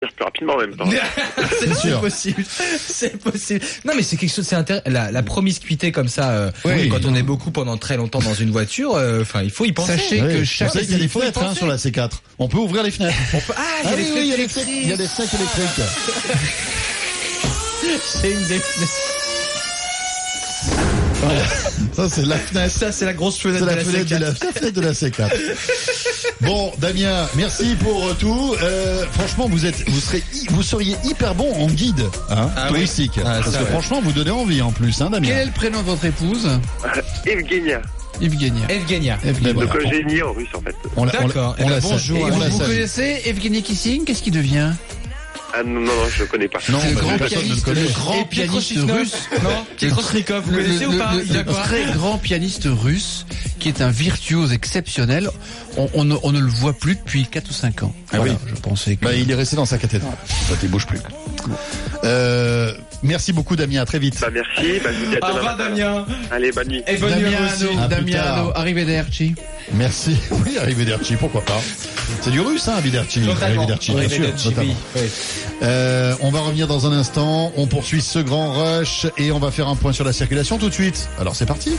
plus rapidement en même temps. c'est sûr. c'est possible, c'est possible. Non, mais c'est quelque chose, c'est intér- la, la promiscuité comme ça. euh, Oui. quand on est beaucoup pendant très longtemps dans une voiture, euh, enfin, il faut y penser. Sachez Oui. que chaque qu'il y a des il faut y fenêtres hein, sur la C4. On peut ouvrir les fenêtres. On peut- Ah, il y Ah a oui, des oui, il y a des fenêtres fenêtres, il y a des fenêtres électriques. C'est une des Ça, c'est la fenêtre. Ça, c'est la grosse fenêtre de la la fenêtre de C4. la, la fenêtre de la C4. Bon, Damien, merci pour tout. Euh, franchement, vous êtes, vous serez, vous seriez hyper bon en guide, hein, Ah oui. touristique. Ah, Parce ça, que ouais. franchement, vous donnez envie en plus, hein, Quel Damien. est le prénom de votre épouse? Evgenia. Evgenia. Evgenia. Evgenia. Voilà. Donc, génie en russe, en fait. D'accord. on la salue. bonjour. Et vous, vous connaissez Evgeny Kissing? Qu'est-ce qu'il devient? Ah non, non, non, je le connais pas. Non, le bah, grand ne le pianiste, le grand pianiste russe. Non, vous Le, connaissez ou pas le- Il a quoi très grand pianiste russe qui est un virtuose exceptionnel. On, on ne, on ne le voit plus depuis 4 ou 5 ans. Ah Voilà, oui. Je pensais que... Bah, il est resté dans sa cathédrale. En fait, il bouge plus. Euh, merci beaucoup, Damien. À très vite. Bah, merci. Bah, je vous dis à Au revoir, matin. Damien. Allez, bonne nuit. Et bonne nuit aussi. À Damiano, tard. arrivederci. Merci. Oui, arrivederci, pourquoi pas. C'est du russe, hein, arrivederci. Arrivederci, bien sûr. Oui. Euh, on va revenir dans un instant. On poursuit ce grand rush et on va faire un point sur la circulation tout de suite. Alors c'est parti.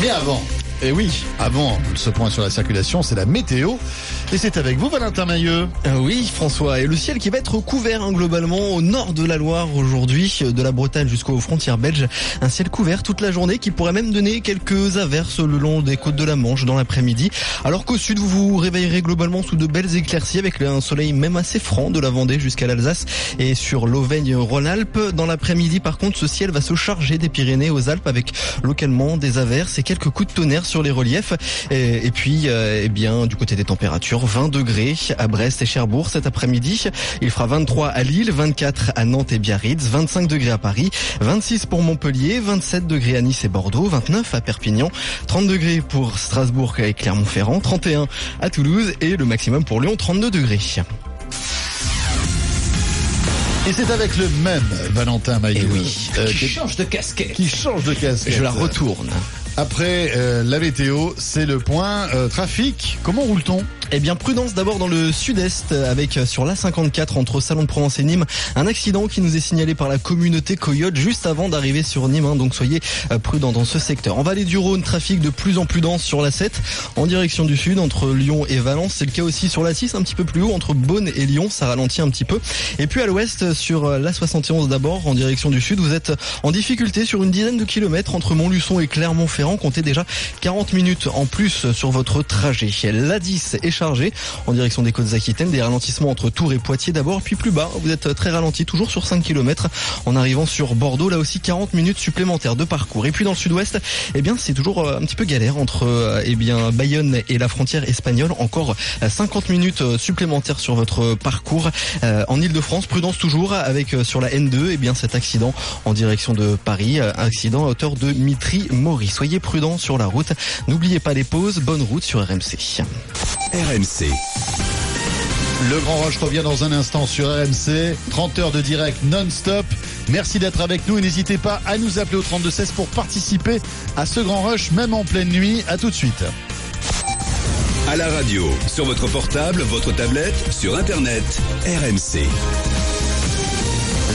Mais avant, et oui, avant ce point sur la circulation, c'est la météo. Et c'est avec vous, Valentin Mailleux. Ah Oui, François. Et le ciel qui va être couvert hein, globalement au nord de la Loire aujourd'hui, de la Bretagne jusqu'aux frontières belges. Un ciel couvert toute la journée qui pourrait même donner quelques averses le long des côtes de la Manche dans l'après-midi. Alors qu'au sud, vous vous réveillerez globalement sous de belles éclaircies avec un soleil même assez franc de la Vendée jusqu'à l'Alsace et sur l'Auvergne-Rhône-Alpes. Dans l'après-midi, par contre, ce ciel va se charger des Pyrénées aux Alpes avec localement des averses et quelques coups de tonnerre sur les reliefs. Et, et puis, euh, eh bien, du côté des températures, 20 degrés à Brest et Cherbourg cet après-midi. Il fera 23 à Lille, 24 à Nantes et Biarritz, 25 degrés à Paris, 26 pour Montpellier, 27 degrés à Nice et Bordeaux, 29 à Perpignan, 30 degrés pour Strasbourg et Clermont-Ferrand, 31 à Toulouse et le maximum pour Lyon, 32 degrés. Et c'est avec le même Valentin Mailleux. Eh oui. euh, qui, change de casquette. qui change de casquette. Je la retourne. Après euh, la météo, c'est le point euh, trafic. Comment roule-t-on? Eh bien, prudence d'abord dans le sud-est avec euh, sur l'A54 entre Salon de Provence et Nîmes un accident qui nous est signalé par la communauté Coyote juste avant d'arriver sur Nîmes. hein, donc soyez euh, prudents dans ce secteur. En vallée du Rhône, trafic de plus en plus dense sur la 7 en direction du sud entre Lyon et Valence. C'est le cas aussi sur la 6 un petit peu plus haut entre Beaune et Lyon. Ça ralentit un petit peu. Et puis à l'ouest sur euh, l'A71 d'abord en direction du sud, vous êtes en difficulté sur une dizaine de kilomètres entre Montluçon et Clermont-Ferrand. Comptez déjà 40 minutes en plus sur votre trajet. L'A10 est chargée en direction des côtes aquitaines. Des ralentissements entre Tours et Poitiers d'abord. Puis plus bas, vous êtes très ralenti, toujours sur 5 km en arrivant sur Bordeaux. Là aussi 40 minutes supplémentaires de parcours. Et puis dans le sud-ouest, eh bien c'est toujours euh, un petit peu galère entre euh, eh bien Bayonne et la frontière espagnole. Encore euh, 50 minutes euh, supplémentaires sur votre parcours. En Ile-de-France, prudence toujours avec sur la N2, eh bien cet accident en direction de Paris, accident à hauteur de Mitry-Maury. Prudents sur la route. N'oubliez pas les pauses. Bonne route sur RMC. RMC. Le Grand Roche revient dans un instant sur RMC. 30 heures de direct non-stop. Merci d'être avec nous et n'hésitez pas à nous appeler au 3216 pour participer à ce Grand Rush, même en pleine nuit. À tout de suite. À la radio, sur votre portable, votre tablette, sur Internet, RMC.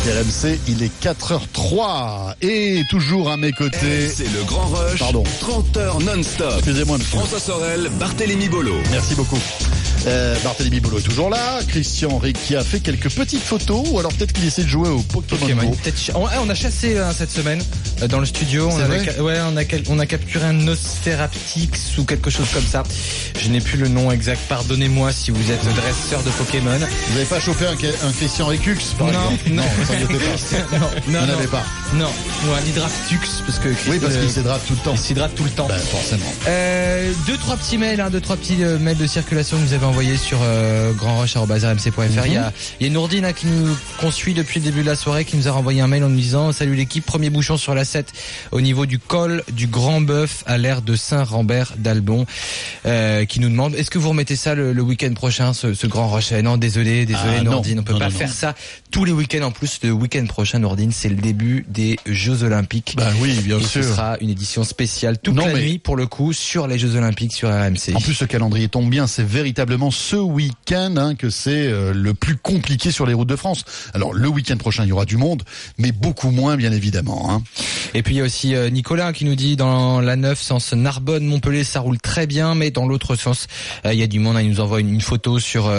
C'est RMC, il est 4h03 et toujours à mes côtés. C'est le Grand Rush. Pardon. 30 heures non-stop. Excusez-moi, monsieur. François Sorel, Barthélémy Bolo. Merci beaucoup. Euh, Barthélémy Bolo est toujours là. Christian Rick qui a fait quelques petites photos ou alors peut-être qu'il essaie de jouer au Pokémon Pokémon. Go. On, ah, on a chassé hein, cette semaine euh, dans le studio. On avait ouais, on a, on a capturé un Nosferaptix ou quelque chose comme ça. Je n'ai plus le nom exact. Pardonnez-moi si vous êtes dresseur de Pokémon. Vous n'avez pas chauffé un, un Christian Ricux par Non, exemple non. non, non, non, avez pas. non, ou un Hydraftux parce que Oui, parce euh, qu'il s'hydrate tout le temps. il s'hydrate tout le temps. Ben, forcément. Euh, deux trois petits mails, hein, deux trois petits euh, mails de circulation que vous avez envoyés sur euh, grandroche@rmc.fr. Il y a il y a Nourdine hein, qui nous qu'on suit depuis le début de la soirée qui nous a renvoyé un mail en nous disant salut l'équipe, premier bouchon sur la 7 au niveau du col du Grand Bœuf à l'aire de Saint-Rambert d'Albon euh, qui nous demande est-ce que vous remettez ça le, le week-end prochain ce, ce Grand Roche Eh Non, désolé, désolé Ah. Nourdine, on peut Non, pas non, faire non. ça tous les week-ends en plus. Le week-end prochain Nourdine, c'est le début des Jeux Olympiques. Ben oui, bien Et sûr. ce sera une édition spéciale toute la mais- nuit pour le coup sur les Jeux Olympiques sur RMC. En plus, ce calendrier tombe bien, c'est véritablement ce week-end hein, que c'est euh, le plus compliqué sur les routes de France. Alors le week-end prochain, il y aura du monde, mais beaucoup moins, bien évidemment. Hein. Et puis il y a aussi euh, Nicolas qui nous dit dans la 9 sens Narbonne Montpellier ça roule très bien mais dans l'autre sens euh, il y a du monde il nous envoie une, photo sur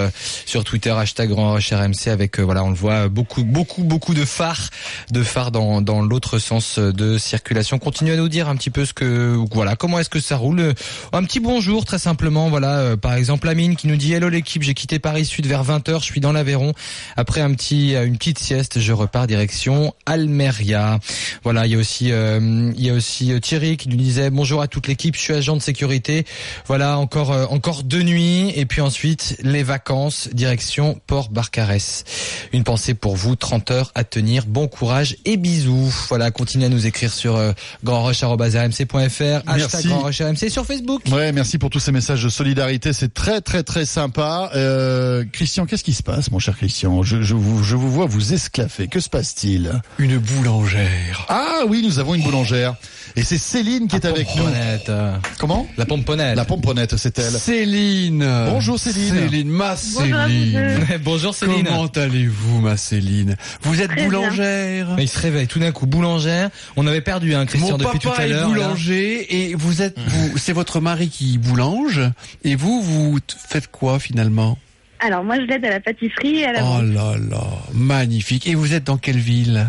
sur Twitter hashtag RMC avec voilà on le voit beaucoup beaucoup beaucoup de phares de phares dans dans l'autre sens de circulation continuez à nous dire un petit peu ce que voilà comment est-ce que ça roule un petit bonjour très simplement voilà par exemple Amine qui nous dit hello l'équipe j'ai quitté Paris Sud vers 20h je suis dans l'Aveyron après un petit une petite sieste je repars direction Almeria voilà, il y a aussi euh, il y a aussi euh, Thierry qui nous disait bonjour à toute l'équipe, je suis agent de sécurité. Voilà, encore euh, encore deux nuits et puis ensuite les vacances direction Port Barcarès. Une pensée pour vous, 30 heures à tenir. Bon courage et bisous. Voilà, continuez à nous écrire sur euh, grandrush@rmc.fr, hashtag grandrush.rmc sur Facebook. Ouais, merci pour tous ces messages de solidarité, c'est très très très sympa. Euh, Christian, qu'est-ce qui se passe, mon cher Christian je, je vous je vous vois vous esclaffer. Que se passe-t-il? Une boulangère. Ah oui, nous avons une boulangère et c'est Céline qui est avec nous. Pomponnette, Comment? La pomponnette. La pomponnette, c'est elle. Céline. Bonjour, Céline. Céline, ma Céline. Bonjour Céline. Comment allez-vous, ma Céline? Vous êtes Très bien. boulangère Mais il se réveille tout d'un coup boulangère. On avait perdu un Christian Mon depuis tout papa à est l'heure. là. boulanger et vous êtes, vous, c'est votre mari qui boulange et vous, vous faites quoi finalement Alors moi je l'aide à la pâtisserie et à la Oh là là, magnifique. Et vous êtes dans quelle ville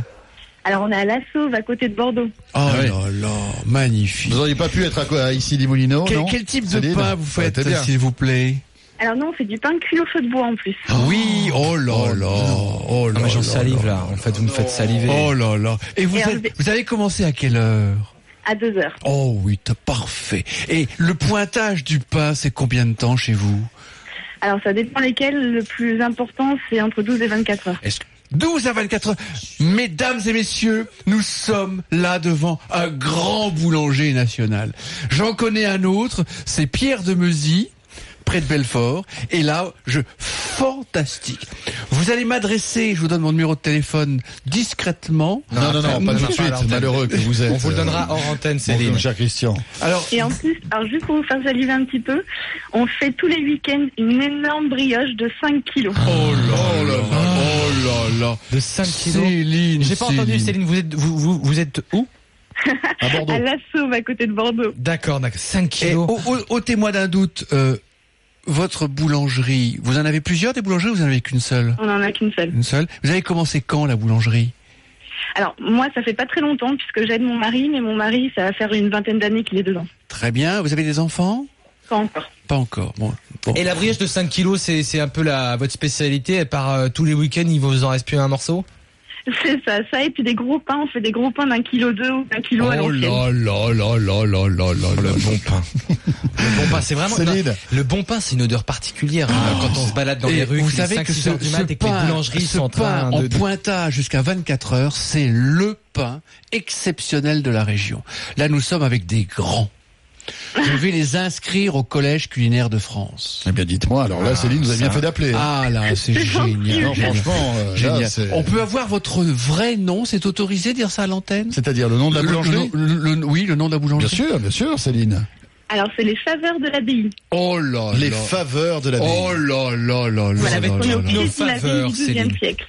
Alors on est à La Sauve à côté de Bordeaux. Oh ouais. là là, magnifique. Vous n'auriez pas pu être à quoi ici les Moulineaux, Quel, non quel type de pain vous faites, s'il vous plaît Alors nous on fait du pain cuit au feu de bois en plus. Oui, oh là là, oh Ah, là mais j'en salive là. En fait, vous me faites saliver. Oh là là. Et vous, Et alors, êtes- vous avez commencé à quelle heure À deux heures. Oh oui, parfait. Et le pointage du pain, c'est combien de temps chez vous Alors ça dépend lesquels. Le plus important c'est entre 12 et 24 heures. Est-ce que 12 à 24 heures? Mesdames et messieurs, nous sommes là devant un grand boulanger national. J'en connais un autre, c'est Pierre de Meusy, près de Belfort. Et là, je fantastique. Vous allez m'adresser, je vous donne mon numéro de téléphone discrètement. Non, non, non, pas on tout de suite, malheureux que vous êtes. On vous le donnera hors antenne, Céline. mon cher Christian. Alors, Et en plus, alors juste pour vous faire saliver un petit peu, on fait tous les week-ends une énorme brioche de 5 kilos. oh là là, oh là là. De 5 kilos. Céline, J'ai pas entendu, Céline. Vous êtes, vous, vous, vous êtes où? À Bordeaux. À La Sauve à côté de Bordeaux. D'accord, d'accord. 5 Et kilos. témoin d'un doute, euh, votre boulangerie, vous en avez plusieurs des boulangeries ou vous en avez qu'une seule? On en a qu'une seule. Une seule Vous avez commencé quand la boulangerie? Alors moi ça fait pas très longtemps puisque j'aide mon mari, mais mon mari ça va faire une vingtaine d'années qu'il est dedans. Très bien. Vous avez des enfants? Pas encore. Pas encore. Bon. bon. Et la brioche de 5 kilos, c'est, c'est un peu la, votre spécialité. Et par euh, tous les week-ends, il vous en reste plus un morceau? C'est ça, ça et puis des gros pains, on fait des gros pains d'un kilo deux ou d'un kilo à Oh là là là là là là là Le là. bon pain. le bon pain, c'est vraiment. Non, le bon pain, c'est une odeur particulière hein, quand on se balade dans Et les rues. vous savez 5, que 6 ce, du ce mat et que les pain, boulangeries ce sont en train pain en de, de- pointage jusqu'à 24 heures, c'est le pain exceptionnel de la région. Là, nous sommes avec des grands. Je vais les inscrire au collège culinaire de France. Eh bien, dites-moi, alors là, Céline, vous avez bien fait d'appeler. Ah là, c'est génial. non, franchement, euh, là, Génial. On peut avoir votre vrai nom, c'est autorisé de dire ça à l'antenne C'est-à-dire le nom de la Le- le- boulangerie le- le- Oui, le nom de la boulangerie. Bien sûr, bien sûr, Céline. Alors c'est les faveurs de l'abbaye. Oh là Les là. faveurs de la vie. Oh là là là là Voilà, là on est là au là. nos pied de l'abbaye faveurs, du XIIe Céline. siècle.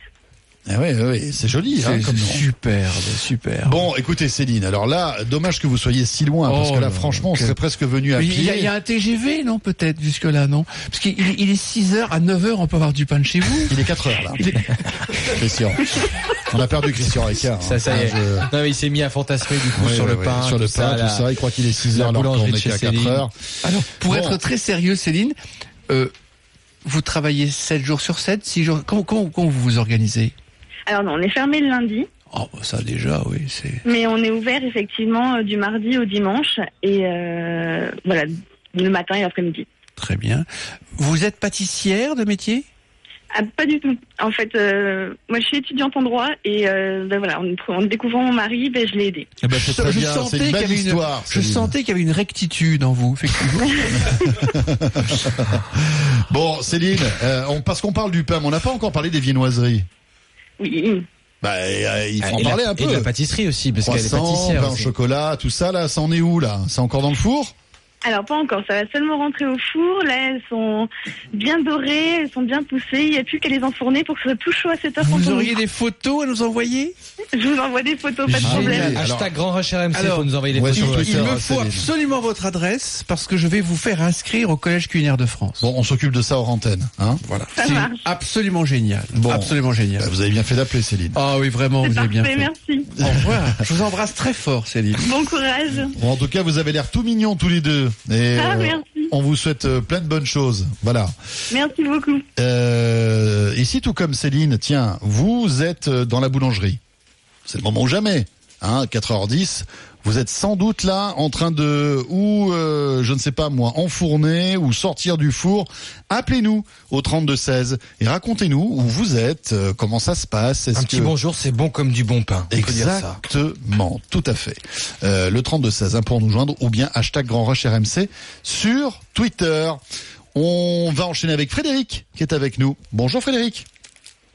Ah oui, oui, c'est joli, hein, C'est comme nom. superbe, superbe. Bon, écoutez, Céline, alors là, dommage que vous soyez si loin, parce Oh que là, franchement, on serait presque venu à Mais il y, a, pied. il y a un TGV, non, peut-être, jusque-là, non? Parce qu'il il est 6 heures, à 9 heures, on peut avoir du pain de chez vous. Il est 4 heures, là. Christian. On a perdu Christian Ricard. Ça, ça y est. Je- Non, mais il s'est mis à fantasmer du coup sur le pain, sur le tout pain, ça, tout là. ça. Il croit qu'il est 6 la heures alors qu'on boulangerie de est chez qu'à 4 Céline. heures. Alors, pour Bon. être très sérieux, Céline, euh, vous travaillez 7 jours sur 7, 6 jours. Comment, comment, comment vous vous organisez? Alors non, on est fermé le lundi, Oh, ça déjà, oui, c'est. mais on est ouvert effectivement euh, du mardi au dimanche et euh, voilà le matin et l'après-midi. Très bien. Vous êtes pâtissière de métier? Ah, pas du tout. En fait, euh, moi je suis étudiante en droit et euh, ben voilà, en, en découvrant mon mari, ben, je l'ai aidé. Eh ben, c'est Je, sentais une qu'il y belle avait une, histoire. je Céline. sentais qu'il y avait une rectitude en vous, effectivement. Bon, Céline, euh, on, parce qu'on parle du pain, mais on n'a pas encore parlé des viennoiseries. Oui. Bah, euh, il faut Ah, en et la- parler un Et peu. de la pâtisserie aussi, parce qu'elle est Croissant, pâtissière. pain au chocolat, tout ça, là, ça en est où, là? C'est encore dans le four? Alors pas encore, ça va seulement rentrer au four. Là, elles sont bien dorées, elles sont bien poussées. Il n'y a plus qu'à les enfourner pour que ce soit tout chaud à cette heure. quand Vous auriez des photos à nous envoyer? Je vous envoie des photos, pas de problème. Hashtag Grand Rush RMC, Alors, faut nous envoyer des ouais, photos. Il me faut absolument votre adresse parce que je vais vous faire inscrire au Collège culinaire de France. Bon, on s'occupe de ça hors antenne. Hein Voilà. Ça marche. absolument génial. Bon. Absolument génial. Bah, vous avez bien fait d'appeler Céline. Ah oui, vraiment, vous avez bien fait. merci. Au revoir. Je vous embrasse très fort, Céline. Bon courage. Bon, en tout cas, vous avez l'air tout mignons tous les deux. Et Ah, merci. on vous souhaite euh, plein de bonnes choses. Voilà. Merci beaucoup. Euh, ici, tout comme Céline, tiens, vous êtes euh, dans la boulangerie. C'est le moment ou jamais. Hein, 4h10. Vous êtes sans doute là en train de ou euh, je ne sais pas moi enfourner ou sortir du four. Appelez-nous au 32 16 et racontez-nous où vous êtes, euh, comment ça se passe. Un petit bonjour, c'est bon comme du bon pain. Exactement, tout à fait. Euh, le 32 16 hein, pour nous joindre ou bien hashtag Grand Rush RMC sur Twitter. On va enchaîner avec Frédéric qui est avec nous. Bonjour Frédéric.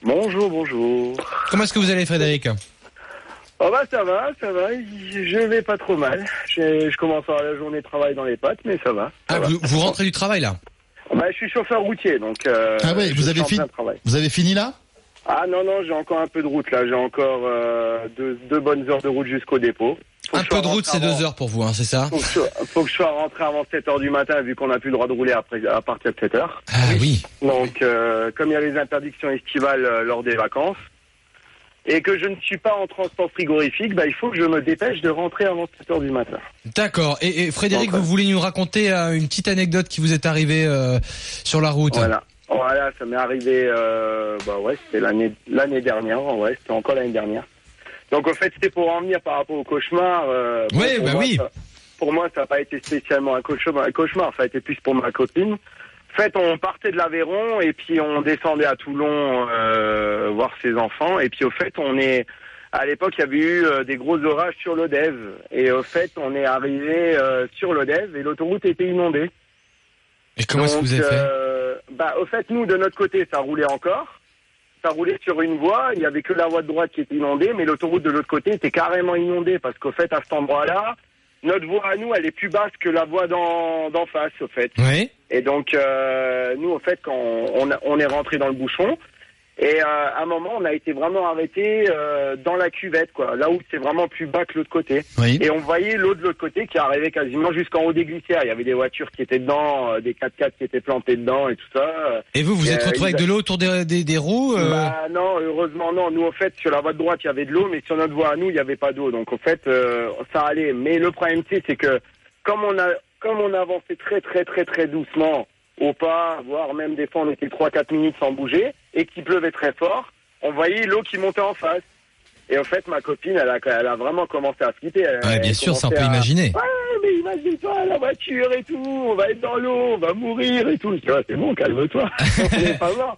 Bonjour, bonjour. Comment est-ce que vous allez, Frédéric? Oh bah ça va, ça va. Je vais pas trop mal. Je, je commence à avoir la journée de travail dans les pattes, mais ça va. ça Ah, va. vous, vous rentrez du travail là? Bah, je suis chauffeur routier, donc. euh, Ah ouais, vous avez fini. Vous avez fini là? Ah non non, j'ai encore un peu de route là. J'ai encore euh, deux, deux bonnes heures de route jusqu'au dépôt. Faut Un peu de route, c'est deux heures pour vous, hein, c'est ça? Faut que, je, sois- faut que je sois rentré avant 7 heures du matin, vu qu'on n'a plus le droit de rouler après, à partir de 7 heures. Ah oui. Donc, euh, comme il y a les interdictions estivales euh, lors des vacances, et que je ne suis pas en transport frigorifique, bah, il faut que je me dépêche de rentrer avant 7 heures du matin. D'accord. Et, et Frédéric, vous voulez nous raconter euh, une petite anecdote qui vous est arrivée euh, sur la route Voilà. Voilà, ça m'est arrivé, euh, bah ouais, c'était l'année l'année dernière, ouais, c'était encore l'année dernière. Donc, au fait, c'était pour en venir par rapport au cauchemar. Ouais, bah moi, oui. ça- pour moi, ça n'a pas été spécialement un cauchemar, un cauchemar, ça a été plus pour ma copine. En fait, on partait de l'Aveyron et puis on descendait à Toulon euh, voir ses enfants. Et puis au fait, on est à l'époque, il y avait eu euh, des gros orages sur l'Odève. Et au fait, on est arrivé euh, sur l'Odève et l'autoroute était inondée. Et comment est-ce que vous avez fait euh, Bah, au fait, nous, de notre côté, ça roulait encore. Ça roulait sur une voie. Il y avait que la voie de droite qui était inondée, mais l'autoroute de l'autre côté était carrément inondée parce qu'au fait, à cet endroit-là, notre voie à nous, elle est plus basse que la voie d'en d'en face, au fait. Oui. Et donc, euh, nous, au fait, quand on, on est rentré dans le bouchon, et euh, à un moment, on a été vraiment arrêté euh, dans la cuvette, quoi, là où c'est vraiment plus bas que l'autre côté. Oui. Et on voyait l'eau de l'autre côté qui arrivait quasiment jusqu'en haut des glissières. Il y avait des voitures qui étaient dedans, euh, des 4x4 qui étaient plantées dedans et tout ça. Et vous, vous êtes Euh, retrouvé avec de l'eau autour des, des, des roues euh, Bah non, heureusement non. Nous, au fait, sur la voie de droite, il y avait de l'eau, mais sur notre voie à nous, il n'y avait pas d'eau. Donc, au fait, euh, ça allait. Mais le problème, c'est que comme on a comme on avançait très très très très doucement au pas, voire même des fois on était 3-4 minutes sans bouger, et qu'il pleuvait très fort, on voyait l'eau qui montait en face. Et au fait, ma copine, elle a, elle a vraiment commencé à flipper. Elle- Ouais, bien sûr, ça on peut à- imaginer. Ouais, mais imagine-toi, la voiture et tout, on va être dans l'eau, on va mourir et tout. Je ouais, c'est bon, calme-toi, pas mort.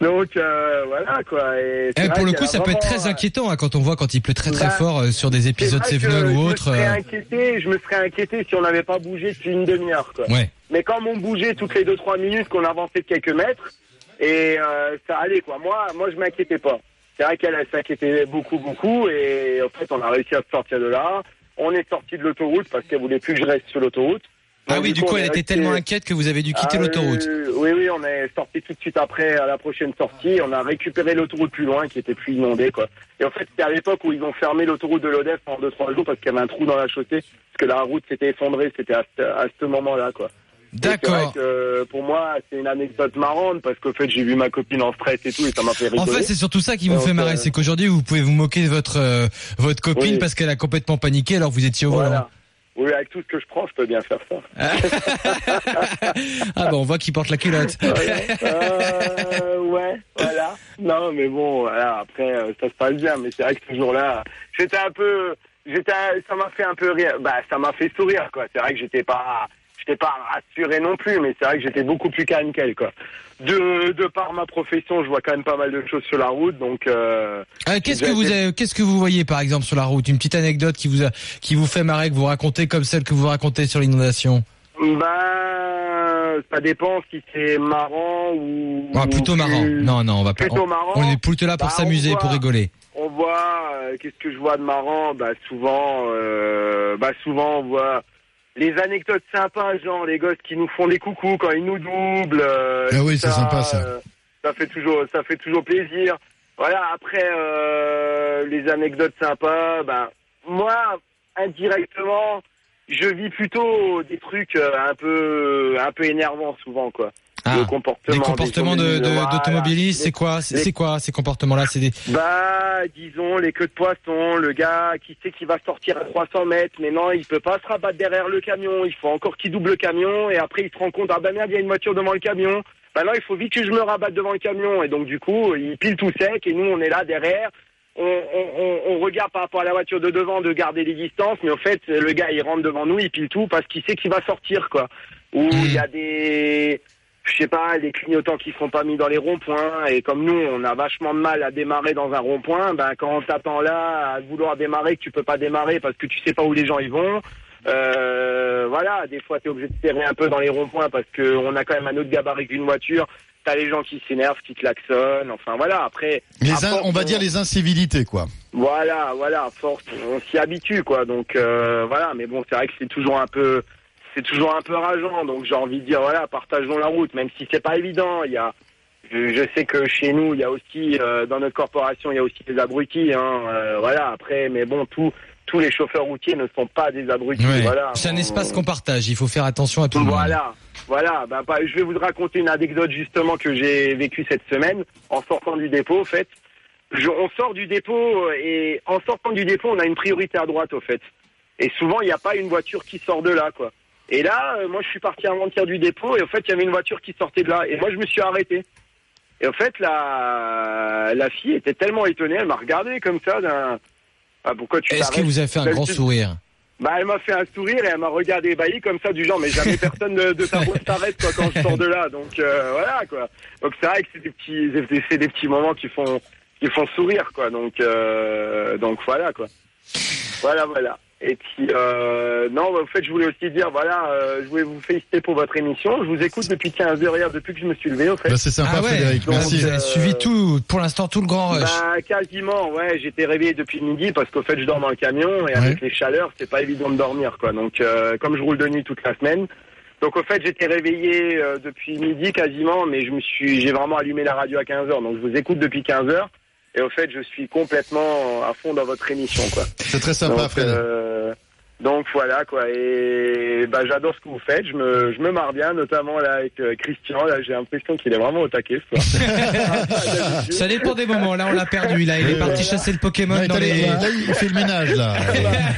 Donc, euh, voilà, quoi. Et Eh, pour le coup, ça peut être très euh, inquiétant hein, quand on voit quand il pleut très très Bah, fort euh, sur des épisodes Sévenol ou Je autres. me serais euh, inquiété, je me serais inquiété si on n'avait pas bougé depuis une demi-heure, quoi. Ouais. Mais comme on bougeait toutes les 2-3 minutes, qu'on avançait de quelques mètres, et euh, ça allait, quoi. Moi, moi je m'inquiétais pas. C'est vrai qu'elle elle s'inquiétait beaucoup, beaucoup, et en fait, on a réussi à sortir de là. On est sorti de l'autoroute parce qu'elle voulait plus que je reste sur l'autoroute. Ah Donc, oui, du coup, elle était resté- tellement inquiète que vous avez dû quitter Ah, l'autoroute. euh, oui, oui, on est sorti tout de suite après à la prochaine sortie. On a récupéré l'autoroute plus loin qui était plus inondée, quoi. Et en fait, c'était à l'époque où ils ont fermé l'autoroute de l'Odef pendant deux trois jours parce qu'il y avait un trou dans la chaussée, parce que la route s'était effondrée. C'était à, ce- à ce moment-là, quoi. D'accord. euh, pour moi, c'est une anecdote marrante parce qu'au fait, j'ai vu ma copine en stress et tout et ça m'a fait En rigoler. fait, c'est surtout ça qui vous Donc, fait marrer, euh, c'est qu'aujourd'hui vous pouvez vous moquer de votre euh, votre copine Oui. parce qu'elle a complètement paniqué alors que vous étiez au volant. voilà. Oui, avec tout ce que je prends, je peux bien faire ça. Ah bah on voit qu'il porte la culotte. Euh, ouais, voilà. Non, mais bon, voilà, après, ça se passe bien. Mais c'est vrai que ce jour-là, j'étais un peu, j'étais, ça m'a fait un peu rire. Bah, ça m'a fait sourire, quoi. C'est vrai que j'étais pas, j'étais pas rassuré non plus, mais c'est vrai que j'étais beaucoup plus calme qu'elle, quoi. De, de par ma profession, je vois quand même pas mal de choses sur la route, donc. Euh, Euh, qu'est-ce que vous qu'est-ce que vous voyez par exemple sur la route? Une petite anecdote qui vous a, qui vous fait marrer que vous racontez comme celle que vous racontez sur l'inondation? ben, ça dépend si c'est marrant ou. Ah, plutôt ou marrant. plus- Non non, on va pas. plutôt On, marrant. on est plutôt là pour Bah, s'amuser, pour rigoler. on voit, euh, qu'est-ce que je vois de marrant? Bah souvent, euh, bah souvent on voit les anecdotes sympas, genre les gosses qui nous font des coucous quand ils nous doublent. euh, Ah oui, c'est sympa, ça. euh, ça fait toujours, ça fait toujours plaisir. Voilà. Après euh, les anecdotes sympas, ben moi indirectement, je vis plutôt des trucs un peu, un peu énervants souvent quoi. Ah, le comportement. Les des comportements de- automobilistes, de- d'automobilistes, c'est quoi C'est quoi ces comportements-là C'est des Bah, disons, les queues de poisson, le gars qui sait qu'il va sortir à 300 mètres, mais non, il peut pas se rabattre derrière le camion, il faut encore qu'il double le camion, et après il se rend compte, ah bah merde, il y a une voiture devant le camion. Bah non, il faut vite que je me rabatte devant le camion, et donc du coup, il pile tout sec, et nous on est là derrière, on, on, on, on regarde par rapport à la voiture de devant de garder les distances, mais au fait, le gars il rentre devant nous, il pile tout parce qu'il sait qu'il va sortir, quoi. Ou il y a des je sais pas, les clignotants qui sont pas mis dans les ronds-points, et comme nous, on a vachement de mal à démarrer dans un rond-point, ben quand on t'attend là à vouloir démarrer, que tu peux pas démarrer parce que tu sais pas où les gens y vont, euh, voilà, des fois tu es obligé de serrer un peu dans les ronds-points parce que on a quand même un autre gabarit qu'une voiture, t'as les gens qui s'énervent, qui klaxonnent, enfin voilà, après... Les in- on va dire les incivilités, quoi. voilà, voilà, force, on s'y habitue, quoi. Donc euh, voilà, mais bon, c'est vrai que c'est toujours un peu, c'est toujours un peu rageant. Donc j'ai envie de dire, voilà, partageons la route, même si c'est pas évident. Il y a, je, je sais que chez nous, il y a aussi euh, dans notre corporation, il y a aussi des abrutis. Hein, euh, voilà, après, mais bon, tout, tous les chauffeurs routiers ne sont pas des abrutis. Ouais. Voilà, C'est un On- espace qu'on partage. Il faut faire attention à tout le monde. voilà, voilà. Ben, bah, je vais vous raconter une anecdote justement que j'ai vécue cette semaine en sortant du dépôt. En fait, Je- on sort du dépôt euh, et en sortant du dépôt, on a une priorité à droite, au fait. Et souvent, il n'y a pas une voiture qui sort de là, quoi. Et là, euh, moi, je suis parti avant-hier du dépôt et au fait, il y avait une voiture qui sortait de là. Et moi, je me suis arrêté. Et au fait, la, la fille était tellement étonnée, elle m'a regardé comme ça d'un. Ah, pourquoi tu Est-ce qu'il vous a fait un grand sourire bah, elle m'a fait un sourire et elle m'a regardé ébahi comme ça du genre, mais jamais personne de, de ta boîte s'arrête quoi quand je sors de là. Donc euh, voilà quoi. Donc c'est vrai que c'est des petits, c'est des petits moments qui font, qui font sourire quoi. Donc euh, donc voilà quoi. Voilà voilà. Et puis euh, non, en fait je voulais aussi dire voilà, euh, je voulais vous féliciter pour votre émission. Je vous écoute depuis 15 heures hier, depuis que je me suis levé au fait. Bah, c'est sympa, Ah ouais, Frédéric. donc, Merci. Vous avez Euh, suivi tout, pour l'instant, tout le grand rush. Bah, quasiment, ouais. J'étais réveillé depuis midi parce qu'au fait, je dors dans le camion et avec les chaleurs, c'est pas évident de dormir, quoi. Donc, euh, comme je roule de nuit toute la semaine, donc au fait, j'étais réveillé euh, depuis midi quasiment, mais je me suis, j'ai vraiment allumé la radio à 15 heures. Donc, je vous écoute depuis 15 heures. Et au fait, je suis complètement à fond dans votre émission, quoi. C'est très sympa, donc, Fred. Euh, donc voilà quoi et bah j'adore ce que vous faites je me je me marre bien notamment là avec euh, Christian là j'ai l'impression qu'il est vraiment au taquet ce soir Ça dépend des moments. Là, on l'a perdu. Là, il est parti chasser le Pokémon Ouais, dans t'as- les. Là, il fait le ménage, là.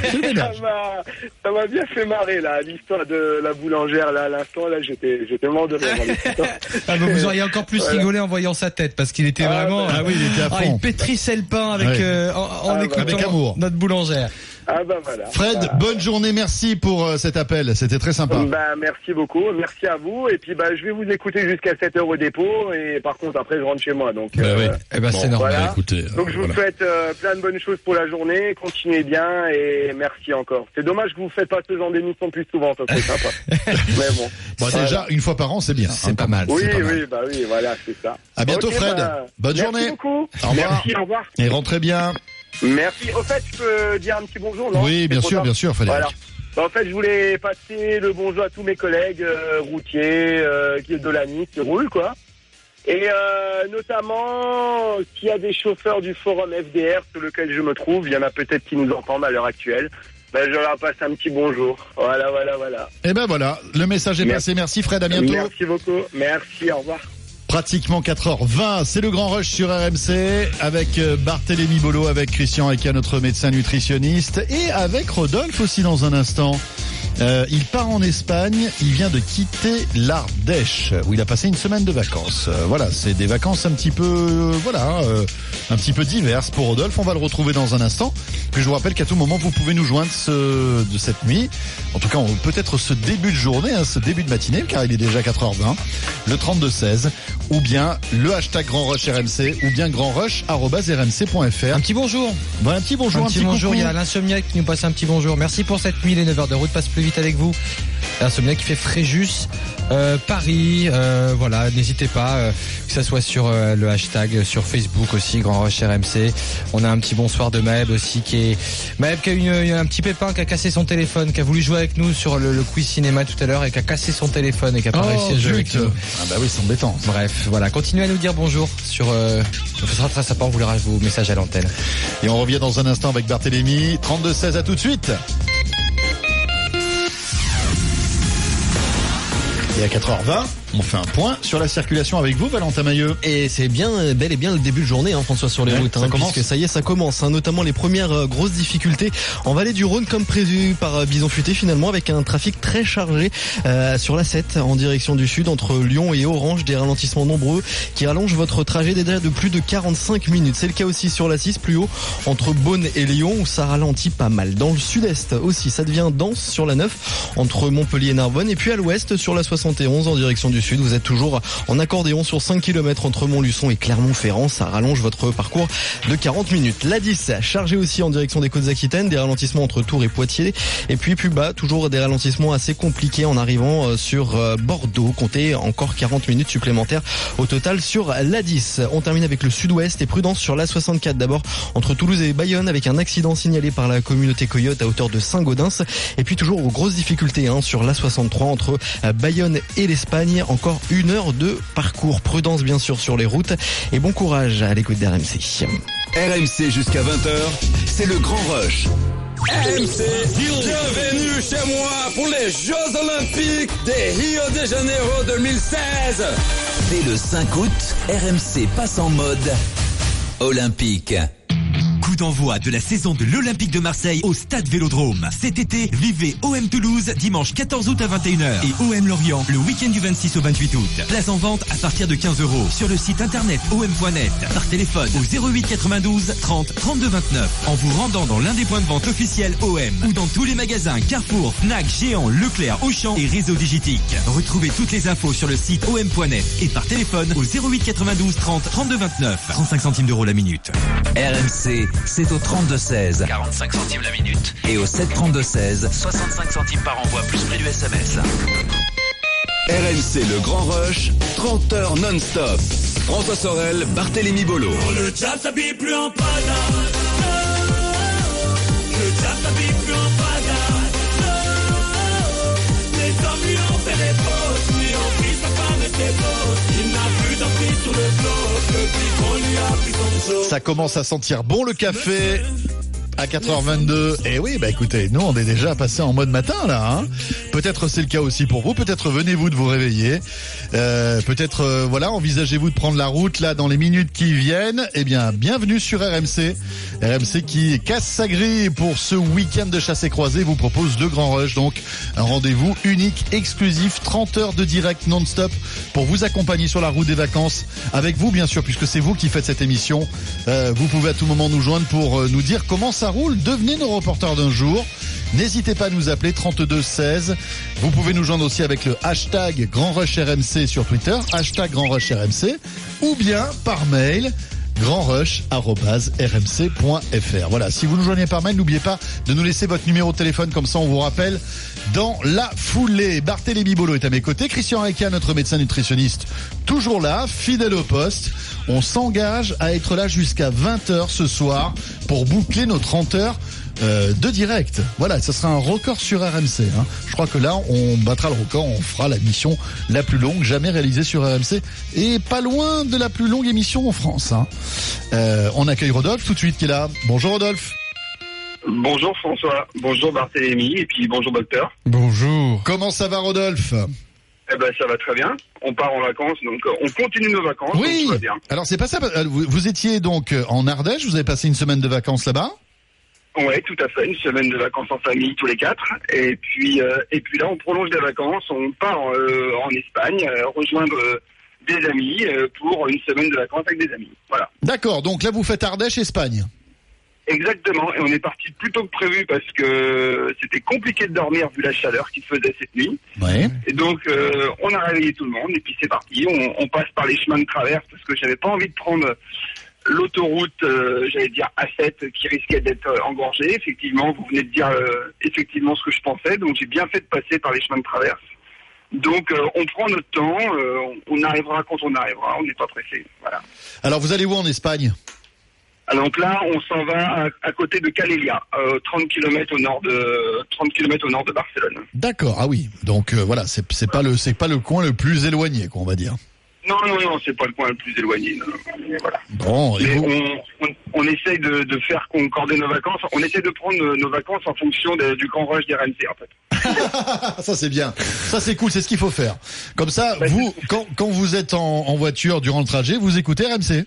C'est le ça ménage. m'a ça m'a bien fait marrer là l'histoire de la boulangère là à l'instant là j'étais j'étais mort de rire dans l'histoire. Ah, bah, vous auriez encore plus Voilà. rigolé en voyant sa tête parce qu'il était Ah, vraiment. bah, Ah oui, il était à Ah, fond. il pétrissait le pain avec Ouais. euh, en, en Ah, bah, écoutant avec amour. notre boulangère. Ah bah voilà Fred, Bah, bonne journée. Merci pour euh, cet appel. C'était très sympa. bah, merci beaucoup, merci à vous. Et puis bah je vais vous écouter jusqu'à 7 heures au dépôt. Et par contre après je rentre chez moi. Donc Bah euh, oui. Eh ben, c'est normal. voilà. écoutez, Donc je vous voilà. souhaite euh, plein de bonnes choses pour la journée, continuez bien et merci encore. C'est dommage que vous ne faites pas ce genre d'émission plus souvent, ça serait sympa. Mais bon. Bon, Voilà. déjà, une fois par an, c'est bien. C'est hein, pas quand mal. Oui, c'est pas mal. oui, bah oui, voilà, c'est ça. À bientôt, Fred. bah, Bonne merci journée. beaucoup. Au revoir. Merci, au revoir. Et rentrez bien. Merci. Au fait, je peux dire un petit bonjour, non Oui, bien sûr, bien sûr, Frédéric. Voilà. Bah, en fait, je voulais passer le bonjour à tous mes collègues euh, routiers euh, qui de la nuit, qui roulent, quoi. Et euh, notamment, s'il y a des chauffeurs du forum FDR sur lequel je me trouve, il y en a peut-être qui nous entendent à l'heure actuelle. Ben, je leur passe un petit bonjour. Voilà, voilà, voilà. Et ben voilà, le message est Merci. passé. Merci Fred, à bientôt. Merci beaucoup. Merci, au revoir. Pratiquement 4h20, c'est le grand rush sur RMC avec euh, Barthélémy Bolo, avec Christian Eka, notre médecin nutritionniste, et avec Rodolphe aussi dans un instant. Euh, il part en Espagne, il vient de quitter l'Ardèche où il a passé une semaine de vacances. Euh, voilà, c'est des vacances un petit peu, euh, voilà, euh, un petit peu diverses pour Rodolphe. On va le retrouver dans un instant. Puis je vous rappelle qu'à tout moment vous pouvez nous joindre ce, de cette nuit. En tout cas, peut-être ce début de journée, hein, ce début de matinée, car il est déjà 4h20, le 32 16, ou bien le hashtag Grand Rush RMC, ou bien grandrush@rmc.fr. Un petit bonjour. Un petit bonjour, un un, petit bonjour. Il y a l'insomniaque qui nous passe un petit bonjour. Merci pour cette nuit. Les 9 heures de route passent plus plus vite avec vous. Insomniac qui fait Fréjus, euh, Paris, euh, voilà, n'hésitez pas, euh, que ça soit sur euh, le hashtag, sur Facebook aussi, Grand Roche RMC. On a un petit bonsoir de Maëb aussi qui est Maëb qui a une, un petit pépin, qui a cassé son téléphone, qui a voulu jouer avec nous sur le, le quiz cinéma tout à l'heure et qui a cassé son téléphone et qui a pas réussi à jouer avec nous. Ah bah oui, c'est embêtant. Bref, voilà, continuez à nous dire bonjour sur. Euh, ce sera très sympa, on vous lira vos messages à l'antenne. Et on revient dans un instant avec Barthélémy. 32-16, à tout de suite. Et à 4h20, on fait un point sur la circulation avec vous, Valentin Mailleux. Et c'est bien, euh, bel et bien le début de journée, hein, François, sur les Ouais, routes. ça hein, commence. puisque ça y est, ça commence. hein, notamment les premières euh, grosses difficultés en vallée du Rhône, comme prévu par euh, Bison Futé, finalement, avec un trafic très chargé euh, sur la 7 en direction du sud, entre Lyon et Orange, des ralentissements nombreux qui rallongent votre trajet déjà de plus de 45 minutes. C'est le cas aussi sur la 6, plus haut, entre Beaune et Lyon, où ça ralentit pas mal. Dans le sud-est aussi, ça devient dense sur la 9, entre Montpellier et Narbonne, et puis à l'ouest, sur la 71, en direction du sud, vous êtes toujours en accordéon sur 5 km entre Montluçon et Clermont-Ferrand. Ça rallonge votre parcours de 40 minutes. La 10, chargée aussi en direction des côtes aquitaines, des ralentissements entre Tours et Poitiers. Et puis plus bas, toujours des ralentissements assez compliqués en arrivant euh, sur euh, Bordeaux. Comptez encore 40 minutes supplémentaires au total sur la 10. On termine avec le sud-ouest et prudence sur la 64 d'abord entre Toulouse et Bayonne avec un accident signalé par la communauté Coyote à hauteur de Saint-Gaudens. Et puis toujours aux grosses difficultés hein, sur la 63 entre euh, Bayonne et l'Espagne. Encore une heure de parcours. Prudence bien sûr sur les routes et bon courage à l'écoute d'RMC. RMC jusqu'à 20h, c'est le grand rush. RMC, bienvenue chez moi pour les Jeux Olympiques de Rio de Janeiro 2016. Dès le 5 août, RMC passe en mode olympique. Coup d'envoi de la saison de l'Olympique de Marseille au Stade Vélodrome. Cet été, vivez OM Toulouse dimanche 14 août à 21h et OM Lorient le week-end du 26 au 28 août. Place en vente à partir de 15 euros sur le site internet om.net, par téléphone au 08 92 30 32 29 en vous rendant dans l'un des points de vente officiels OM ou dans tous les magasins Carrefour, Fnac, Géant, Leclerc, Auchan et Réseau Digitique. Retrouvez toutes les infos sur le site om.net et par téléphone au 08 92 30 32 29 35 centimes d'euros la minute. RMC, c'est au 32 16 45 centimes la minute et au 7 32 16 65 centimes par envoi plus prix du SMS. RMC le grand rush, 30 heures non-stop. François Sorel, Barthélémy Bolo. Le jazz s'habille plus en panade. Le s'habille plus en panade. Les hommes lui ont fait des fautes, lui ont pris sa femme et ses fautes. Ça commence à sentir bon le café. À 4h22. Et oui, bah écoutez, nous on est déjà passé en mode matin là. Hein. Peut-être c'est le cas aussi pour vous. Peut-être venez-vous de vous réveiller. Euh, peut-être euh, voilà, envisagez-vous de prendre la route là dans les minutes qui viennent. Eh bien, bienvenue sur RMC. RMC qui casse sa grille pour ce week-end de chasse et croisée vous propose deux grands rushs. Donc un rendez-vous unique, exclusif, 30 heures de direct non-stop pour vous accompagner sur la route des vacances avec vous bien sûr puisque c'est vous qui faites cette émission. Euh, vous pouvez à tout moment nous joindre pour nous dire comment ça roule. Devenez nos reporters d'un jour. N'hésitez pas à nous appeler 32 16. Vous pouvez nous joindre aussi avec le hashtag Grand Rush RMC sur Twitter, hashtag Grand Rush RMC, ou bien par mail grandrush.rmc.fr. Voilà, si vous nous joignez par mail, n'oubliez pas de nous laisser votre numéro de téléphone, comme ça on vous rappelle dans la foulée. Barthélémy Bolo est à mes côtés, Christian Reca, notre médecin nutritionniste, toujours là, fidèle au poste. On s'engage à être là jusqu'à 20h ce soir pour boucler nos 30 heures euh, de direct. Voilà, ça sera un record sur RMC. hein. Je crois que là, on battra le record, on fera la mission la plus longue jamais réalisée sur RMC et pas loin de la plus longue émission en France. hein. Euh, on accueille Rodolphe tout de suite qui est là. Bonjour Rodolphe. Bonjour François, bonjour Barthélémy et puis bonjour docteur. Bonjour. Comment ça va Rodolphe? Eh ben ça va très bien. On part en vacances, donc euh, on continue nos vacances. Oui. bien. Alors c'est pas ça. euh, Vous, vous étiez donc euh, en Ardèche, vous avez passé une semaine de vacances là-bas? Ouais, tout à fait. Une semaine de vacances en famille tous les quatre. Et puis euh, et puis là on prolonge les vacances. On part euh, en Espagne euh, rejoindre des amis pour une semaine de vacances avec des amis. Voilà. D'accord. Donc là vous faites Ardèche, Espagne. Exactement. Et on est parti plus tôt que prévu parce que c'était compliqué de dormir vu la chaleur qu'il faisait cette nuit. Ouais. Et donc, euh, on a réveillé tout le monde et puis c'est parti. On, on passe par les chemins de traverse parce que j'avais pas envie de prendre l'autoroute, euh, j'allais dire A7, qui risquait d'être euh, engorgée. Effectivement, vous venez de dire effectivement ce que je pensais, donc j'ai bien fait de passer par les chemins de traverse. Donc euh, on prend notre temps, euh, on arrivera quand on arrivera, on n'est pas pressé. Voilà. Alors vous allez où en Espagne? Donc là, on s'en va à, à côté de Calella, euh, 30 km au nord de 30 km au nord de Barcelone. D'accord. Ah oui. Donc euh, voilà, c'est pas le c'est pas le coin le plus éloigné, quoi, on va dire. Non, non, non, c'est pas le point le plus éloigné. non, non, mais voilà. Bon. et vous- on, on, on essaye de, de faire concorder nos vacances. On essaie de prendre nos, nos vacances en fonction de- du grand rush des RMC, en fait. Ça c'est bien. Ça c'est cool, c'est ce qu'il faut faire. Comme ça, Bah, vous, quand, quand vous êtes en, en voiture durant le trajet, vous écoutez RMC.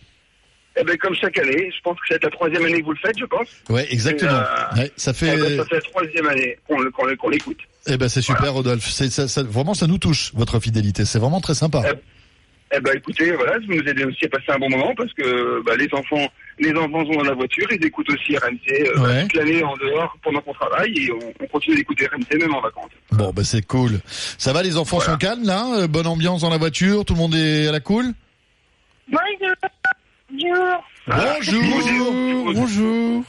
Eh ben, comme chaque année, je pense que c'est la troisième année que vous le faites, je pense. Ouais, exactement. Euh, Ouais, ça Eh fait. ben, ça fait la troisième année qu'on l'écoute. Eh ben c'est super, Rodolphe. C'est ça, ça- vraiment ça nous touche votre fidélité. C'est vraiment très sympa. Eh ben, écoutez, voilà, vous nous aidez aussi à passer un bon moment parce que bah, les enfants, les enfants sont dans la voiture, ils écoutent aussi RMC euh, Ouais. toute l'année en dehors pendant qu'on travaille et on, on continue d'écouter RMC même en vacances. Bon, ben c'est cool. Ça va, les enfants sont calmes là? Euh, Bonne ambiance dans la voiture. Tout le monde est à la cool? Bonjour. Bonjour. Bonjour. Bonjour.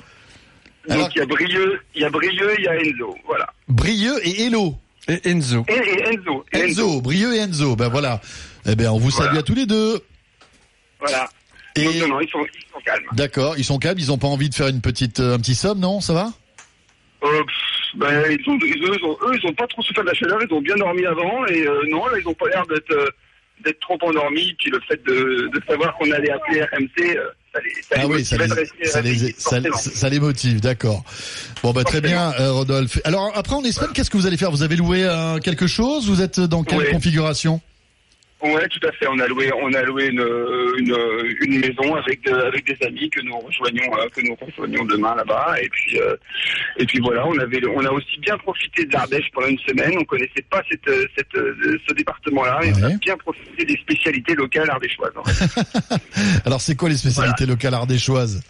Donc il y a Brieux, il y a Brieux, il y a Enzo, voilà. Brieux et Hello. Et Enzo. Et, et Enzo, et Enzo, Brieux et Enzo. Ben voilà. Eh ben on vous salue à tous les deux. Voilà. Et Donc, non, non, ils sont, ils sont calmes. d'accord, ils sont calmes. Ils ont pas envie de faire une petite, euh, un petit somme, non Ça va? Euh, pff, ben, ils ont, ils, eux, ils ont, eux, ils ont pas trop souffert de la chaleur, ils ont bien dormi avant, et euh, non, là, ils ont pas l'air d'être euh, d'être trop endormis, puis le fait de, de savoir qu'on allait appeler RMC, euh, ça les, ça Ah les oui, ça motivait les, de rester ça les, réveillés, ça, forcément. ça les motive, d'accord. Bon, bah très bien, euh, Rodolphe. Alors après en Espagne, qu'est-ce que vous allez faire? Vous avez loué euh, quelque chose? Vous êtes dans quelle configuration? Ouais, tout à fait. On a loué, on a loué une, une, une maison avec de- avec des amis que nous rejoignons, euh, que nous rejoignons demain là-bas. Et puis euh, et puis voilà, on avait, on a aussi bien profité de l'Ardèche pendant une semaine. On connaissait pas cette, euh, cette euh, ce département-là et on a bien profité des spécialités locales ardéchoises. en fait. Alors c'est quoi les spécialités locales ardéchoises?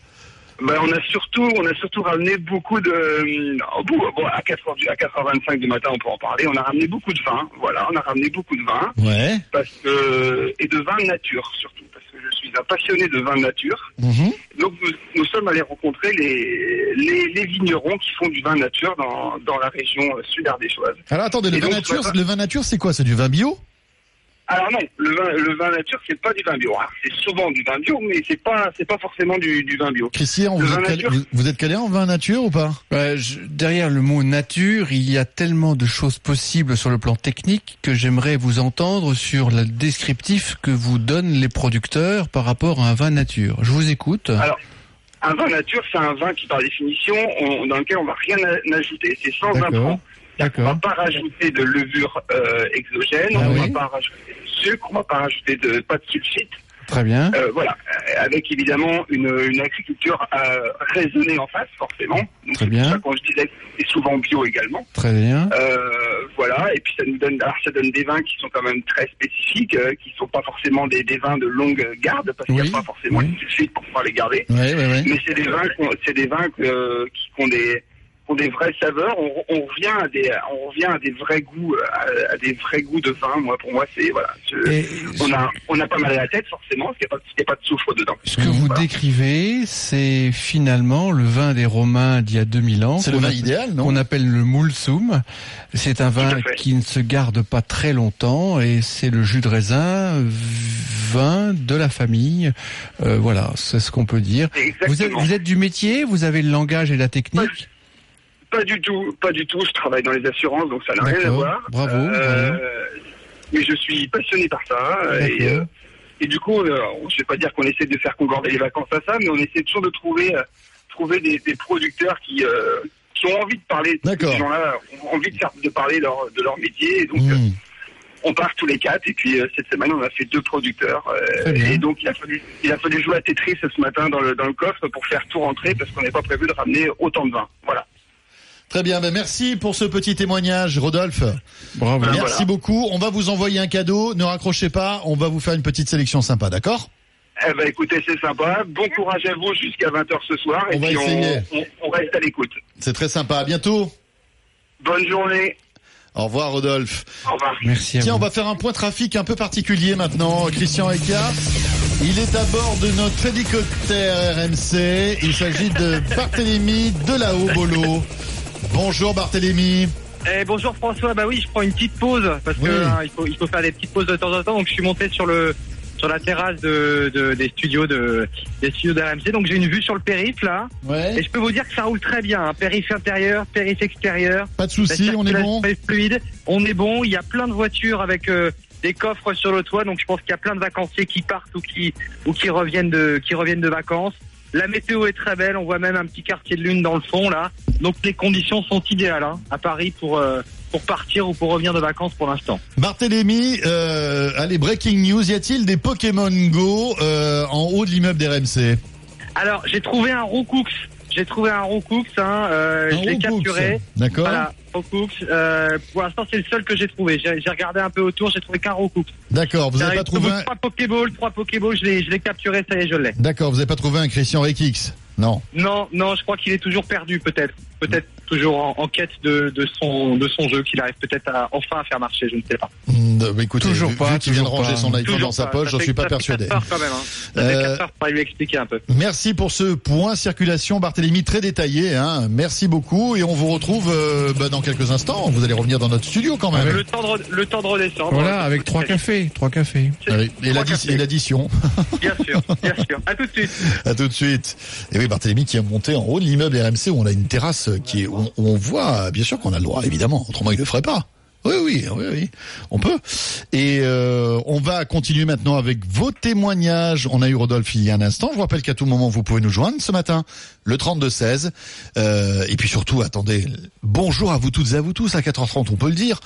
Ben, on a surtout, on a surtout ramené beaucoup de, euh, bon, à 4h, du- à 4h25 du matin, on peut en parler. On a ramené beaucoup de vin. Voilà, on a ramené beaucoup de vin. Ouais. parce que et de vin nature surtout parce que je suis un passionné de vin nature Mhm. donc nous, nous sommes allés rencontrer les, les les vignerons qui font du vin nature dans dans la région sud ardéchoise Alors attendez, le Et vin donc, nature, le vin nature, c'est quoi? C'est du vin bio? Alors non le vin le vin nature c'est pas du vin bio Alors, c'est souvent du vin bio mais c'est pas c'est pas forcément du, du vin bio Christian, vous vin êtes, calé, nature. vous, vous êtes calé en vin nature ou pas? Je- derrière le mot nature, il y a tellement de choses possibles sur le plan technique que j'aimerais vous entendre sur le descriptif que vous donnent les producteurs par rapport à un vin nature. Je vous écoute. alors un vin nature c'est un vin qui par définition on- dans lequel on va rien ajouter c'est sans D'accord. On va D'accord. pas rajouter de levure euh, exogène, Ah on oui. va pas rajouter de sucre, on va pas rajouter de pas de sulfite. Très bien. Euh, voilà, avec évidemment une, une agriculture euh, raisonnée en face, forcément. Donc, Très bien. ça, quand je disais c'est souvent bio également. Très bien. Euh, voilà, et puis ça nous donne, alors ça donne des vins qui sont quand même très spécifiques, euh, qui sont pas forcément des, des vins de longue garde, parce qu'il n'y Oui, a pas forcément oui. de sulfite pour pouvoir les garder. Ouais. Mais c'est des vins, c'est des vins euh, qui ont des, ont des vraies saveurs. On, on revient à des, on revient à des vrais goûts, à, à des vrais goûts de vin. Moi, pour moi, c'est voilà. je- on a, on a pas mal à la tête forcément, parce qu'il n'y a, pas- il y a pas de soufre dedans. ce que vous Voilà. décrivez, c'est finalement le vin des Romains d'il y a 2000 ans. C'est le qu'on vin appelle- idéal, non qu'on appelle le Mulsum. C'est un vin qui ne se garde pas très longtemps et c'est le jus de raisin vin de la famille. Euh, voilà, c'est ce qu'on peut dire. Vous êtes, vous êtes du métier, vous avez le langage et la technique. Pas du tout, pas du tout. Je travaille dans les assurances, donc ça n'a rien à voir. Bravo, Euh. Mais je suis passionné par ça. Et, D'accord. euh, et du coup, euh, je vais pas dire qu'on essaie de faire concorder les vacances à ça, mais on essaie toujours de trouver, trouver des, des producteurs qui, qui ont envie de parler. D'accord. Ces gens-là ont envie de, faire, de parler leur, de leur métier. Et donc, Mmh. on part tous les quatre. Et puis cette semaine, on a fait deux producteurs. et donc, il a fallu, il a fallu jouer à Tetris ce matin dans le, dans le coffre pour faire tout rentrer parce qu'on n'est pas prévu de ramener autant de vin. Voilà. Très bien, ben merci pour ce petit témoignage, Rodolphe. Bravo. Voilà. Merci beaucoup. On va vous envoyer un cadeau. Ne raccrochez pas. On va vous faire une petite sélection sympa, d'accord? Eh ben écoutez, c'est sympa. Bon courage à vous jusqu'à 20h ce soir. On et va puis essayer. on, on- on reste à l'écoute. C'est très sympa. À bientôt. Bonne journée. Au revoir, Rodolphe. Au revoir. Merci à Tiens, vous. on va faire un point trafic un peu particulier maintenant. Christian Eka. Il est à bord de notre hélicoptère RMC. Il s'agit de Barthélémy de la Bolo. Bonjour Barthélémy. Eh, bonjour François, bah oui, je prends une petite pause parce Oui. que hein, il, faut, il faut faire des petites pauses de temps en temps. Donc je suis monté sur le sur la terrasse de, de- des studios de des studios d'RMC. Donc j'ai une vue sur le périph là. Ouais. Et je peux vous dire que ça roule très bien. Hein. Périph intérieur, périph extérieur. Pas de soucis, La on est bon. fluide. On est bon. Il y a plein de voitures avec euh, des coffres sur le toit. Donc je pense qu'il y a plein de vacanciers qui partent ou qui ou qui reviennent de qui reviennent de vacances. La météo est très belle. On voit même un petit quartier de lune dans le fond là. Donc les conditions sont idéales hein, à Paris pour euh, pour partir ou pour revenir de vacances pour l'instant. Barthélémy, euh, allez, breaking news, y a-t-il des Pokémon Go euh, en haut de l'immeuble d'RMC Alors j'ai trouvé un Roucoux. J'ai trouvé un Roucoux. Hein, euh, Un je l'ai capturé. D'accord Voilà, Roucoux. Euh, pour l'instant c'est le seul que j'ai trouvé. J'ai regardé un peu autour. J'ai trouvé qu'un Roucoux. D'accord, vous n'avez pas trouvé un... Trois Pokéballs, trois Pokéballs, je l'ai, je l'ai capturé, ça y est, je l'ai. D'accord, vous n'avez pas trouvé un Christian Rekix Non? Non, non, je crois qu'il est toujours perdu, peut-être. Peut-être toujours en, en quête de, de son, de son jeu, qu'il arrive peut-être à, enfin à faire marcher, je ne sais pas. Mm, bah, écoutez, Toujours vu, pas, vu qu'il vient de ranger pas. son iPhone Toujours dans sa pas. poche, j'en suis pas ça persuadé. heures quand même, hein. Ça fait Euh, quatre heures pour lui expliquer un peu. Merci pour ce point circulation, Barthélémy, très détaillé. Hein. Merci beaucoup et on vous retrouve euh, bah, dans quelques instants. Vous allez revenir dans notre studio quand même. Le temps de, re- le temps de redescendre. Voilà, avec trois cafés, trois cafés. Ah Et l'addition. Bien sûr, bien sûr. À tout de suite. À tout de suite. Et oui, Barthélémy qui est monté en haut de l'immeuble RMC où on a une terrasse qui est, on, voit, bien sûr qu'on a le droit, évidemment. Autrement, il le ferait pas. Oui, oui, oui, oui, on peut. Et euh, on va continuer maintenant avec vos témoignages. On a eu Rodolphe il y a un instant. Je vous rappelle qu'à tout moment, vous pouvez nous joindre ce matin, le 32-16. Euh, et puis surtout, attendez, bonjour à vous toutes et à vous tous à 4h30, on peut le dire.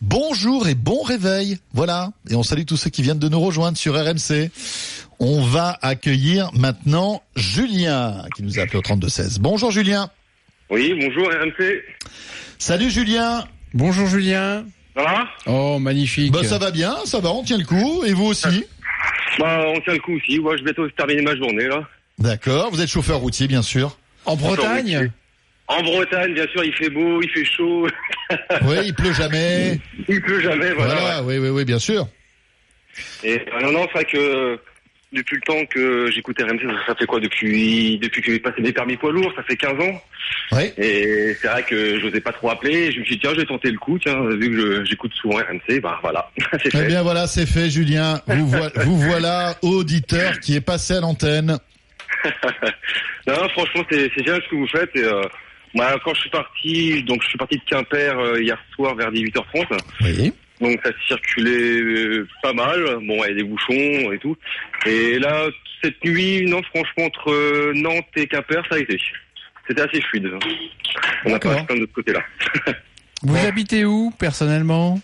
Bonjour et bon réveil. Voilà. Et on salue tous ceux qui viennent de nous rejoindre sur RMC. On va accueillir maintenant Julien, qui nous a appelé au 32-16. Bonjour Julien. Oui, bonjour RMC. Salut Julien. Bonjour Julien. Ça va? Oh, magnifique. Bah ça va bien, ça va, on tient le coup. Et vous aussi? Bah, on tient le coup aussi. Moi, je vais bientôt terminer ma journée, là. D'accord, vous êtes chauffeur routier bien sûr. En Bretagne? En Bretagne, bien sûr, il fait beau, il fait chaud. Oui, il pleut jamais. il pleut jamais, voilà. Voilà, oui, oui, oui, bien sûr. Et euh, non, non, c'est vrai que euh, depuis le temps que j'écoute RMC, ça, fait quoi depuis depuis que j'ai passé mes permis poids lourds, ça fait 15 ans. Oui. Et c'est vrai que je n'osais pas trop appeler. Je me suis dit tiens, je vais tenter le coup. Tiens, vu que j'écoute souvent RMC, bah voilà, c'est Eh bien voilà, c'est fait Julien. Vous, voi- vous voilà, auditeur qui est passé à l'antenne. non, franchement, c'est bien ce que vous faites. Et, euh, moi, quand je suis parti, donc je suis parti de Quimper euh, hier soir vers 18h30. Oui. Donc ça circulait euh, pas mal. Bon, il y a des bouchons et tout. Et là, cette nuit, non, franchement, entre euh, Nantes et Quimper, ça a été. C'était assez fluide. On n'a pas plein de ce côté-là. Vous habitez où, personnellement?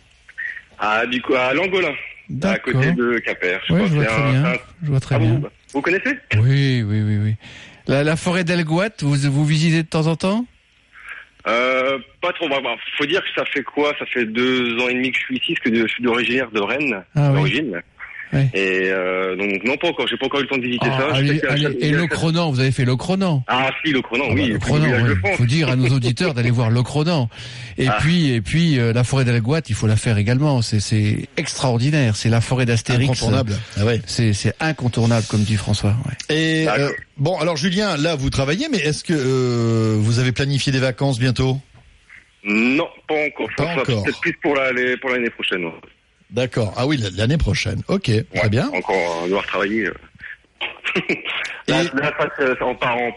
Ah, du coup, à Langolin, à côté de Quimper. Ouais, crois je vois très un- bien. un- Je vois très Ah, bien. vous, vous connaissez? Oui, oui, oui, oui. La, la forêt d'Elgoat, vous, vous visitez de temps en temps? Euh, Pas trop. Bah, bah, faut dire que ça fait quoi? Ça fait deux ans et demi que je suis ici, parce que je suis originaire de Rennes, Ah oui. Ouais. Et euh, donc non pas encore. J'ai pas encore eu le temps de visiter Ah, ça. Allez, allez, il Et a- Locronan, vous avez fait Locronan Ah si, le Cronan, Ah bah, oui. le le Cronan, ouais. France. faut dire à nos auditeurs d'aller voir le Cronan. Et Ah. puis, et puis euh, la forêt d'Elgoat, il faut la faire également. C'est, c'est extraordinaire. C'est la forêt d'Astérix. Incontournable. Ah ouais. C'est, c'est incontournable, comme dit François. ouais. Et euh, bon, alors Julien, là vous travaillez, mais est-ce que euh, vous avez planifié des vacances bientôt? Non, pas encore. Pas encore. Peut-être plus pour l'année pour l'année prochaine. D'accord. Ah oui, l'année prochaine. Ok, Ouais, très bien. Encore euh, devoir travailler. euh. là, Et- là, on part, on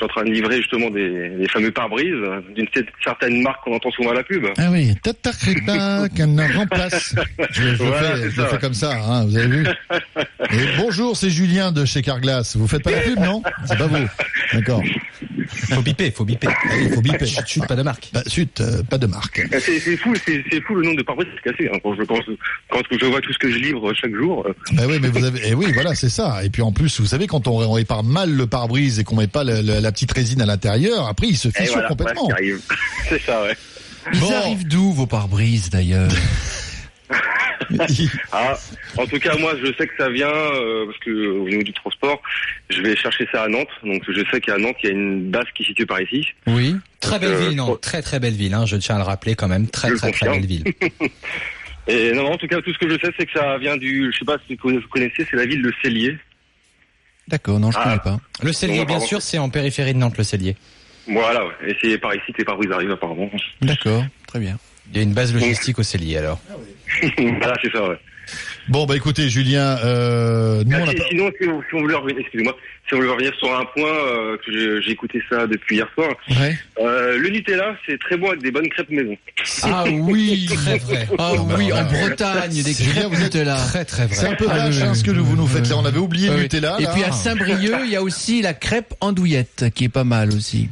suis en train de livrer justement des, des fameux pare-brises euh, d'une cer- certaine marque qu'on entend souvent à la pub. Ah oui, Tata qu'elle remplace. Je, je Voilà, fais, c'est je ça, fais ouais. comme ça, hein, vous avez vu. Et bonjour, c'est Julien de chez Carglass. Vous faites pas la pub, non? C'est pas vous. D'accord. Faut biper, faut biper. Ah, Il faut biper. Chut, chut, pas de marque. Bah, euh, pas de marque. Euh, C'est fou, c'est fou le nombre de pare-brises qui est cassé. Hein, quand, je, quand, je- quand je vois tout ce que je livre chaque jour. euh, Bah oui, mais vous avez, et oui, voilà, c'est ça. Et puis en plus, vous savez, quand on, on répare mal le pare-brise et qu'on met pas le- le- la petite résine à l'intérieur, après il se et fissure voilà, complètement. c'est ça, ouais. Ils Bon. arrivent d'où vos pare-brises d'ailleurs? Ah, en tout cas, moi, je sais que ça vient euh, parce que au niveau du transport, je vais chercher ça à Nantes. Donc, je sais qu'à Nantes, il y a une base qui est située par ici. Oui. Très belle Euh, ville, non? oh. Très très belle ville, hein, je tiens à le rappeler quand même. Très très très belle ville. Et non, non, en tout cas, tout ce que je sais, c'est que ça vient du, je sais pas si vous connaissez, c'est la ville de Cellier. D'accord, non, je Ah. connais pas. Le cellier, bien sûr, c'est en périphérie de Nantes, le cellier. Voilà, ouais. Et c'est par ici que les par où ils arrivent, apparemment. D'accord, très bien. Il y a une base logistique au cellier, alors. voilà, c'est ça, ouais. Bon, bah écoutez, Julien, euh, nous, on Ah, a si- pas- Sinon, si on, si on voulait revenir, excusez-moi, si on voulait revenir sur un point euh, que j'ai- écouté ça depuis hier soir, Ouais. euh, le Nutella, c'est très bon avec des bonnes crêpes maison. Ah oui, Très vrai. Ah bah, oui, voilà. en Bretagne, des Julien, crêpes vous êtes Nutella. Très, très c'est vrai. un peu Ah, vache hein, ce que vous nous faites là. On avait oublié Ah le. Nutella. Et là. puis à Saint-Brieuc, il y a aussi la crêpe andouillette qui est pas mal aussi.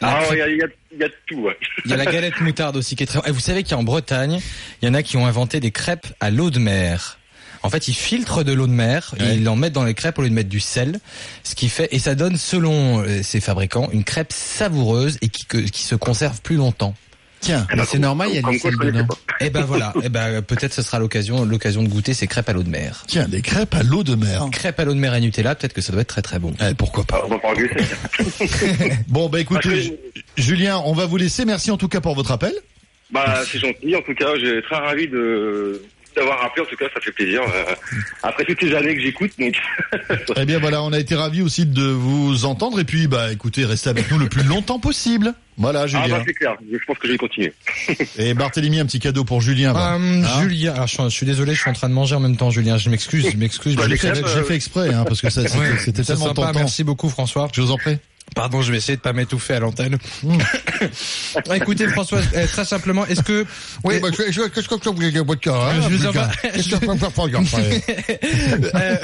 La Ah, il y a, y a- il y a de tout, ouais. Il y a la galette moutarde aussi qui est très. Et vous savez qu'en Bretagne, il y en a qui ont inventé des crêpes à l'eau de mer. En fait, ils filtrent de l'eau de mer, Ouais. ils en mettent dans les crêpes au lieu de mettre du sel, ce qui fait et ça donne, selon euh, ces fabricants, une crêpe savoureuse et qui, que- qui se conserve plus longtemps. Tiens, Mais c'est normal, il y a du sel dedans. Et ben voilà, et ben peut-être ce sera l'occasion l'occasion de goûter ces crêpes à l'eau de mer. tiens, des crêpes à l'eau de mer. Crêpes à l'eau de mer et Nutella, peut-être que ça doit être très très bon. Eh, pourquoi pas On va pas. Bon, bah écoutez, que- Julien, on va vous laisser. Merci en tout cas pour votre appel. Bah, c'est gentil. En tout cas, j'ai très ravi de d'avoir appelé. En tout cas, ça fait plaisir. euh, après toutes ces années que j'écoute, donc. Eh bien voilà, on a été ravis aussi de vous entendre et puis bah écoutez, restez avec nous le plus longtemps possible. Voilà, Ah Julien. bah c'est clair. Je pense que je vais continuer. Et Barthélémy, un petit cadeau pour Julien. bah. Euh, Hein Julien, alors, je, suis- je suis désolé, je suis en train de manger en même temps, Julien. Je m'excuse, je m'excuse. Bah, je J'ai fait, euh, fait exprès, hein, parce que c'était Ouais, tellement sympa, tentant. Merci beaucoup, François. Je vous en prie. Pardon, je vais essayer de pas m'étouffer à l'antenne. Écoutez, François, euh, très simplement, est-ce que Oui, bah, je, je, qu'est-ce que dire, votre cas, hein, Je vous envoie- après Euh,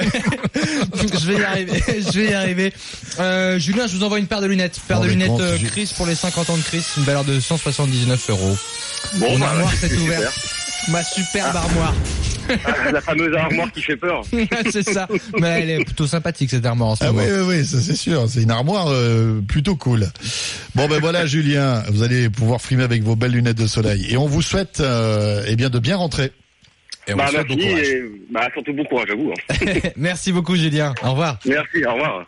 je vais y arriver. Je vais y arriver. Euh, Julien, je vous envoie une paire de lunettes. Paire Oh, de lunettes euh, Chris pour les 50 ans de Chris, une valeur de 179 euros. Bon, Mon bah, armoire c'est s'est ouverte. Ma superbe armoire. Ah, la fameuse armoire qui fait peur. c'est ça. Mais elle est plutôt sympathique cette armoire en ce Ah moment. oui, oui, oui, ça c'est sûr. C'est une armoire euh, plutôt cool. Bon ben voilà, Julien, vous allez pouvoir frimer avec vos belles lunettes de soleil. Et on vous souhaite euh, eh bien de bien rentrer. Et on Bah, vous souhaite merci. bon courage. Et, bah, surtout bon courage à vous. hein. Merci beaucoup, Julien. Au revoir. Merci. Au revoir.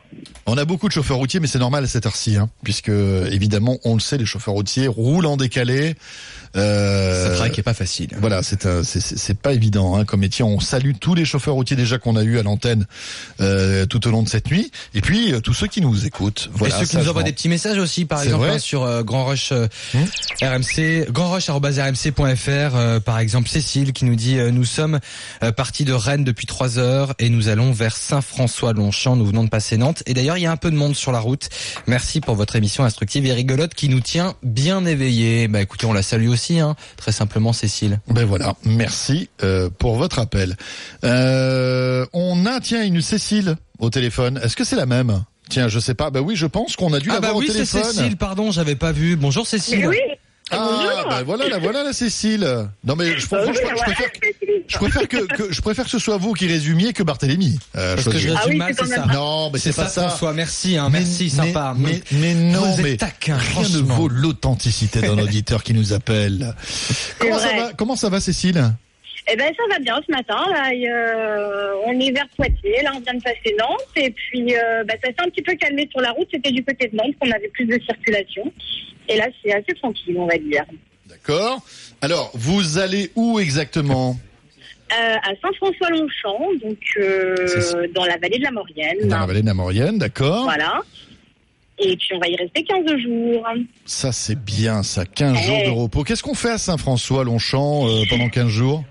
On a beaucoup de chauffeurs routiers, mais c'est normal à cette heure-ci, hein, puisque évidemment, on le sait, les chauffeurs routiers roulent en décalé. Euh, C'est un travail qui est pas facile. Voilà, c'est c'est- pas évident hein, comme métier. On salue tous les chauffeurs routiers déjà qu'on a eu à l'antenne euh, tout au long de cette nuit, et puis euh, tous ceux qui nous écoutent. Voilà, et ceux qui nous envoient des petits messages aussi, par exemple, hein, sur euh, Grand Rush euh, RMC, grandrush@rmc.fr, euh, par exemple Cécile qui nous dit euh, nous sommes euh, partis de Rennes depuis trois heures et nous allons vers Saint-François-Longchamp. Nous venons de passer Nantes et d'ailleurs il y a un peu de monde sur la route. Merci pour votre émission instructive et rigolote qui nous tient bien éveillés. Bah écoutez, on la salue aussi, hein, très simplement Cécile. Ben voilà, merci euh, pour votre appel. Euh, on a tiens une Cécile au téléphone. Est-ce que c'est la même? Tiens, je sais pas. Ben oui, je pense qu'on a dû Ah l'avoir bah oui, au c'est téléphone. Cécile, pardon, j'avais pas vu. Bonjour Cécile. Mais oui. Ah, ben voilà, la voilà la Cécile. Non mais je, franchement, je, je préfère, je préfère que, que- je préfère que ce soit vous qui résumiez que Barthélémy. Euh, Parce que je résume Ah oui, mal, c'est ça. même Non, mais C'est pas ça. François. Merci, hein, Mais- merci, mais- sympa. Mais, mais non, Vous êtes mais taquin, rien ne vaut l'authenticité d'un auditeur qui nous appelle. Comment ça va Comment ça va, Cécile? Eh ben ça va bien ce matin. Là, Et, euh, on est vers Poitiers. Là, on vient de passer Nantes. Et puis, euh, bah, ça s'est un petit peu calmé sur la route. C'était du côté de Nantes qu'on avait plus de circulation. Et là, c'est assez tranquille, on va dire. D'accord. Alors, vous allez où exactement? Euh, à Saint-François-Longchamp, donc euh, dans la vallée de la Maurienne. Dans la vallée de la Maurienne, d'accord. Voilà. Et puis, on va y rester 15 jours. Ça, c'est bien, ça. 15 Eh. jours de repos. Qu'est-ce qu'on fait à Saint-François-Longchamp euh, pendant 15 jours?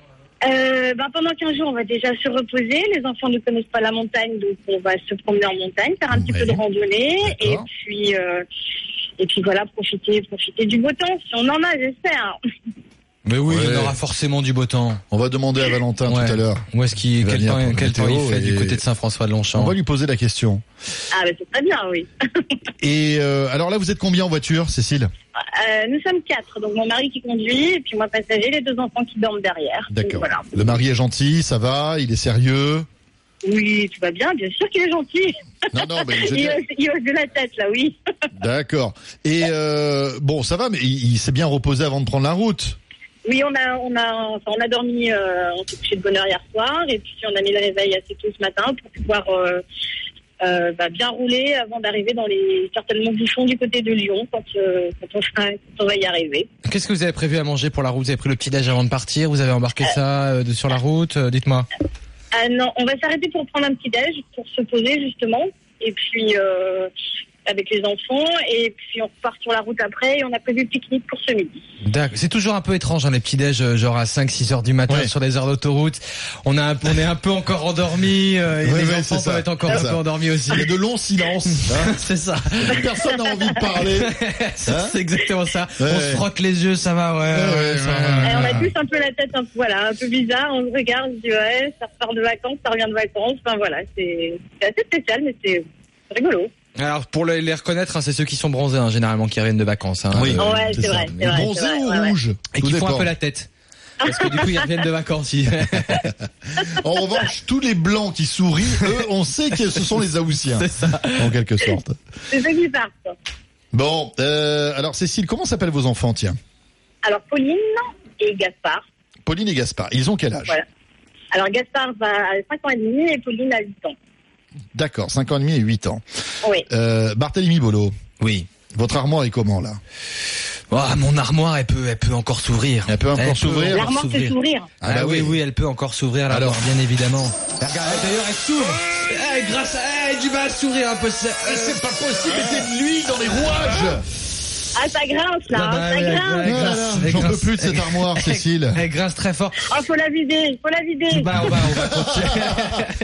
Ben, pendant 15 jours, on va déjà se reposer. Les enfants ne connaissent pas la montagne, donc on va se promener en montagne, faire un petit peu de randonnée, et puis et puis voilà, profiter profiter du beau temps, si on en a, j'espère. Mais oui, il Ouais. y en aura forcément du beau temps. On va demander à Valentin Ouais. tout à l'heure. Où est-ce qu'il, quel temps, quel temps il fait du côté de Saint-François de On va lui poser la question. Ah, ben c'est très bien, oui. Et euh, alors là, vous êtes combien en voiture, Cécile? Euh, nous sommes quatre, donc mon mari qui conduit, et puis moi passager, les deux enfants qui dorment derrière. D'accord. Voilà. Le mari est gentil, ça va, il est sérieux? Oui, tout va bien, bien sûr qu'il est gentil. Non, non, mais je il, hausse, il hausse de la tête, là, oui. D'accord. Et euh, bon, ça va, mais il, il s'est bien reposé avant de prendre la route. Oui, on a, on a, enfin, on a dormi, euh, on s'est couché de bonne heure hier soir, et puis on a mis le réveil assez tôt ce matin pour pouvoir euh, euh, bah, bien rouler avant d'arriver dans les certainement bouchons du côté de Lyon quand, euh, quand, on, sera- quand on va y arriver. Qu'est-ce que vous avez prévu à manger pour la route? Vous avez pris le petit déj avant de partir? Vous avez embarqué ça de- sur la route? Dites-moi. Non, on va s'arrêter pour prendre un petit déj, pour se poser justement, et puis avec les enfants, et puis on repart sur la route après, et on a prévu le pique-nique pour ce midi. D'accord. C'est toujours un peu étrange hein, les petits déj euh, genre à 5 6 heures du matin Ouais. sur les heures d'autoroute. On a un- on est un peu encore endormi euh, et Ouais, les ouais, enfants peuvent être encore un ça. peu endormis aussi. Il y a de longs silences. hein. C'est ça. Personne n'a envie de parler. C'est Hein c'est exactement ça. Ouais. On se frotte les yeux, ça va, ouais. Ouais, ouais, ouais, ça ouais. va. Et on a tous un peu la tête un peu, voilà, un peu bizarre, on regarde, on se dit ouais, ça repart de vacances, ça revient de vacances, enfin voilà, c'est c'est assez spécial, mais c'est rigolo. Alors pour les reconnaître, hein, c'est ceux qui sont bronzés hein, généralement qui reviennent de vacances. Hein, Oui, Euh, Ouais, c'est vrai, vrai, Bronzé c'est vrai, ou ouais, ouais. rouge et qui font un peu la tête. Parce que du coup ils reviennent de vacances. En revanche, tous les blancs qui sourient, eux, on sait que ce sont les Aoussiens. C'est ça. En quelque sorte. C'est ceux qui partent. Bon, euh, alors Cécile, comment s'appellent vos enfants, tiens Alors Pauline et Gaspard, Pauline et Gaspard, ils ont quel âge voilà. Alors Gaspard va à 5 ans et demi et Pauline à 8 ans. D'accord, 5 ans et demi et 8 ans. Oui. Euh, Barthélemy Bolo, Oui. votre armoire est comment là? Oh, mon armoire, elle peut, elle peut encore s'ouvrir. Elle peut encore s'ouvrir L'armoire fait sourire. Ah, bah oui, oui, elle peut encore s'ouvrir Alors. l'armoire, bien évidemment. Regarde, d'ailleurs, elle s'ouvre. Eh, grâce à elle, du mal à s'ouvrir un peu. C'est C'est pas possible, mettez de l'huile dans les rouages Ah, ça grince là, Ah bah, hein, ça grince. J'en peux plus de cette armoire, Cécile. Elle grince très fort. Oh, faut la vider, faut la vider. Bah, on va, on va continuer.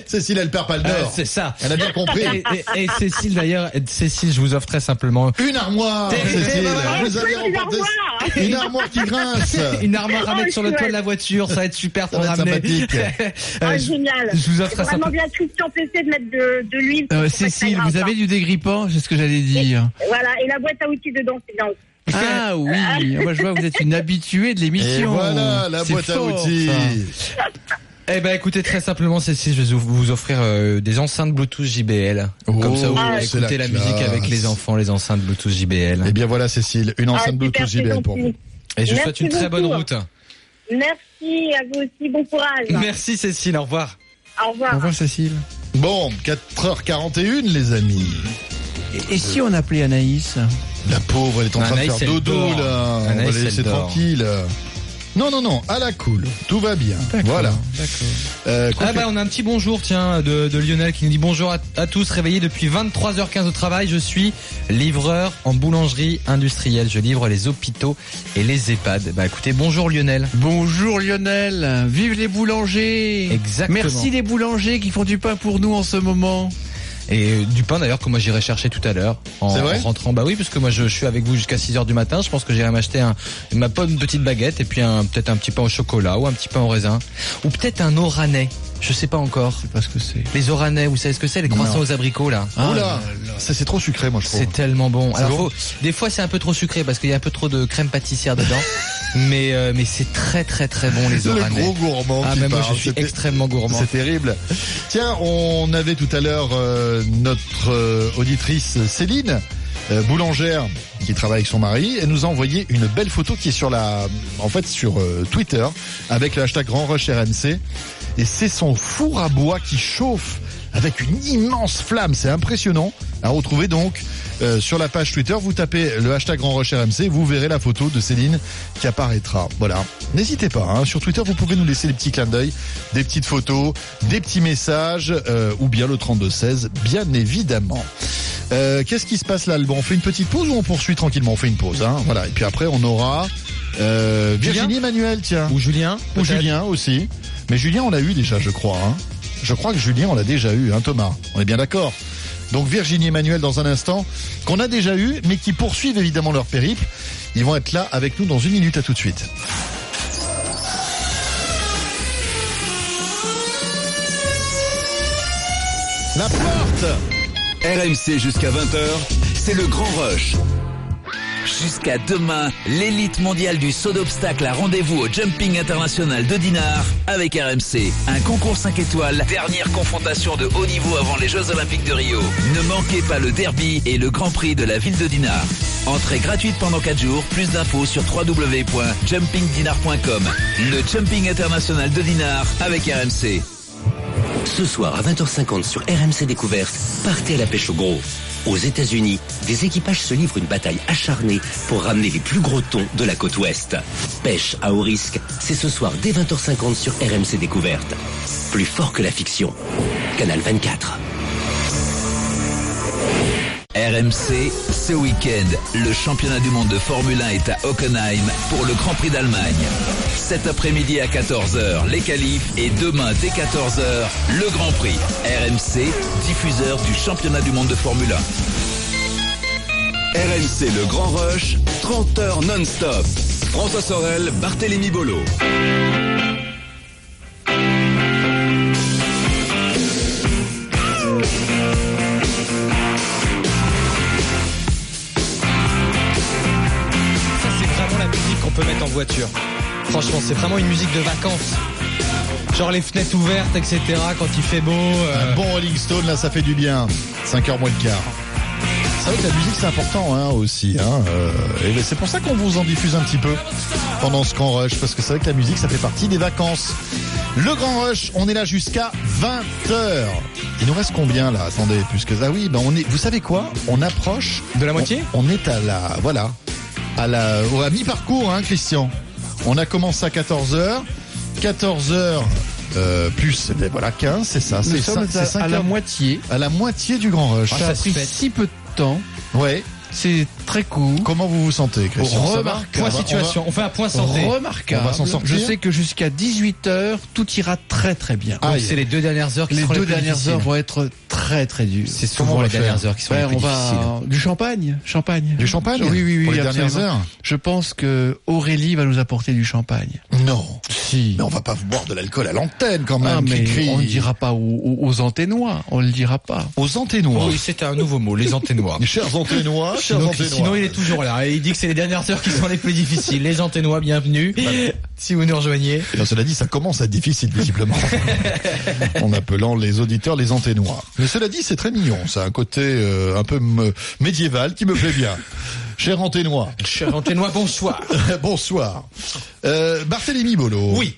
Cécile, elle perd pas le Euh, nord. c'est ça. Elle a bien compris. Et, et- et Cécile d'ailleurs, Cécile, je vous offre très simplement Une armoire, Cécile. Vous Oh, une armoire. une armoire qui grince. une armoire à Oh, mettre sur le toit de la voiture. Ça va être super pour ramener. sympathique. Euh, Ah, je- génial. je vous offre C'est ça vraiment simple- bien Christian PC de mettre de, de l'huile. Euh, Cécile, vous avez hein. du dégrippant C'est ce que j'allais dire. Voilà, et la boîte à outils dedans, c'est Ah oui, moi je vois que vous êtes une habituée de Et l'émission. voilà la C'est boîte à outils. ça. Eh ben écoutez très simplement Cécile, je vais vous offrir euh, des enceintes Bluetooth JBL. Comme ça vous Oh, pourrez c'est écouter la la, musique avec les enfants, les enceintes Bluetooth JBL. Eh bien voilà Cécile, une enceinte Ah, Bluetooth super, JBL pour vous. Et je vous Merci souhaite une très bonne route. Merci à vous aussi, bon courage. Merci Cécile, au revoir. Au revoir. Au revoir Cécile. Bon, 4h41 les amis. Et, et si on appelait Anaïs? La pauvre, elle est en train de faire dodo dort. là. On va Anaïs, la elle laisser tranquille. Non, non, non, à la cool. Tout va bien. Voilà. D'accord. Euh, Ah bah on a un petit bonjour tiens de, de Lionel qui nous dit bonjour à, à tous réveillés depuis 23h15 au travail je suis livreur en boulangerie industrielle je livre les hôpitaux et les EHPAD bah écoutez bonjour Lionel Bonjour Lionel, vive les boulangers. Exactement. Merci les boulangers qui font du pain pour nous en ce moment. Et du pain d'ailleurs que moi j'irai chercher tout à l'heure en, rentrant. Bah oui parce que moi je, je suis avec vous jusqu'à 6h du matin. Je pense que j'irai m'acheter un ma bonne petite baguette et puis un peut-être un petit pain au chocolat ou un petit pain au raisin. Ou peut-être un oranais je sais pas encore Je sais pas ce que c'est. les oranais vous savez ce que c'est les croissants Non. aux abricots là Oula, ça c'est trop sucré moi je trouve. C'est tellement bon. Alors bon faut- des fois c'est un peu trop sucré parce qu'il y a un peu trop de crème pâtissière dedans, mais euh, mais c'est très très très bon les C'est le oranais. gros gourmand Ah qui mais moi parle. je suis extrêmement gourmand. C'est terrible. Tiens, on avait tout à l'heure euh, notre euh, auditrice Céline, euh, boulangère, qui travaille avec son mari. Elle nous a envoyé une belle photo qui est sur la, en fait, sur euh, Twitter avec le hashtag Grand Rush RMC. Et c'est son four à bois qui chauffe avec une immense flamme. C'est impressionnant. À retrouver donc euh, sur la page Twitter. Vous tapez le hashtag Grand Rush RMC, vous verrez la photo de Céline qui apparaîtra. Voilà. N'hésitez pas. hein. Sur Twitter, vous pouvez nous laisser des petits clins d'œil, des petites photos, des petits messages, euh, ou bien le 3216, bien évidemment. Euh, Qu'est-ce qui se passe là Bon, on fait une petite pause ou on poursuit tranquillement? On fait une pause. Hein voilà. Et puis après, on aura euh, Virginie Emmanuel, tiens. Ou Julien Ou Julien aussi. Mais Julien, on l'a eu déjà, je crois. Hein. Je crois que Julien, on l'a déjà eu, hein, Thomas. On est bien d'accord. Donc Virginie et Emmanuel dans un instant, qu'on a déjà eu, mais qui poursuivent évidemment leur périple. Ils vont être là avec nous dans une minute, à tout de suite. La porte RMC jusqu'à 20h, c'est le grand rush. Jusqu'à demain, l'élite mondiale du saut d'obstacle a rendez-vous au Jumping International de Dinard avec RMC. Un concours 5 étoiles, dernière confrontation de haut niveau avant les Jeux Olympiques de Rio. Ne manquez pas le derby et le Grand Prix de la ville de Dinard. Entrée gratuite pendant 4 jours, plus d'infos sur www.jumpingdinar.com. Le Jumping International de Dinard avec RMC. Ce soir à 20h50 sur RMC Découverte, partez à la pêche au gros. Aux États-Unis, des équipages se livrent une bataille acharnée pour ramener les plus gros thons de la côte ouest. Pêche à haut risque, c'est ce soir dès 20h50 sur RMC Découverte. Plus fort que la fiction. Canal 24. RMC, ce week-end, le championnat du monde de Formule 1 est à Hockenheim pour le Grand Prix d'Allemagne. Cet après-midi à 14h, les qualifs et demain dès 14h, le Grand Prix. RMC, diffuseur du championnat du monde de Formule 1. RMC Le Grand Rush, 30 heures non-stop. François Sorel, Barthélémy Bolo. Peut mettre en voiture. Franchement, c'est vraiment une musique de vacances. Genre les fenêtres ouvertes, etc. Quand il fait beau. Euh... Un bon Rolling Stone, là, ça fait du bien. 5h moins le quart. C'est vrai que la musique c'est important hein, aussi. Hein, euh, et c'est pour ça qu'on vous en diffuse un petit peu pendant ce grand rush, parce que c'est vrai que la musique ça fait partie des vacances. Le grand rush, on est là jusqu'à 20h. Il nous reste combien là? Attendez, puisque ah oui, ben on est. Vous savez quoi? On approche de la moitié? On, on est à la voilà à la à mi-parcours, hein, Christian. On a commencé à 14h. 14h euh, plus ben voilà 15, c'est ça. C'est ça. À, à la moitié. À la moitié du grand rush. Ah, ça, ça a pris si peu de temps. Ouais. C'est très cool. Comment vous vous sentez, Christian Remarquable. Point situation. On, va... on, fait un point santé. Remarquable. On va s'en sortir. Je sais que jusqu'à 18h, tout ira très très bien. Ah, c'est les deux dernières heures qui les seront deux les plus dernières difficiles. heures vont être très très dures. C'est souvent les dernières heures qui sont ouais, les plus on va... difficiles. Du champagne, champagne. Du champagne Oui, oui, oui. Pour les absolument. dernières heures Je pense que Aurélie va nous apporter du champagne. Non. Si. Mais on va pas boire de l'alcool à l'antenne quand même. Ah, mais on ne dira pas aux, aux, aux anténois. On le dira pas. Aux anténois. Oui, c'était un nouveau mot, les anténois. Chers anténois, Sinon, il est toujours là. Et il dit que c'est les dernières heures qui sont les plus difficiles. Les anténois, bienvenue. Si vous nous rejoignez. Bien, cela dit, ça commence à être difficile, visiblement. en appelant les auditeurs les anténois. Mais cela dit, c'est très mignon. Ça a un côté euh, un peu médiéval qui me plaît bien. Cher anténois. Cher anténois, bonsoir. Bonsoir. Euh, Barthélémy Bolo. Oui.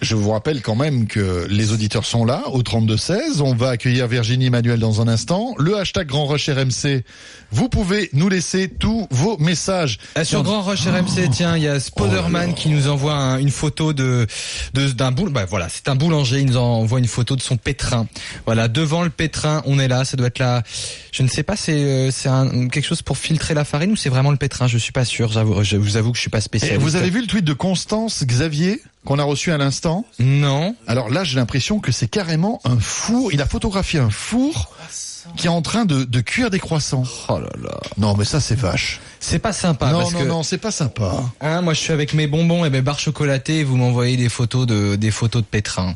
Je vous rappelle quand même que les auditeurs sont là au 32-16. On va accueillir Virginie Manuel dans un instant. Le hashtag Grand Rush RMC. Vous pouvez nous laisser tous vos messages. Ah, sur Grand Rush RMC, tiens, il y a Spoderman qui nous envoie un- une photo de de- d'un boule. Bah voilà, c'est un boulanger. Il nous envoie une photo de son pétrin. Voilà, devant le pétrin, on est là. Ça doit être là. Je ne sais pas, c'est euh, c'est un- quelque chose pour filtrer la farine ou c'est vraiment le pétrin? Je suis pas sûr. Je vous avoue que je suis pas Et spécialiste. vous avez vu le tweet de Constance Xavier? Qu'on a reçu à l'instant Non. Alors là, j'ai l'impression que c'est carrément un four. Il a photographié un four qui est en train de, de cuire des croissants. Oh là là. Non, mais ça, c'est vache. C'est pas sympa. non, parce non, que... non, c'est pas sympa. Hein, moi, je suis avec mes bonbons et mes barres chocolatées. Et vous m'envoyez des photos de des photos de pétrin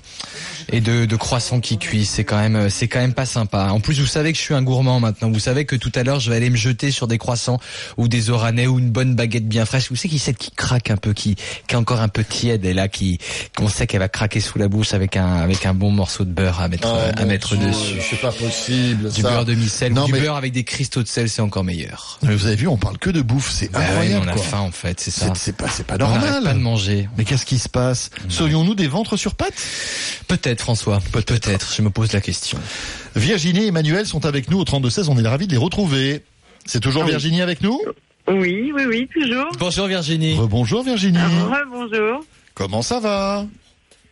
et de, de croissants qui cuisent. C'est quand même c'est quand même pas sympa. En plus, vous savez que je suis un gourmand maintenant. Vous savez que tout à l'heure, je vais aller me jeter sur des croissants ou des oranais ou une bonne baguette bien fraîche. Vous savez qui c'est qui craque un peu, qui qui est encore un peu tiède et là qui qu'on sait qu'elle va craquer sous la bouche avec un avec un bon morceau de beurre à mettre à mettre dessus. C'est pas possible. Du ça. beurre demi-sel ou du mais- beurre avec des cristaux de sel, c'est encore meilleur. Mais vous avez vu, on parle que de bouffe. C'est Bah ouais, incroyable. on a quoi. faim en fait, c'est ça. C'est c'est pas, c'est pas On normal. pas de manger. Mais qu'est-ce qui se passe? Serions-nous des ventres sur pattes? Peut-être François, peut-être. Je me pose la question. Virginie et Emmanuel sont avec nous au 32-16. On est ravis de les retrouver. C'est toujours Ah oui. Virginie avec nous? Oui, oui, oui, toujours. Bonjour Virginie. Rebonjour Virginie. Rebonjour. Comment ça va?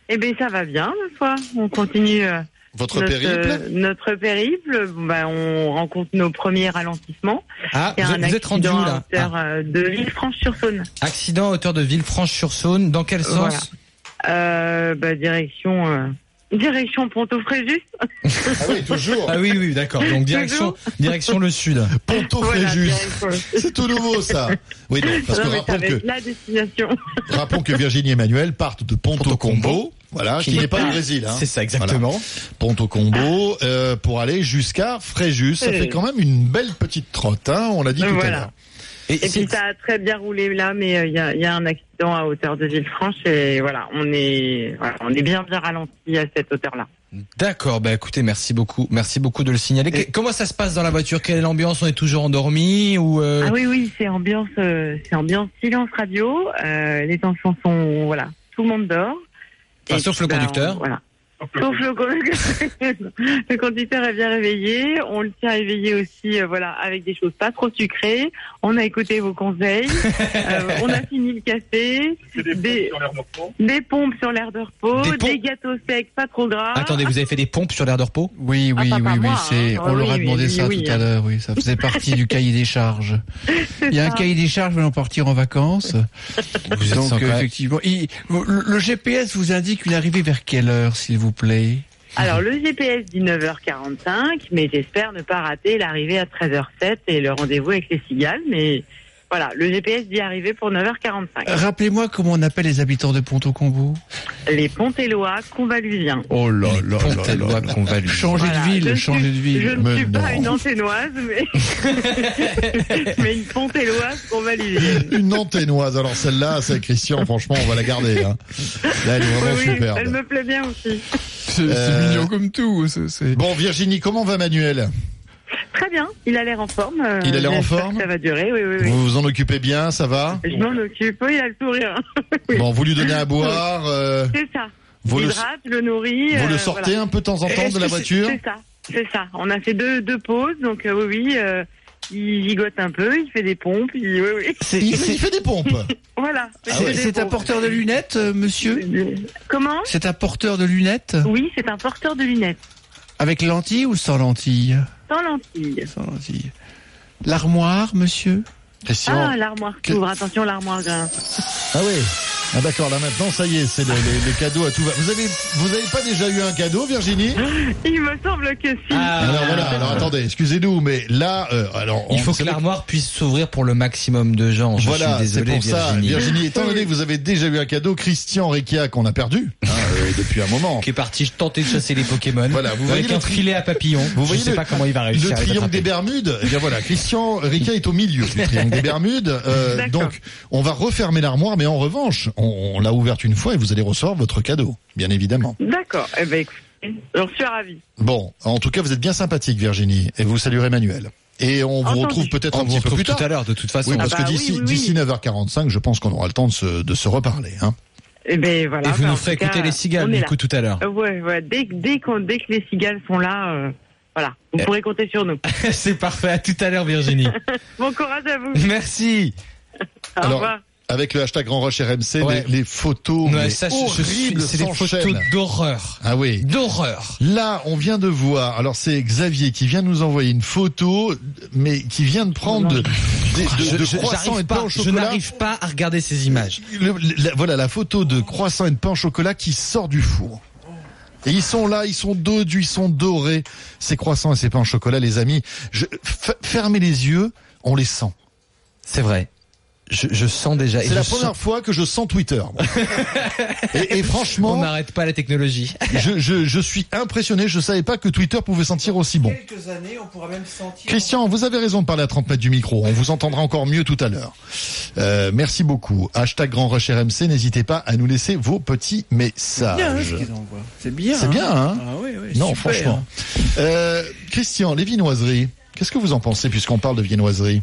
Eh bien, ça va bien, ma foi. On continue euh, Votre notre, périple euh, notre périple. Bah, on rencontre nos premiers ralentissements. Ah, vous, un vous êtes rendu accident où à là hauteur euh, de Villefranche-sur-Saône. Ah, Accident à hauteur de Villefranche-sur-Saône. Dans quel Voilà. sens Euh, bah, direction, euh, direction Ponto-Fréjus. Ah oui, toujours. Ah oui, oui, d'accord. Donc direction, direction le sud. Ponto Voilà, Fréjus. direction- C'est tout nouveau ça. Oui, donc, parce que Non, rappelons que, la destination. rappelons que Virginie et Emmanuel partent de Ponto Combo. Voilà, qui, n'est pas le Brésil. Hein. C'est ça, exactement. Voilà. Ponto Combo euh, pour aller jusqu'à Fréjus. Ça Oui. fait quand même une belle petite trotte, hein, on l'a dit tout à Voilà. l'heure. Et, Et puis ça a très bien roulé là, mais euh, il y, a, il y a un accident à hauteur de Villefranche et voilà, on est, voilà, on est bien bien ralenti à cette hauteur-là. D'accord, bah écoutez, merci beaucoup. Merci beaucoup de le signaler. Que- Comment ça se passe dans la voiture? Quelle est l'ambiance? On est toujours endormi ou euh, Ah oui oui, c'est ambiance, euh, c'est ambiance silence radio. Euh, les enfants sont voilà, tout le monde dort. Enfin, sauf le conducteur. on- voilà. Sauf le, le conducteur est bien réveillé. On le tient éveillé aussi, euh, voilà, avec des choses pas trop sucrées. On a écouté vos conseils. Euh, on a fini le café. Des, des pompes sur l'air de repos. Des gâteaux secs pas trop gras. Attendez, vous avez fait des pompes sur l'air de repos? Oui, oui, Ah, oui, oui, moi, c'est, hein. on leur a Oui, demandé oui, ça oui, tout à hein. l'heure, oui, ça faisait partie du cahier des charges. Il y a un cahier des charges, venant partir en vacances? Vous êtes Donc, euh, effectivement, il- le, le GPS vous indique une arrivée vers quelle heure, s'il vous plaît? Alors, le GPS dit 9h45, mais j'espère ne pas rater l'arrivée à 13h07 et le rendez-vous avec les cigales. Mais voilà, le GPS dit arriver pour 9h45. Rappelez-moi comment on appelle les habitants de Pont-au-Combo. Les Pontélois convalusiens. Oh là là là Pontellois là. convalus. Changer Voilà, de ville, je changer suis- de ville. Je ne Mais suis pas une anténoise, mais, mais une pontéloise convalusienne. Une anténoise. Alors celle-là, c'est Christian, franchement, on va la garder. Hein. Là, elle est vraiment Oui, superbe. elle me plaît bien aussi. C'est c'est Euh, mignon comme tout. Bon, Virginie, comment va Manuel? Très bien, il a l'air en forme. euh, Il a l'air en forme Ça va durer, oui, oui, oui. Vous vous en occupez bien, ça va Je m'en occupe, oui, il a le sourire. Bon, vous lui donnez à boire, euh, C'est ça. Vous le- L'hydrate, le nourrit. vous le euh, sortez voilà. un peu de temps en temps de la voiture C'est ça, c'est ça. On a fait deux, deux pauses, donc euh, oui, oui, euh, il gigote un peu, il fait des pompes, il, oui, oui. C'est il, c'est- il fait des pompes. Voilà. il c'est- un porteur de lunettes, euh, monsieur Comment C'est un porteur de lunettes Oui, c'est un porteur de lunettes, Avec lentilles ou sans lentilles sans lentilles. Sans lentilles. L'armoire, monsieur. Ah, l'armoire Que- s'ouvre, attention, l'armoire grince. Ah oui. Ah d'accord, là maintenant, ça y est, c'est le, le- le cadeau à tout va. Vous avez, vous avez pas déjà eu un cadeau, Virginie? Il me semble que si. Ah. Alors voilà, alors attendez, excusez-nous, mais là, euh, alors Il faut c'est que vrai l'armoire puisse s'ouvrir pour le maximum de gens. Je Voilà, suis c'est désolé, pour ça, Virginie. Virginie, étant donné que vous avez déjà eu un cadeau, Christian Rekia qu'on a perdu hein, depuis un moment. Qui est parti tenter de chasser les Pokémon. Voilà, vous voyez avec le un tri- filet à papillon. Vous je voyez sais le- pas comment il va réussir. Le triangle des Bermudes, eh bien voilà, Christian Ricca est au milieu du triangle des Bermudes. Euh, D'accord. donc, on va refermer l'armoire, mais en revanche, on, on l'a ouverte une fois et vous allez recevoir votre cadeau, bien évidemment. D'accord, eh ben écoutez, j'en suis ravie. Bon, en tout cas, vous êtes bien sympathique, Virginie, et vous saluerez Manuel. Et on vous retrouve peut-être un petit peu retrouve plus tard. tout à l'heure, de toute façon. Oui, Ah parce bah que oui, d'ici oui, oui. d'ici 9h45, je pense qu'on aura le temps de se, de se reparler. Hein. Eh ben voilà. Et vous ben, en nous ferez écouter cas, les cigales, du coup, tout à l'heure. Euh, ouais, ouais, dès, dès, qu'on- dès que les cigales sont là, euh, voilà, vous Eh. pourrez compter sur nous. C'est parfait. À tout à l'heure, Virginie. Bon courage à vous. Merci. Au Alors, revoir. Avec le hashtag Grand Rush RMC, Ouais. les, les photos Ouais, mais ça, je- je suis- horribles c'est des photos d'horreur. Ah oui. D'horreur. Là, on vient de voir. Alors, c'est Xavier qui vient nous envoyer une photo, mais qui vient de prendre de, de, Je- je- et de pain au Je chocolat. n'arrive pas à regarder ces images. Le- la- voilà la photo de croissants et de pain au chocolat qui sort du four. Et ils sont là, ils sont dodus, ils sont dorés. Ces croissants et ces pains au chocolat, les amis. Je, fermez les yeux, on les sent. C'est vrai. Je, je sens déjà. C'est la première sens- fois que je sens Twitter. et, et On franchement, n'arrête pas la technologie. je, je, je suis impressionné. Je savais pas que Twitter pouvait sentir aussi bon. quelques années, on pourra même sentir. Christian, vous avez raison de parler à 30 mètres du micro. On vous entendra encore mieux tout à l'heure. Euh, merci beaucoup. Hashtag Grand Rush RMC. N'hésitez pas à nous laisser vos petits messages. C'est bien. C'est bien, hein Ah oui, oui, Non, super. franchement. Euh, Christian, les viennoiseries. Qu'est-ce que vous en pensez puisqu'on parle de viennoiseries?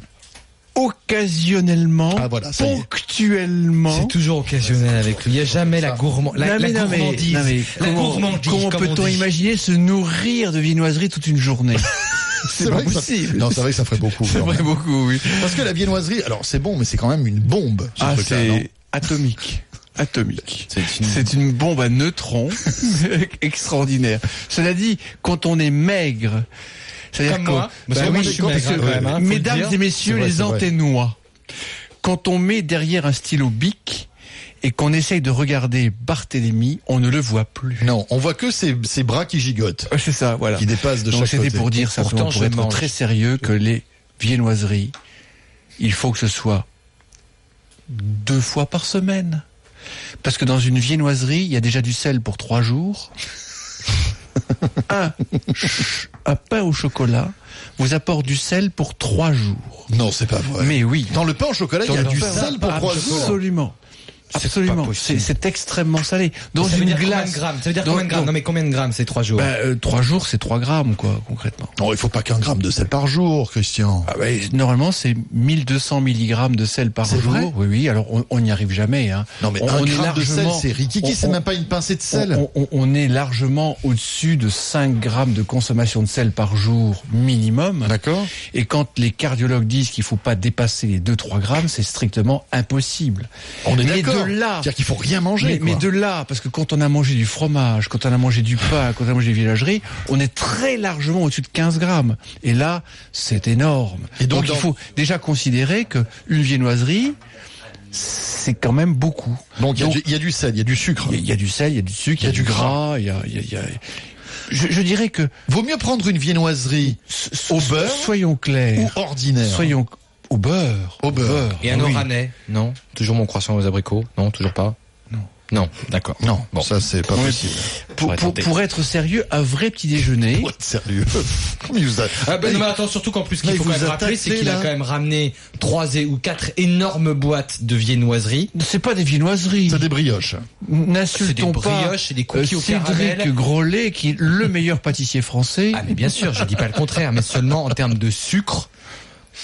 Occasionnellement, Ah voilà, ça ponctuellement. C'est toujours occasionnel avec lui. Il n'y a jamais la, gourmand, gourmandise. non, mais la comment- gourmandise. Comment comme on peut-on imaginer se nourrir de viennoiserie toute une journée C'est pas vrai que ça- possible. Non, c'est vrai que ça ferait beaucoup. Vrai même. beaucoup, oui. Parce que la viennoiserie, alors c'est bon, mais c'est quand même une bombe. ce Ah, c'est atomique. Atomique. C'est une- C'est une bombe à neutrons extraordinaire. Cela dit, quand on est maigre, c'est-à-dire Comme que- moi. Bah moi, je suis parce maigre, même, hein, mesdames dire. et messieurs, vrai, les anténois, quand on met derrière un stylo bic et qu'on essaye de regarder Barthélemy, on ne le voit plus. Non, on voit que ses, ses bras qui gigotent, Ouais, C'est ça, voilà. qui dépassent de Donc chaque c'était côté. pour dire Pourtant, simplement, pour je être mange. très sérieux, que les viennoiseries, il faut que ce soit deux fois par semaine. Parce que dans une viennoiserie, il y a déjà du sel pour trois jours. un, un pain au chocolat vous apporte du sel pour trois jours. Non, c'est pas vrai. Mais oui. Dans le pain au chocolat, il y a du sel pour trois jours. Absolument. Absolument. C'est extrêmement salé. Dans ça veut une dire combien glace. de grammes Ça veut dire dans- combien de grammes dans- Non mais combien de grammes c'est trois jours Bah, euh, trois jours, c'est 3 grammes, quoi, concrètement. Non, il faut pas qu'un gramme de sel par jour, Christian. Ah bah, normalement, c'est 1200 milligrammes de sel par jour. vrai oui, oui. Alors, on on n'y arrive jamais. Hein. Non, mais on, un on est gramme de sel, c'est rikiki, c'est même pas une pincée de sel. On, on- on est largement au-dessus de 5 grammes de consommation de sel par jour minimum. D'accord. Et quand les cardiologues disent qu'il faut pas dépasser les 2-3 grammes, c'est strictement impossible. On est d'accord. De là, C'est-à-dire qu'il faut rien manger. mais, de là, parce que quand on a mangé du fromage, quand on a mangé du pain, quand on a mangé des villageries, on est très largement au-dessus de 15 grammes. Et là, c'est énorme. Et donc, il faut déjà considérer que une viennoiserie, c'est quand même beaucoup. Donc il y, a du- il y a du sel, il y a du sucre. il y a- il y a du sel, il y a du sucre, il y a du gras, il y a, il y a- il y a- Je, je dirais que Vaut mieux prendre une viennoiserie au beurre soyons clairs, ou ordinaire. soyons au beurre, Au beurre. Et un oui. oranais Non Toujours mon croissant aux abricots Non, toujours pas Non. Non, d'accord. Non, Bon. ça c'est pas possible. Pour, pour, pour être sérieux, un vrai petit déjeuner. Pour être sérieux. Comment il vous a... Ah ben non mais attends surtout qu'en plus ce qu'il faut quand vous même a rappeler c'est qu'il a quand même ramené trois et- ou quatre énormes boîtes de viennoiseries. C'est pas des viennoiseries. C'est des brioches. N'insultons C'est des pas brioches et des cookies euh, au caramel. Cédric Grolet, qui est le meilleur pâtissier français. Ah mais bien sûr, je dis pas le contraire, mais seulement en termes de sucre,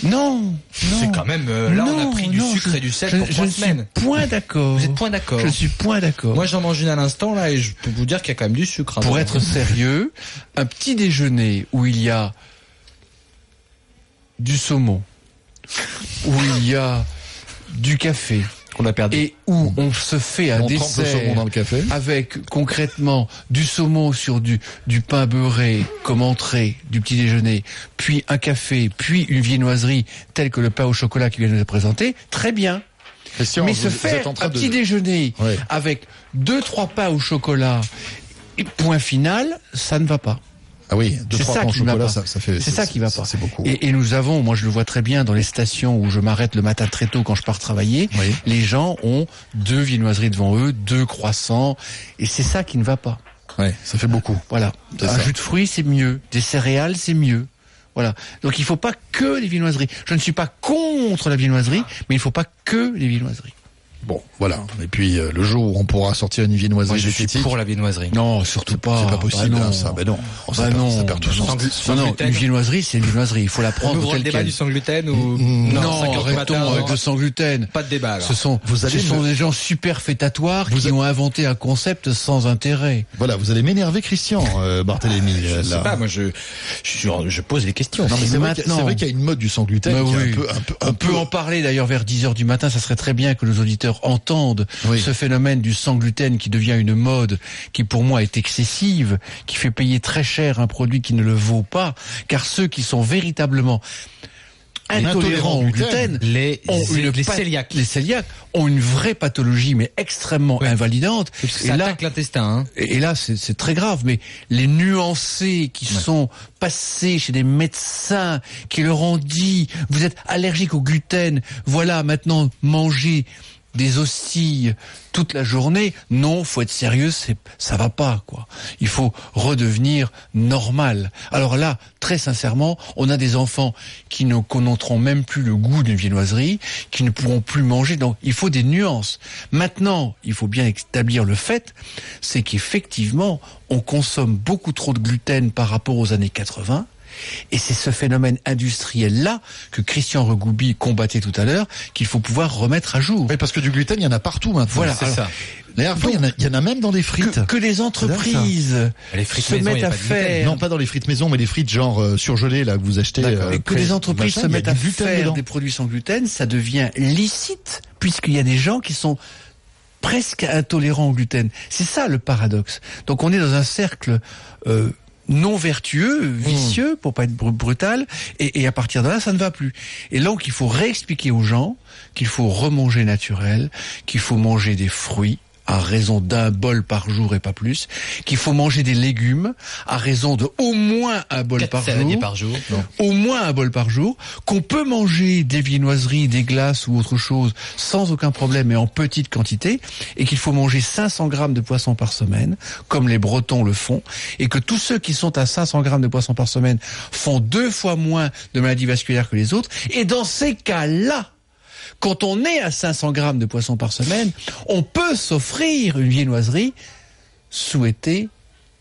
non, non. c'est quand même euh, là on a pris du non, sucre je- et du sel je, pour trois ne suis semaines. point d'accord. Vous êtes point d'accord Je suis point d'accord. Moi j'en mange une à l'instant là et je peux vous dire qu'il y a quand même du sucre. hein, Pour être sérieux, un petit déjeuner où il y a du saumon, où il y a du café, on a perdu. et où on se fait un On dessert dans le café. avec concrètement du saumon sur du, du pain beurré comme entrée du petit déjeuner, puis un café, puis une viennoiserie telle que le pain au chocolat qui vient de nous être présenté, très bien. Christian, Mais vous, se faire un de... petit déjeuner Ouais. avec deux trois pains au chocolat et point final, ça ne va pas. Ah oui, deux, trois ça qui ne chocolat, ça, ça fait... C'est ça qui va pas. C'est beaucoup. Et, et nous avons, moi je le vois très bien dans les stations où je m'arrête le matin très tôt quand je pars travailler, Oui. les gens ont deux viennoiseries devant eux, deux croissants, et c'est ça qui ne va pas. Ouais, ça fait beaucoup. Voilà. Un ça. jus de fruits, c'est mieux. Des céréales, c'est mieux. Voilà. Donc il faut pas que les viennoiseries. Je ne suis pas contre la viennoiserie, mais il faut pas que les viennoiseries. Bon, voilà. Et puis euh, le jour où on pourra sortir une viennoiserie Moi je suis pour la viennoiserie. Non, surtout pas. c'est pas possible, Bah non. hein, ça. Ben non, Oh, ça, Bah perd, non. ça perd tout son sens. sans Non, non, gluten. une viennoiserie, c'est une viennoiserie. Il faut la On prendre ouvre le débat du sans gluten ou Non, 5 heures du arrêtons avec non. le sans gluten. Pas de débat alors. Ce sont, Vous allez ce sont des gens super fétatoires Vous qui ont inventé un concept sans intérêt. Voilà, vous allez m'énerver, Christian, euh, Barthélémy. Je euh, sais là. pas, moi je, je, je pose des questions. Non, mais C'est c'est vrai qu'il y a- maintenant. c'est vrai qu'il y a une mode du sans gluten un peu, un peu, On peu- peut en parler d'ailleurs vers 10 heures du matin. Ça serait très bien que nos auditeurs entendent Oui. ce phénomène du sans gluten qui devient une mode qui pour moi est excessive, qui fait payer très cher un produit qui ne le vaut pas, car ceux qui sont véritablement intolérants au gluten, Les, ont une les les ont une vraie pathologie mais extrêmement Oui. invalidante. Et ça là, attaque l'intestin. Hein. et là, c'est c'est très grave, mais les nuancés qui sont passés chez des médecins, qui leur ont dit, vous êtes allergique au gluten, voilà, maintenant, mangez des hosties toute la journée. Non, faut être sérieux, c'est, ça va pas, quoi. Il faut redevenir normal. Alors là, très sincèrement, on a des enfants qui ne connaîtront même plus le goût d'une viennoiserie, qui ne pourront plus manger. Donc, il faut des nuances. Maintenant, il faut bien établir le fait, c'est qu'effectivement, on consomme beaucoup trop de gluten par rapport aux années 80. Et c'est ce phénomène industriel-là que Christian Regoubi combattait tout à l'heure qu'il faut pouvoir remettre à jour. Oui, parce que du gluten, il y en a partout maintenant. Voilà, C'est ça. Fois, il y en a- il y, en a même dans les frites. Que, que les entreprises Les frites se maison, mettent à faire Non, pas dans les frites maison, mais les frites genre euh, surgelées là que vous achetez. Euh, Et que les entreprises machin, se mettent à faire dedans. des produits sans gluten, ça devient licite, puisqu'il y a des gens qui sont presque intolérants au gluten. C'est ça le paradoxe. Donc on est dans un cercle euh, non vertueux, vicieux, pour pas être br- brutal, et, et à partir de là, ça ne va plus. Et donc il faut réexpliquer aux gens qu'il faut remanger naturel, qu'il faut manger des fruits, à raison d'un bol par jour et pas plus, qu'il faut manger des légumes à raison de au moins un bol par jour, par jour. Non. au moins un bol par jour, qu'on peut manger des viennoiseries, des glaces ou autre chose sans aucun problème et en petite quantité, et qu'il faut manger 500 grammes de poisson par semaine, comme les Bretons le font, et que tous ceux qui sont à 500 grammes de poisson par semaine font deux fois moins de maladies vasculaires que les autres, et dans ces cas-là, quand on est à 500 grammes de poisson par semaine, on peut s'offrir une viennoiserie souhaitée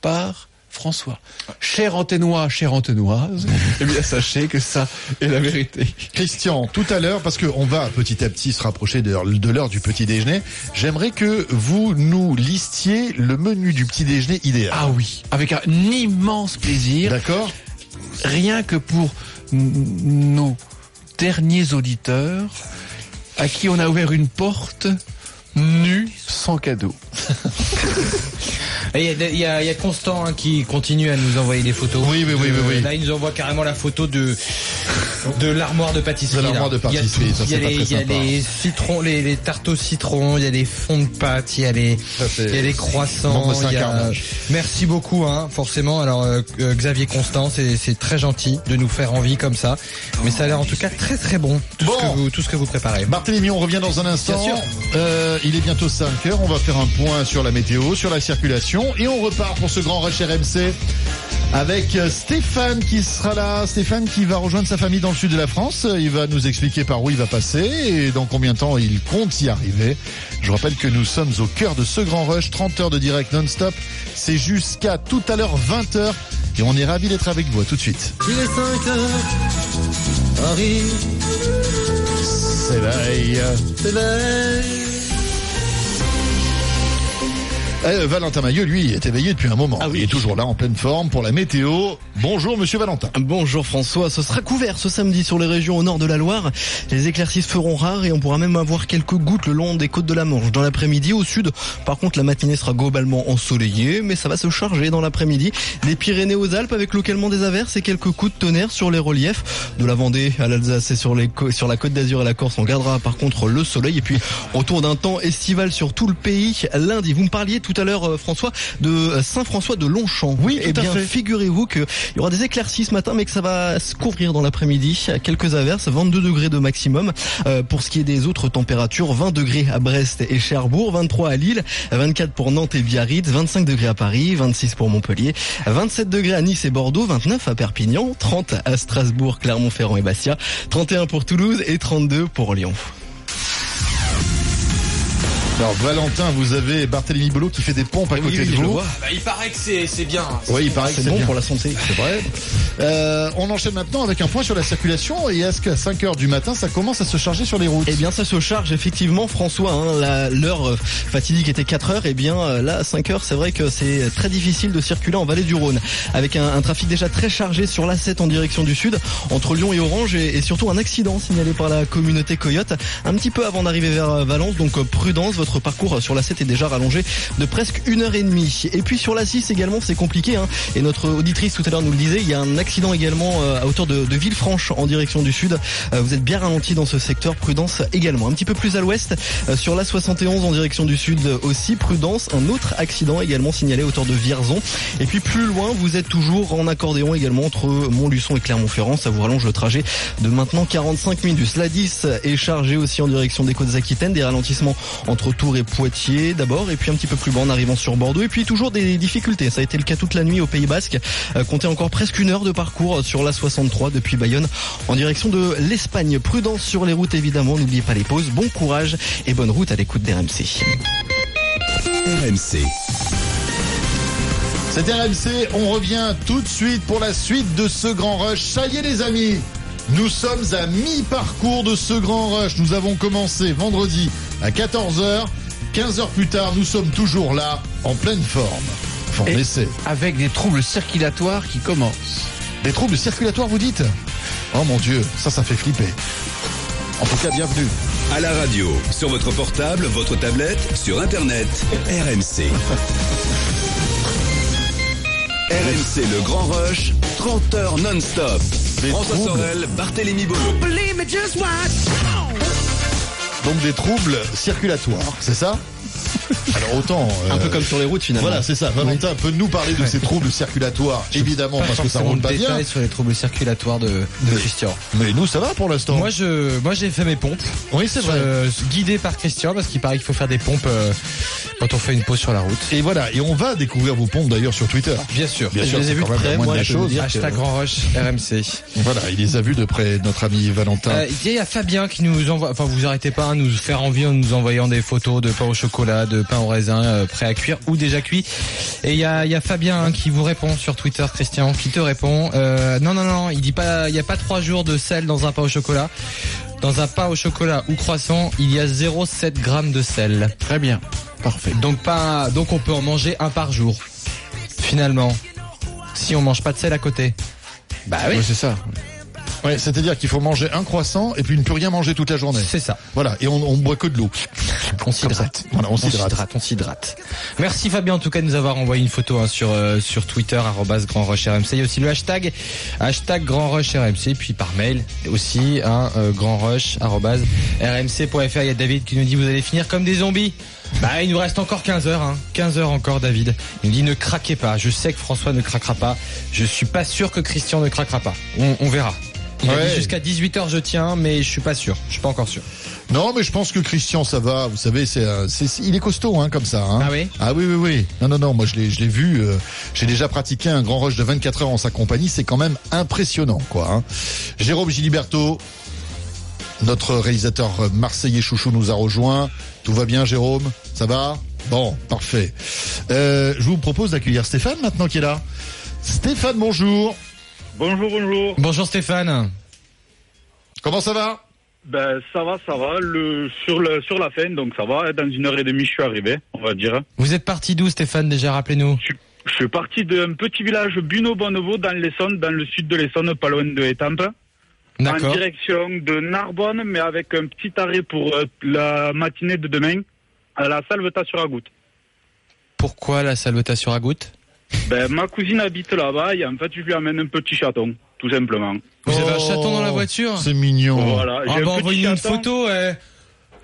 par François. Cher Anténois, chère Antenoise, eh bien sachez que ça est la vérité. Christian, tout à l'heure, parce qu'on va petit à petit se rapprocher de l'heure- du petit déjeuner, j'aimerais que vous nous listiez le menu du petit déjeuner idéal. Ah oui, avec un immense plaisir. D'accord. Rien que pour nos derniers auditeurs à qui on a ouvert une porte nue sans cadeau. Et Il y, y a, il y a Constant hein, qui continue à nous envoyer des photos. Oui, oui, oui, De- oui, oui. Là, il nous envoie carrément la photo de de l'armoire de pâtisserie. De l'armoire de pâtisserie, Il y a, les, y a les citrons, les, les tartes au citron, il y a les fonds de pâte, il y a les, il y a les croissants. y a-. Merci beaucoup, hein, forcément. Alors euh, euh, Xavier Constant, c'est c'est très gentil de nous faire envie comme ça, mais ça a l'air en tout cas très très bon tout, Bon. ce, que vous, tout ce que vous préparez. Barthélémy, on revient dans un instant. Bien sûr. Euh, il est bientôt 5 heures. On va faire un point sur la météo, sur la circulation. Et on repart pour ce grand rush RMC avec euh, Stéphane qui sera là. Stéphane qui va rejoindre sa famille dans le sud de la France. Il va nous expliquer par où il va passer et dans combien de temps il compte y arriver. Je rappelle que nous sommes au cœur de ce grand rush. 30 heures de direct non-stop. C'est jusqu'à tout à l'heure 20 heures. Et on est ravis d'être avec vous. À tout de suite. Il est 5 heures, Paris S'éveille. s'éveille. Eh, Valentin Maillot, lui, est éveillé depuis un moment. Ah oui. Il est toujours là en pleine forme pour la météo. Bonjour, monsieur Valentin. Bonjour François, ce sera couvert ce samedi sur les régions au nord de la Loire. Les éclaircies feront rares et on pourra même avoir quelques gouttes le long des côtes de la Manche. Dans l'après-midi au sud, par contre la matinée sera globalement ensoleillée, mais ça va se charger dans l'après-midi. Des Pyrénées aux Alpes avec localement des averses et quelques coups de tonnerre sur les reliefs. De la Vendée à l'Alsace et sur, les sur la côte d'Azur et la Corse, on gardera par contre le soleil. Et puis retour d'un temps estival sur tout le pays lundi. Vous me parliez tout à l'heure euh, François de euh, Saint-François de Longchamp. Oui, Eh tout à bien, figurez-vous qu'il y aura des éclaircies ce matin, mais que ça va se couvrir dans l'après-midi. Quelques averses, 22 degrés de maximum. Euh, pour ce qui est des autres températures, 20 degrés à Brest et Cherbourg, 23 à Lille, 24 pour Nantes et Biarritz, 25 degrés à Paris, 26 pour Montpellier, 27 degrés à Nice et Bordeaux, 29 à Perpignan, 30 à Strasbourg, Clermont-Ferrand et Bastia, 31 pour Toulouse et 32 pour Lyon. Alors Valentin, vous avez Barthélémy Bolo qui fait des pompes à côté de vous. Bah, il paraît que c'est c'est bien. Oui, il paraît que C'est bon bien. pour la santé. C'est vrai. Euh, on enchaîne maintenant avec un point sur la circulation. Et est-ce qu'à 5 heures du matin, ça commence à se charger sur les routes? Eh bien, ça se charge effectivement, François. Hein, la- L'heure euh, fatidique était 4 heures. Eh bien, euh, là, 5 heures, c'est vrai que c'est très difficile de circuler en vallée du Rhône, avec un, un trafic déjà très chargé sur l'A7 en direction du sud, entre Lyon et Orange, et, et surtout un accident signalé par la communauté Coyote un petit peu avant d'arriver vers Valence. Donc prudence, votre parcours sur l'A7 est déjà rallongé de presque une heure et demie. Et puis sur l'A6 également, c'est compliqué. Hein, et notre auditrice tout à l'heure nous le disait, il y a un accident également euh, à hauteur de, de Villefranche en direction du sud. Euh, vous êtes bien ralenti dans ce secteur, prudence également. Un petit peu plus à l'ouest, euh, sur la 71 en direction du sud aussi, prudence. Un autre accident également signalé à hauteur de Vierzon. Et puis plus loin, vous êtes toujours en accordéon également entre Montluçon et Clermont-Ferrand. Ça vous rallonge le trajet de maintenant 45 minutes. La 10 est chargée aussi en direction des côtes aquitaines, des ralentissements entre Tours et Poitiers d'abord, et puis un petit peu plus bas en arrivant sur Bordeaux. Et puis toujours des difficultés. Ça a été le cas toute la nuit au Pays Basque. Euh, comptez encore presque une heure de parcours sur la 63 depuis Bayonne en direction de l'Espagne. Prudence sur les routes évidemment. N'oubliez pas les pauses. Bon courage et bonne route à l'écoute d'RMC. RMC. C'est RMC, on revient tout de suite pour la suite de ce grand rush. Ça y est les amis, nous sommes à mi-parcours de ce grand rush. Nous avons commencé vendredi à 14h. 15 heures plus tard, nous sommes toujours là, en pleine forme. Enfin, Et essaie. avec des troubles circulatoires qui commencent. Des troubles circulatoires, vous dites? Oh mon Dieu, ça, ça fait flipper. En tout cas, bienvenue. À la radio, sur votre portable, votre tablette, sur Internet, RMC. RMC Le Grand Rush, 30 heures non-stop. François troubles. Sorel, Barthélémy Bolo. Donc des troubles circulatoires, c'est ça? Alors autant. Un euh, peu comme sur les routes finalement. Voilà, c'est ça. Valentin peut nous parler de ces troubles circulatoires, évidemment, parce que ça roule de pas bien. sur les troubles circulatoires de, de Christian. Mais nous, ça va pour l'instant. Moi, je, moi, j'ai fait mes pompes. Oui, c'est vrai. Euh, guidé par Christian, parce qu'il paraît qu'il faut faire des pompes euh, quand on fait une pause sur la route. Et voilà, et on va découvrir vos pompes d'ailleurs sur Twitter. Bien sûr. Bien Je sûr, les ai quand de près. Moi, je choses. dire Hashtag Grand Rush RMC. Voilà, il les a vus de près, notre ami Valentin. Euh, Il y a Fabien qui nous envoie, enfin vous arrêtez pas à nous faire envie en nous envoyant des photos de pain au chocolat, de pain au raisin euh, prêt à cuire ou déjà cuit. Et il y a, il y a Fabien hein, qui vous répond sur Twitter, Christian, qui te répond. Euh, non non non, il dit pas, il y a pas trois jours de sel dans un pain au chocolat. Dans un pain au chocolat ou croissant, il y a 0,7 grammes de sel. Très bien. Parfait. Donc pas, donc on peut en manger un par jour. Finalement, si on mange pas de sel à côté. Bah oui. Ouais, c'est ça. Ouais, c'est-à-dire qu'il faut manger un croissant et puis ne plus rien manger toute la journée. C'est ça. Voilà, et on, on boit que de l'eau. On s'hydrate. Voilà, on s'hydrate. on s'hydrate. Merci Fabien en tout cas de nous avoir envoyé une photo hein, sur euh, sur Twitter Grand Rush RMC. Il y a aussi le hashtag hashtag Grand Rush RMC puis par mail aussi un Grand Rush RMC.fr. Il y a David qui nous dit vous allez finir comme des zombies. Bah il nous reste encore 15 heures, hein. 15 heures encore David. Il nous dit ne craquez pas. Je sais que François ne craquera pas. Je suis pas sûr que Christian ne craquera pas. On, on verra. Il a Ouais. dit jusqu'à 18h je tiens, mais je suis pas sûr. Je suis pas encore sûr. Non, mais je pense que Christian, ça va. Vous savez, c'est, euh, c'est, il est costaud, hein, comme ça. Hein. Ah oui? Ah oui, oui, oui. Non, non, non. Moi, je l'ai, je l'ai vu. euh, j'ai déjà pratiqué un grand rush de 24 heures en sa compagnie. C'est quand même impressionnant, quoi. Hein. Jérôme Giliberto, notre réalisateur marseillais chouchou, nous a rejoint. Tout va bien, Jérôme? Ça va? Bon, parfait. Euh, je vous propose d'accueillir Stéphane maintenant qui est là. Stéphane, bonjour. Bonjour, bonjour. Bonjour Stéphane. Comment ça va? Ben ça va, ça va. Le sur le sur la fin, donc ça va. Dans une heure et demie, je suis arrivé, on va dire. Vous êtes parti d'où Stéphane déjà rappelez-nous? Je suis parti d'un petit village Buno-Bonnevaux dans l'Essonne, dans le sud de l'Essonne, pas loin de Étampes. En direction de Narbonne, mais avec un petit arrêt pour euh, la matinée de demain à la Salvetat sur Agoutte. Pourquoi la salvetat sur Agoutte Ben ma cousine habite là-bas et en fait je lui amène un petit chaton, tout simplement. Vous avez un chaton dans la voiture Oh, C'est mignon. Voilà. Ah j'ai un bah petit envoyez une chaton. photo. eh.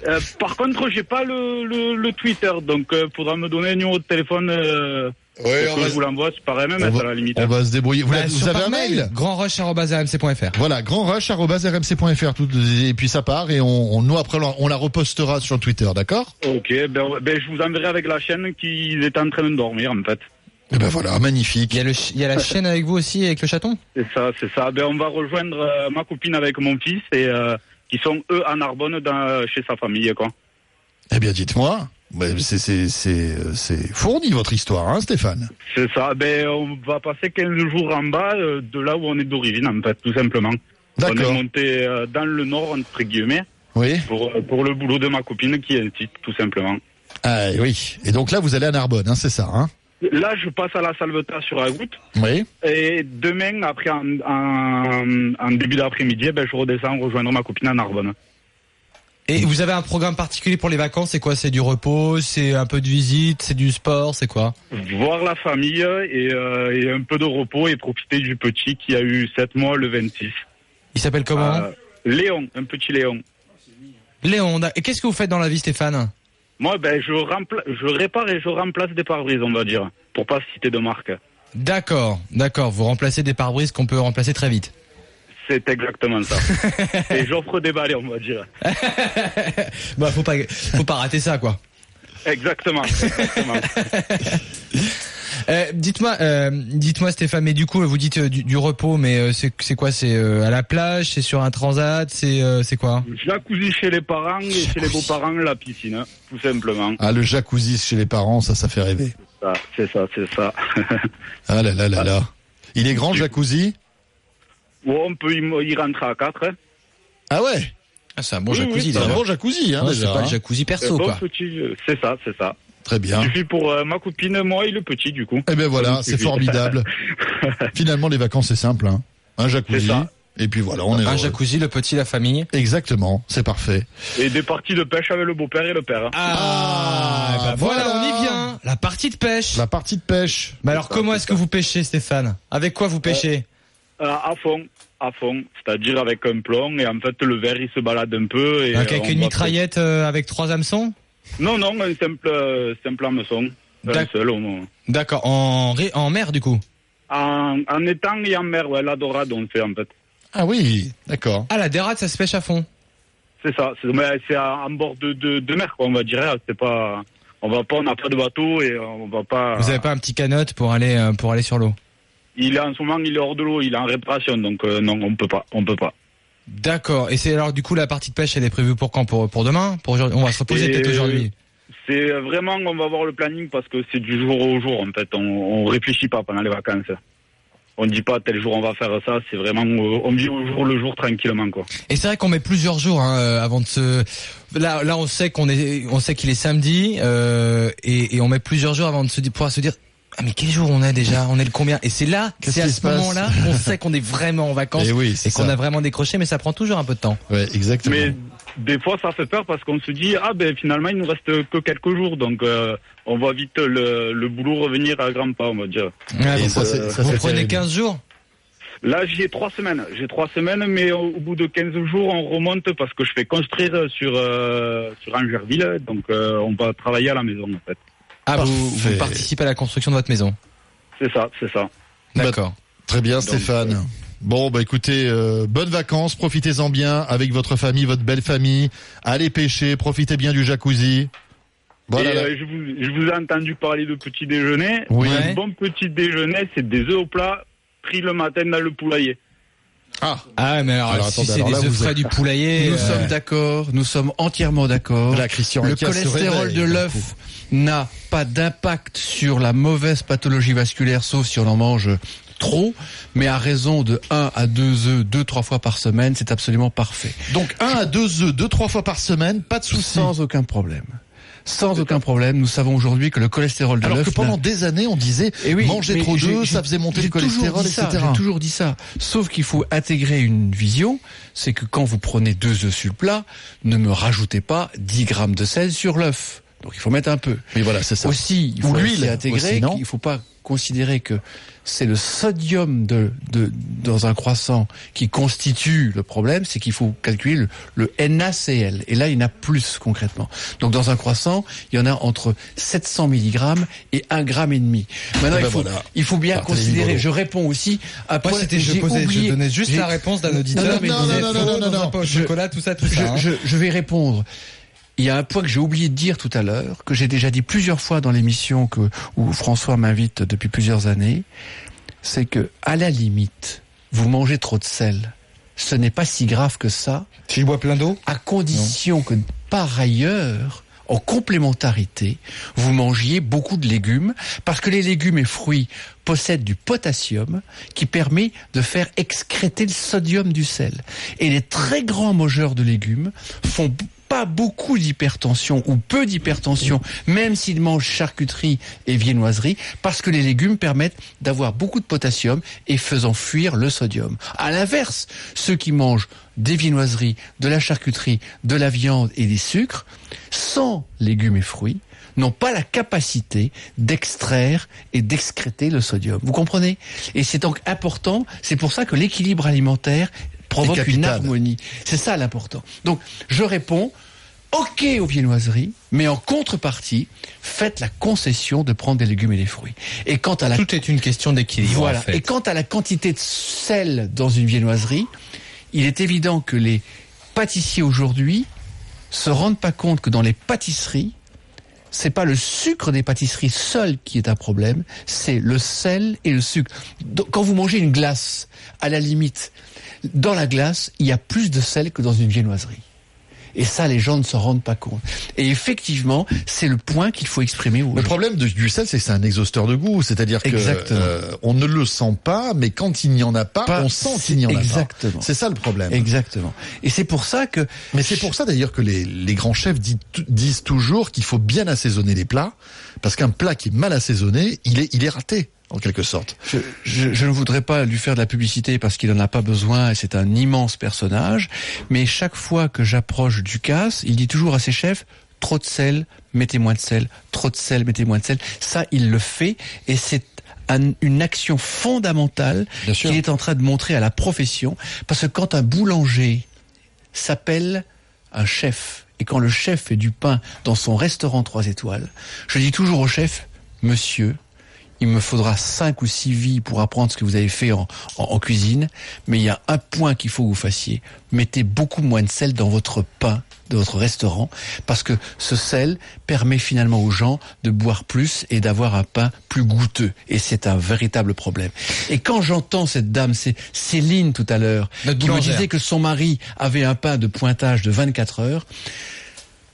Euh, par contre, j'ai pas le, le, le Twitter, donc euh, faudra me donner un numéro de téléphone. Euh, Ouais, pour on que va- je vous l'envoie, c'est par on va, à la limite. on va se débrouiller. Vous, Bah, l'avez- vous sur avez par un mail grandrush@rmc.fr. Voilà, grandrush.rmc.fr tout et puis ça part et on, on- nous après on la repostera sur Twitter, d'accord? Ok, ben, ben je vous enverrai avec la chaîne qu'ils étaient en train de dormir en fait. Et ben voilà, magnifique. Il y a le ch- il y a la chaîne avec vous aussi avec le chaton? C'est ça, c'est ça. Ben on va rejoindre euh, ma copine avec mon fils et euh, qui sont eux à Narbonne dans, chez sa famille quoi. Eh bien dites-moi, c'est c'est euh, c'est fourni votre histoire hein Stéphane? C'est ça. Ben on va passer 15 jours en bas euh, de là où on est d'origine en fait, tout simplement. On D'accord. est monté euh, dans le nord entre guillemets Oui. pour euh, pour le boulot de ma copine qui est un tout simplement. Ah oui. Et donc là vous allez à Narbonne, hein, c'est ça hein? Là, je passe à la Salvetat sur la route. Oui. Et demain, après, en, en- en début d'après-midi, ben, je redescends rejoindre ma copine à Narbonne. Et vous avez un programme particulier pour les vacances? C'est quoi? C'est du repos? C'est un peu de visite? C'est du sport? C'est quoi? Voir la famille et, euh, et un peu de repos et profiter du petit qui a eu 7 mois le 26. Il s'appelle comment? Euh, Léon, un petit Léon. Léon. Et qu'est-ce que vous faites dans la vie Stéphane? Moi, ben, je, rempla- je répare et je remplace des pare-brises, on va dire, pour pas citer de marque. D'accord, d'accord. Vous remplacez des pare-brises qu'on peut remplacer très vite. C'est exactement ça. et j'offre des balais, on va dire. Bah faut pas faut pas rater ça quoi. Exactement. exactement. Euh, dites-moi, euh, dites-moi Stéphane, mais du coup vous dites euh, du, du repos, mais euh, c'est c'est quoi? C'est euh, à la plage? C'est sur un transat? C'est euh, c'est quoi? Jacuzzi chez les parents et chez les beaux-parents, la piscine, hein, tout simplement. Ah le jacuzzi chez les parents, ça ça fait rêver. Ça, C'est ça, c'est ça. Ah là là là là. Il est grand jacuzzi? Ouais, on peut y, y rentrer à 4. Ah ouais? Ah c'est un bon Oui, jacuzzi. oui, C'est un bon jacuzzi hein c'est pas hein. le jacuzzi perso bon quoi. c'est ça, c'est ça. Très bien. Il suffit pour euh, ma copine, moi et le petit, du coup. Eh ben voilà, c'est formidable. Finalement les vacances c'est simple hein. Un jacuzzi et puis voilà, on est Un heureux. jacuzzi, le petit, la famille. Exactement, c'est parfait. Et des parties de pêche avec le beau-père et le père. Ah, bah voilà, on y vient. La partie de pêche. La partie de pêche. Mais alors comment est-ce que vous pêchez Stéphane? Avec quoi vous pêchez? Euh, à fond, à fond. C'est-à-dire avec un plomb et en fait le verre il se balade un peu. Et, Avec euh, une mitraillette euh, avec trois hameçons? Non, non, un simple, simple hameçon. D'accord, en, en mer du coup En, en étang et en mer, ouais, la dorade, on fait en fait. Ah oui, d'accord. Ah, la dérade, ça se pêche à fond. C'est ça. C'est en bord de, de, de mer, quoi, on va dire. C'est pas, on va pas, on n'a pas de bateau et on va pas. Vous avez pas un petit canot pour aller, euh, pour aller sur l'eau? Il est en ce moment, il est hors de l'eau, il est en réparation, donc euh, non, on peut pas, on peut pas. D'accord. Et c'est alors du coup la partie de pêche, elle est prévue pour quand? Pour pour demain? Pour aujourd'hui? On va se reposer peut-être aujourd'hui? C'est vraiment, on va voir le planning parce que c'est du jour au jour en fait. On, on réfléchit pas pendant les vacances. On dit pas tel jour on va faire ça. C'est vraiment, euh, on vit au jour le jour tranquillement quoi. Et c'est vrai qu'on met plusieurs jours hein, euh, avant de se. Là, là, on sait qu'on est, on sait qu'il est samedi euh, et, et on met plusieurs jours avant de se pouvoir se dire. Ah mais quel jour on est déjà? On est le combien? Et c'est là, c'est à ce moment-là qu'on sait qu'on est vraiment en vacances Et oui, c'est et qu'on a vraiment décroché, mais ça prend toujours un peu de temps. Ouais, exactement. Mais des fois ça fait peur parce qu'on se dit ah ben finalement il nous reste que quelques jours donc euh, on voit vite le, le boulot revenir à grands pas on va dire. Vous ça, c'est- ça, vous c'est prenez terrible. 15 jours? Là, j'ai trois semaines. J'ai trois semaines, mais au, au bout de 15 jours, on remonte parce que je fais construire sur euh, sur Angerville, donc euh, on va travailler à la maison en fait. Ah, vous, vous participez à la construction de votre maison C'est ça, c'est ça. D'accord. Très bien, Stéphane. Bon, bah écoutez, euh, bonnes vacances, profitez-en bien avec votre famille, votre belle famille. Allez pêcher, profitez bien du jacuzzi. Voilà. Et euh, je, vous, je vous ai entendu parler de petit déjeuner. Oui. Un bon petit déjeuner, c'est des œufs au plat pris le matin dans le poulailler. Ah, Ah, mais alors, Alors, si c'est des œufs frais êtes- du poulailler. Nous euh, sommes d'accord, nous sommes entièrement d'accord. Le cholestérol réveille, de l'œuf n'a pas d'impact sur la mauvaise pathologie vasculaire, sauf si on en mange trop, mais à raison de 1 à 2 œufs, 2 trois fois par semaine, c'est absolument parfait. Donc un à deux œufs, deux trois fois par semaine, pas de souci. Sans aucun problème. Sans aucun problème, nous savons aujourd'hui que le cholestérol de Alors l'œuf que pendant des années, on disait Eh oui, manger trop d'œufs, ça faisait monter le cholestérol, etc. J'ai toujours dit ça. Sauf qu'il faut intégrer une vision, c'est que quand vous prenez deux œufs sur le plat, ne me rajoutez pas 10 grammes de sel sur l'œuf. Donc il faut mettre un peu. Mais voilà, c'est ça. Aussi, il faut l'huile, intégrer non qu'il faut pas considérer que c'est le sodium de, de dans un croissant qui constitue le problème, c'est qu'il faut calculer le, le NaCl. Et là, il y en a plus concrètement. Donc dans un croissant, il y en a entre 700 mg et 1 gramme et demi. Maintenant, Eh ben il, faut, voilà. il faut bien Barthélémy considérer. Je réponds aussi à Moi, c'était, je posais, je oublié- donnais juste la réponse d'un auditeur. Non, non, mais il non, disait non, non, faux non, non, dans un non. pot au Je- chocolat, tout ça, tout je, ça. hein. je- je vais répondre. Il y a un point que j'ai oublié de dire tout à l'heure, que j'ai déjà dit plusieurs fois dans l'émission que où François m'invite depuis plusieurs années, c'est que à la limite, vous mangez trop de sel. Ce n'est pas si grave que ça, Si je bois plein d'eau? À condition que par ailleurs, en complémentarité, vous mangiez beaucoup de légumes, parce que les légumes et fruits possèdent du potassium qui permet de faire excréter le sodium du sel. Et les très grands mangeurs de légumes font pas beaucoup d'hypertension ou peu d'hypertension, même s'ils mangent charcuterie et viennoiserie, parce que les légumes permettent d'avoir beaucoup de potassium et faisant fuir le sodium. À l'inverse, ceux qui mangent des viennoiseries, de la charcuterie, de la viande et des sucres, sans légumes et fruits, n'ont pas la capacité d'extraire et d'excréter le sodium. Vous comprenez? Et c'est donc important, c'est pour ça que l'équilibre alimentaire provoque une harmonie. C'est ça l'important. Donc, je réponds, ok aux viennoiseries, mais en contrepartie, faites la concession de prendre des légumes et des fruits. Et quant à la Tout est une question d'équilibre. voilà. En fait. Et quant à la quantité de sel dans une viennoiserie, il est évident que les pâtissiers aujourd'hui se rendent pas compte que dans les pâtisseries, c'est pas le sucre des pâtisseries seul qui est un problème, c'est le sel et le sucre. Donc, quand vous mangez une glace, à la limite, dans la glace, il y a plus de sel que dans une viennoiserie. Et ça, les gens ne s'en rendent pas compte. Et effectivement, c'est le point qu'il faut exprimer Le problème de- du sel, c'est que c'est un exhausteur de goût, c'est-à-dire que Exactement. euh, on ne le sent pas, mais quand il n'y en a pas, Pas- on sent qu'il n'y en a Exactement. pas. C'est ça le problème. Exactement. Et c'est pour ça que Mais c'est pour ça d'ailleurs que les, les grands chefs dit- disent toujours qu'il faut bien assaisonner les plats, parce qu'un plat qui est mal assaisonné, il est, il est raté en quelque sorte. Je, je- je ne voudrais pas lui faire de la publicité parce qu'il n'en a pas besoin et c'est un immense personnage. Mais chaque fois que j'approche Ducasse, il dit toujours à ses chefs trop de sel, mettez moins de sel, trop de sel, mettez moins de sel. Ça, il le fait et c'est un- une action fondamentale qu'il est en train de montrer à la profession. Parce que quand un boulanger s'appelle un chef, Et quand le chef fait du pain dans son restaurant 3 étoiles, je dis toujours au chef, monsieur, il me faudra cinq ou six vies pour apprendre ce que vous avez fait en, en- en cuisine, mais il y a un point qu'il faut que vous fassiez. Mettez beaucoup moins de sel dans votre pain de votre restaurant, parce que ce sel permet finalement aux gens de boire plus et d'avoir un pain plus goûteux. Et c'est un véritable problème. Et quand j'entends cette dame, c'est Céline tout à l'heure, qui me disait que son mari avait un pain de pointage de 24 heures,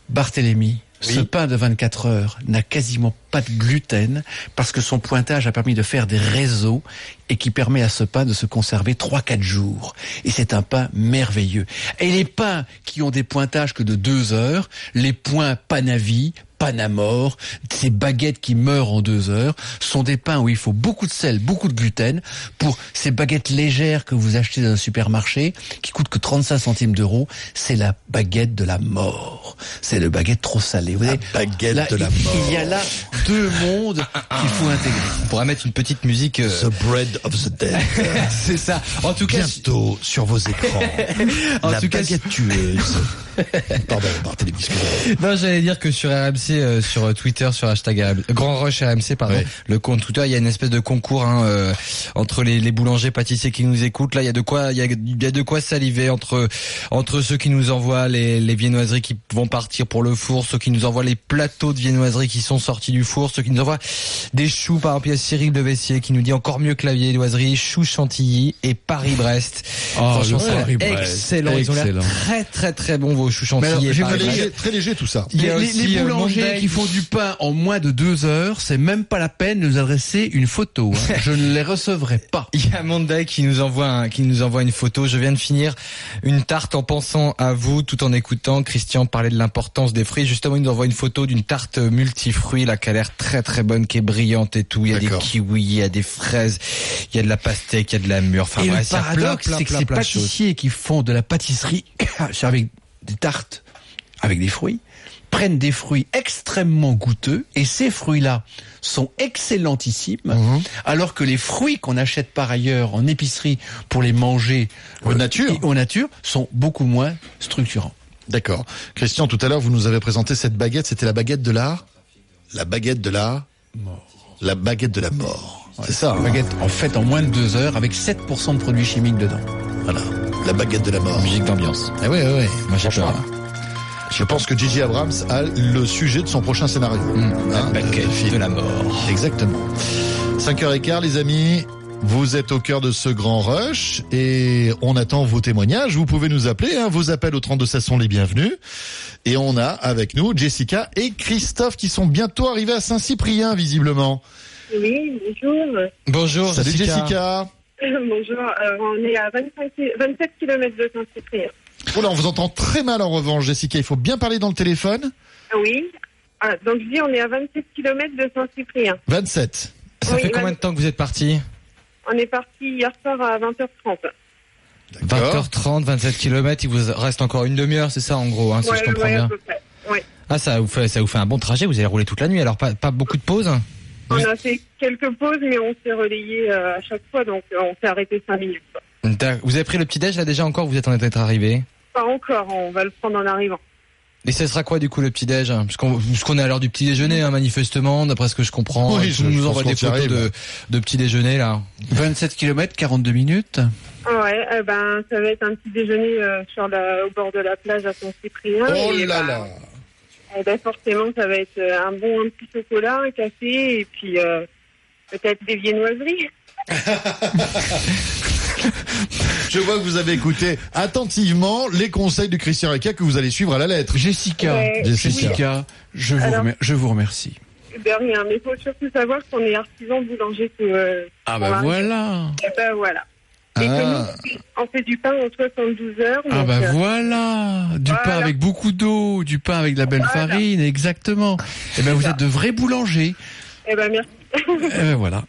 Barthélemy, ce pain de 24 heures n'a quasiment pas de gluten parce que son pointage a permis de faire des réseaux et qui permet à ce pain de se conserver 3-4 jours. Et c'est un pain merveilleux. Et les pains qui ont des pointages que de 2 heures, les points Panavi, Panamor, ces baguettes qui meurent en 2 heures, sont des pains où il faut beaucoup de sel, beaucoup de gluten pour ces baguettes légères que vous achetez dans un supermarché qui coûtent que 35 centimes d'euros. C'est la baguette de la mort. C'est le baguette trop salée. Vous la baguette de la il- mort. Il y a là deux mondes qu'il faut intégrer. On pourrait mettre une petite musique. euh, The bread of the dead. c'est ça. En tout cas, Bientôt sur vos écrans. En la tout cas, baguette tueuse. Pardon, Barthélémy, excusez-moi. Non, j'allais dire que sur RMC, euh, sur Twitter, sur hashtag RMC, Grand Rush RMC, pardon, Ouais. le compte Twitter, il y a une espèce de concours hein, euh, entre les, les boulangers, pâtissiers qui nous écoutent. Là, il y a de quoi, il y a, il y a de quoi saliver entre entre ceux qui nous envoient les, les viennoiseries qui vont partir pour le four, ceux qui nous envoient les plateaux de viennoiseries qui sont sortis du four, ceux qui nous envoient des choux. Par exemple, il y a Cyril de Vessier qui nous dit encore mieux que la viennoiserie, choux Chantilly et Paris-Brest. Oh, excellent. Ils ont l'air Excellent. très très très bons vos choux Chantilly. et Très Paris-Brest. léger, très léger tout ça. Il y a les, aussi, les euh, boulangers qui font du pain en moins de deux heures, c'est même pas la peine de nous adresser une photo. hein. Je ne les recevrai pas. Il y a Monday qui nous envoie un- qui nous envoie une photo. Je viens de finir une tarte en pensant à vous, tout en écoutant Christian parler de l'importance des fruits. Justement, il nous envoie une photo d'une tarte multifruits, là, qui a l'air très très bonne, qui est brillante et tout. Il y a des kiwis, il y a des fraises, il y a de la pastèque, il y a de la mûre. Enfin et bref, le il y a plein, paradoxe, c'est que ces pâtissiers qui font de la pâtisserie avec des tartes avec des fruits prennent des fruits extrêmement goûteux et ces fruits-là sont excellentissimes Mhm. alors que les fruits qu'on achète par ailleurs en épicerie pour les manger Au euh, nature. au nature sont beaucoup moins structurants. D'accord. Christian, tout à l'heure, vous nous avez présenté cette baguette. C'était la baguette de l'art La baguette de l'art La baguette de la mort. C'est ça. hein Baguette en fait en moins de deux heures avec 7% de produits chimiques dedans. Voilà. La baguette de la mort. Musique d'ambiance. Ah oui, oui, oui. Moi, j'ai peur. Franchement, Je pense que Gigi Abrams a le sujet de son prochain scénario. La Hein, baguette de film. de la mort. Exactement. 5h15, les amis. Vous êtes au cœur de ce grand rush et on attend vos témoignages. Vous pouvez nous appeler. hein. Vos appels au 32 16 sont les bienvenus. Et on a avec nous Jessica et Christophe qui sont bientôt arrivés à Saint-Cyprien, visiblement. Oui, bonjour. Bonjour, Salut Jessica. Jessica. bonjour, euh, on est à 25, 27 km de Saint-Cyprien. Oula, on vous entend très mal en revanche, Jessica. Il faut bien parler dans le téléphone. Oui. Ah, donc je dis on est à 27 km de Saint-Cyprien. 27. Ça Oui, fait combien de temps que vous êtes parti On est parti hier soir à 20h30. 20h30, 27 km, il vous reste encore une demi-heure, c'est ça en gros, hein, si ouais, je comprends ouais, à bien. peu près. Ouais. Ah, ça vous fait, ça vous fait un bon trajet. Vous avez roulé toute la nuit, alors pas, pas beaucoup de pauses. On a fait quelques pauses, mais on s'est relayé euh, à chaque fois, donc euh, on s'est arrêté 5 minutes. Vous avez pris le petit déj là déjà encore. Vous êtes en train d'être arrivé. Pas encore, on va le prendre en arrivant. Et ce sera quoi du coup le petit déj Parce qu'on parce qu'on est à l'heure du petit déjeuner, hein, manifestement, d'après ce que je comprends. Oui, Tout je- nous envoie des photos arrive. de, de petit déjeuner là. 27 km, 42 minutes. Ouais, eh ben ça va être un petit déjeuner euh, sur la, au bord de la plage à Saint-Cyprien. Oh et, là bah, là. eh ben, forcément, ça va être euh, un bon un petit chocolat, un café, et puis euh, peut-être des viennoiseries. Je vois que vous avez écouté attentivement les conseils de Christian Reca que vous allez suivre à la lettre. Jessica, Ouais. Jessica, je, vous Alors je vous remercie. De rien, mais il faut surtout savoir qu'on est artisan boulanger. Que, euh, Ah bah voilà. Eh ben voilà. Et que Ah. nous, on fait du pain en 72 heures. Ah bah euh, voilà, du pain avec beaucoup d'eau, du pain avec de la belle Voilà. farine, exactement. Eh ben vous êtes de vrais boulangers. Eh ben merci. Eh ben voilà.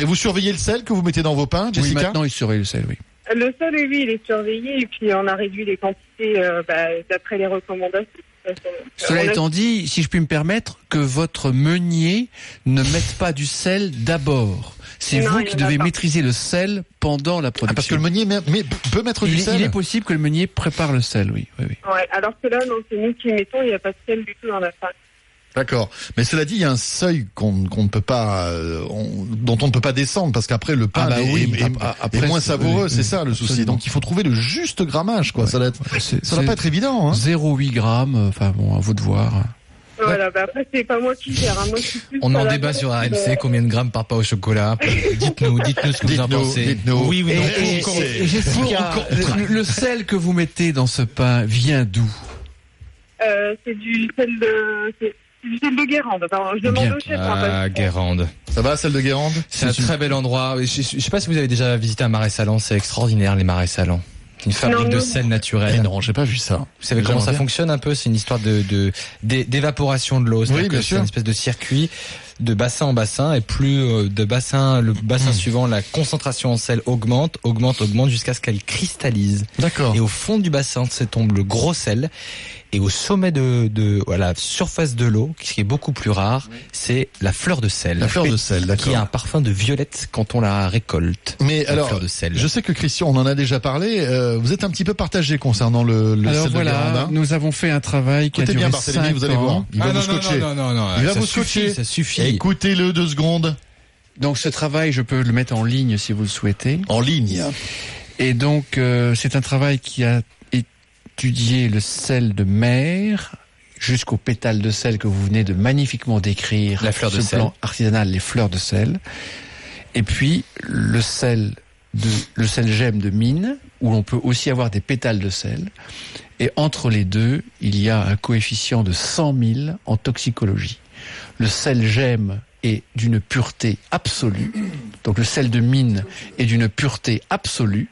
Et vous surveillez le sel que vous mettez dans vos pains, Oui, Jessica maintenant il surveille le sel, oui. Le sol, oui, il est surveillé, et puis on a réduit les quantités euh, bah, d'après les recommandations. Cela étant dit, si je puis me permettre, que votre meunier ne mette pas du sel d'abord. C'est vous il qui devez maîtriser le sel pendant la production. Ah, parce que le meunier met- met- peut mettre il, du il sel. est possible que le meunier prépare le sel, oui. oui, oui. Ouais, alors que là, non, c'est nous qui mettons, il n'y a pas de sel du tout dans la farine. D'accord. Mais cela dit, il y a un seuil qu'on ne peut pas, euh, on- dont on ne peut pas descendre parce qu'après le pain Ah bah est, oui, est- est- ap- est après, moins savoureux. oui, c'est oui, ça le souci. Donc il faut trouver le juste grammage, quoi. Ça va être, ça va pas être évident. Hein. 0,8 grammes, euh, enfin bon, à vous de voir. Voilà, bah après, c'est pas moi qui gère. hein. Moi, je suis plus On en débat sur euh, AMC, combien de grammes par pas au chocolat Dites-nous, dites-nous ce que vous en pensez. dites-nous. Oui, oui, Et, Jessica, le, le sel que vous mettez dans ce pain vient d'où? Euh, c'est du sel de, sel de Guérande. Pardon, je demande Bien. au chef. hein, parce Ah, que- Guérande. Ça va, celle de Guérande? C'est un très bel endroit. Je, je- je sais pas si vous avez déjà visité un marais salant, c'est extraordinaire les marais salants. C'est une fabrique Non, de non. sel naturel. Eh non, j'ai pas vu ça. Vous savez comment J'aimerais ça bien. fonctionne un peu? C'est une histoire de de- d'é- d'évaporation de l'eau. C'est-à-dire Oui, que bien C'est sûr. une espèce de circuit de bassin en bassin et plus euh, de bassin le bassin suivant la concentration en sel augmente, augmente, augmente jusqu'à ce qu'elle cristallise. D'accord. Et au fond du bassin, c'est tombe le gros sel. Et au sommet de, de à la surface de l'eau, ce qui est beaucoup plus rare, c'est la fleur de sel. La fleur de sel, Qui a un d'accord. parfum de violette quand on la récolte. Mais La alors, fleur de sel. je sais que Christian, on en a déjà parlé. euh, vous êtes un petit peu partagé concernant le, le Alors sel de voilà, hein. nous avons fait un travail qui a Écoutez duré bien, Barthélémy, 5 vous allez voir. ans. Il va Ah, vous non, non, scotcher. non, non, non, Il va ça vous suffit, scotcher. ça suffit. Écoutez-le deux secondes. Donc ce travail, je peux le mettre en ligne si vous le souhaitez. En ligne. Et donc euh, c'est un travail qui a étudié le sel de mer jusqu'au pétale de sel que vous venez de magnifiquement décrire. La fleur de sel. plan artisanal, les fleurs de sel. Et puis le sel de le sel gemme de mine où l'on peut aussi avoir des pétales de sel. Et entre les deux, il y a un coefficient de 100 000 en toxicologie. Le sel gemme est d'une pureté absolue. Donc le sel de mine est d'une pureté absolue.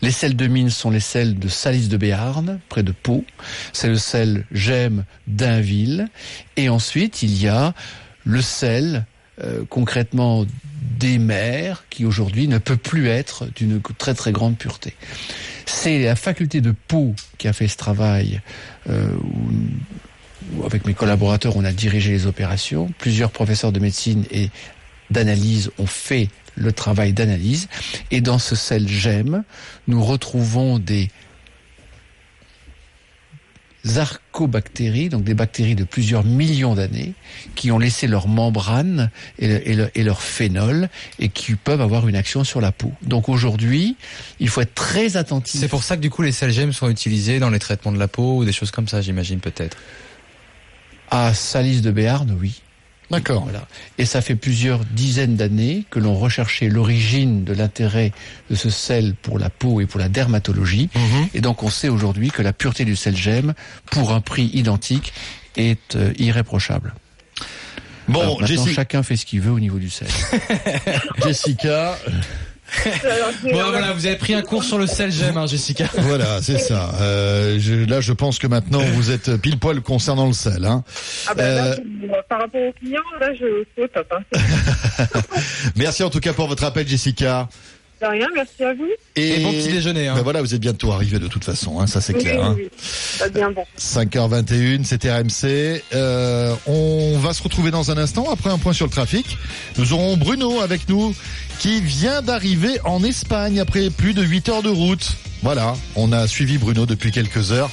Les sels de mine sont les sels de Salis de Béarn, près de Pau. C'est le sel gemme d'Inville. Et ensuite, il y a le sel, euh, concrètement, des mers, qui aujourd'hui ne peut plus être d'une très très grande pureté. C'est la faculté de Pau qui a fait ce travail, euh, avec mes collaborateurs, on a dirigé les opérations. Plusieurs professeurs de médecine et d'analyse ont fait le travail d'analyse. Et dans ce sel gemme, nous retrouvons des arcobactéries, donc des bactéries de plusieurs millions d'années, qui ont laissé leur membrane et, le- et le- et leur phénol et qui peuvent avoir une action sur la peau. Donc aujourd'hui, il faut être très attentif. C'est pour ça que du coup les sels gemmes sont utilisés dans les traitements de la peau ou des choses comme ça, j'imagine peut-être. À Salis de Béarn, oui. D'accord. Voilà. Et ça fait plusieurs dizaines d'années que l'on recherchait l'origine de l'intérêt de ce sel pour la peau et pour la dermatologie. Mhm. Et donc on sait aujourd'hui que la pureté du sel gemme, pour un prix identique, est euh, irréprochable. Bon, Alors, maintenant, Jessie- chacun fait ce qu'il veut au niveau du sel. Jessica. Bon voilà, vous avez pris un cours sur le sel gemme, hein, Jessica. Voilà, c'est ça. Euh, je- là, je pense que maintenant, vous êtes pile poil concernant le sel. Hein. Ah là, Euh, je- par rapport aux clients, là, je suis au top. Hein. merci en tout cas pour votre appel, Jessica. De rien, merci à vous. Et bon petit déjeuner, hein. Ben voilà, vous êtes bientôt arrivé de toute façon, hein, ça c'est Oui, clair. oui, hein. oui. Ça devient bon. 5h21, c'est RMC. Euh, on va se retrouver dans un instant après un point sur le trafic. Nous aurons Bruno avec nous qui vient d'arriver en Espagne après plus de 8 heures de route. Voilà, on a suivi Bruno depuis quelques heures.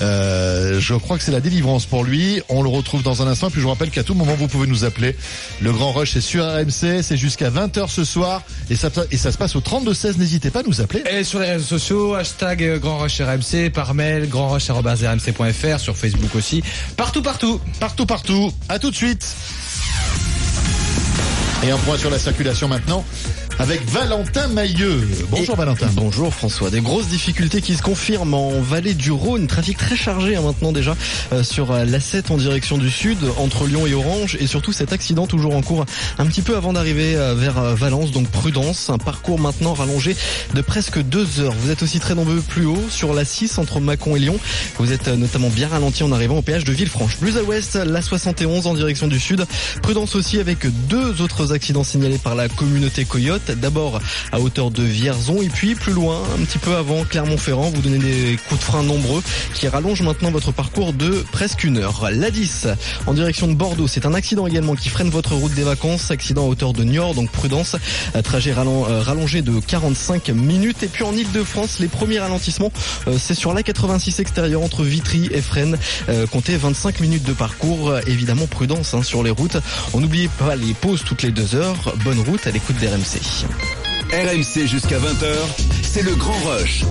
Euh, je crois que c'est la délivrance pour lui. On le retrouve dans un instant. Puis je vous rappelle qu'à tout moment, vous pouvez nous appeler. Le Grand Rush, c'est sur RMC. C'est jusqu'à 20h ce soir. Et ça, et ça se passe au 32-16. N'hésitez pas à nous appeler. Et sur les réseaux sociaux, hashtag euh, Grand Rush RMC, par mail, grandrush.rmc.fr, sur Facebook aussi. Partout, partout. Partout, partout. À tout de suite. Et un point sur la circulation maintenant avec Valentin Mailleux. Bonjour Valentin. Bonjour François. Des grosses difficultés qui se confirment en vallée du Rhône. Trafic très chargé hein, maintenant déjà euh, sur euh, l'A7 en direction du sud entre Lyon et Orange et surtout cet accident toujours en cours un petit peu avant d'arriver euh, vers euh, Valence. Donc prudence. Un parcours maintenant rallongé de presque deux heures. Vous êtes aussi très nombreux plus haut sur la 6 entre Mâcon et Lyon. Vous êtes notamment bien ralenti en arrivant au péage de Villefranche. Plus à l'ouest, la 71 en direction du sud. Prudence aussi avec deux autres accidents signalés par la communauté Coyote. D'abord à hauteur de Vierzon et puis plus loin, un petit peu avant Clermont-Ferrand, vous donnez des coups de frein nombreux qui rallongent maintenant votre parcours de presque une heure. La 10 en direction de Bordeaux, c'est un accident également qui freine votre route des vacances. Accident à hauteur de Niort, donc prudence. Trajet euh, rallongé de 45 minutes. Et puis en Ile-de-France, les premiers ralentissements, euh, c'est sur la 86 extérieure entre Vitry et Fresnes. Euh, comptez 25 minutes de parcours. Évidemment, prudence hein, sur les routes. On n'oublie pas les pauses toutes les deux heures. Bonne route à l'écoute d'RMC. RMC jusqu'à 20h, c'est le grand rush.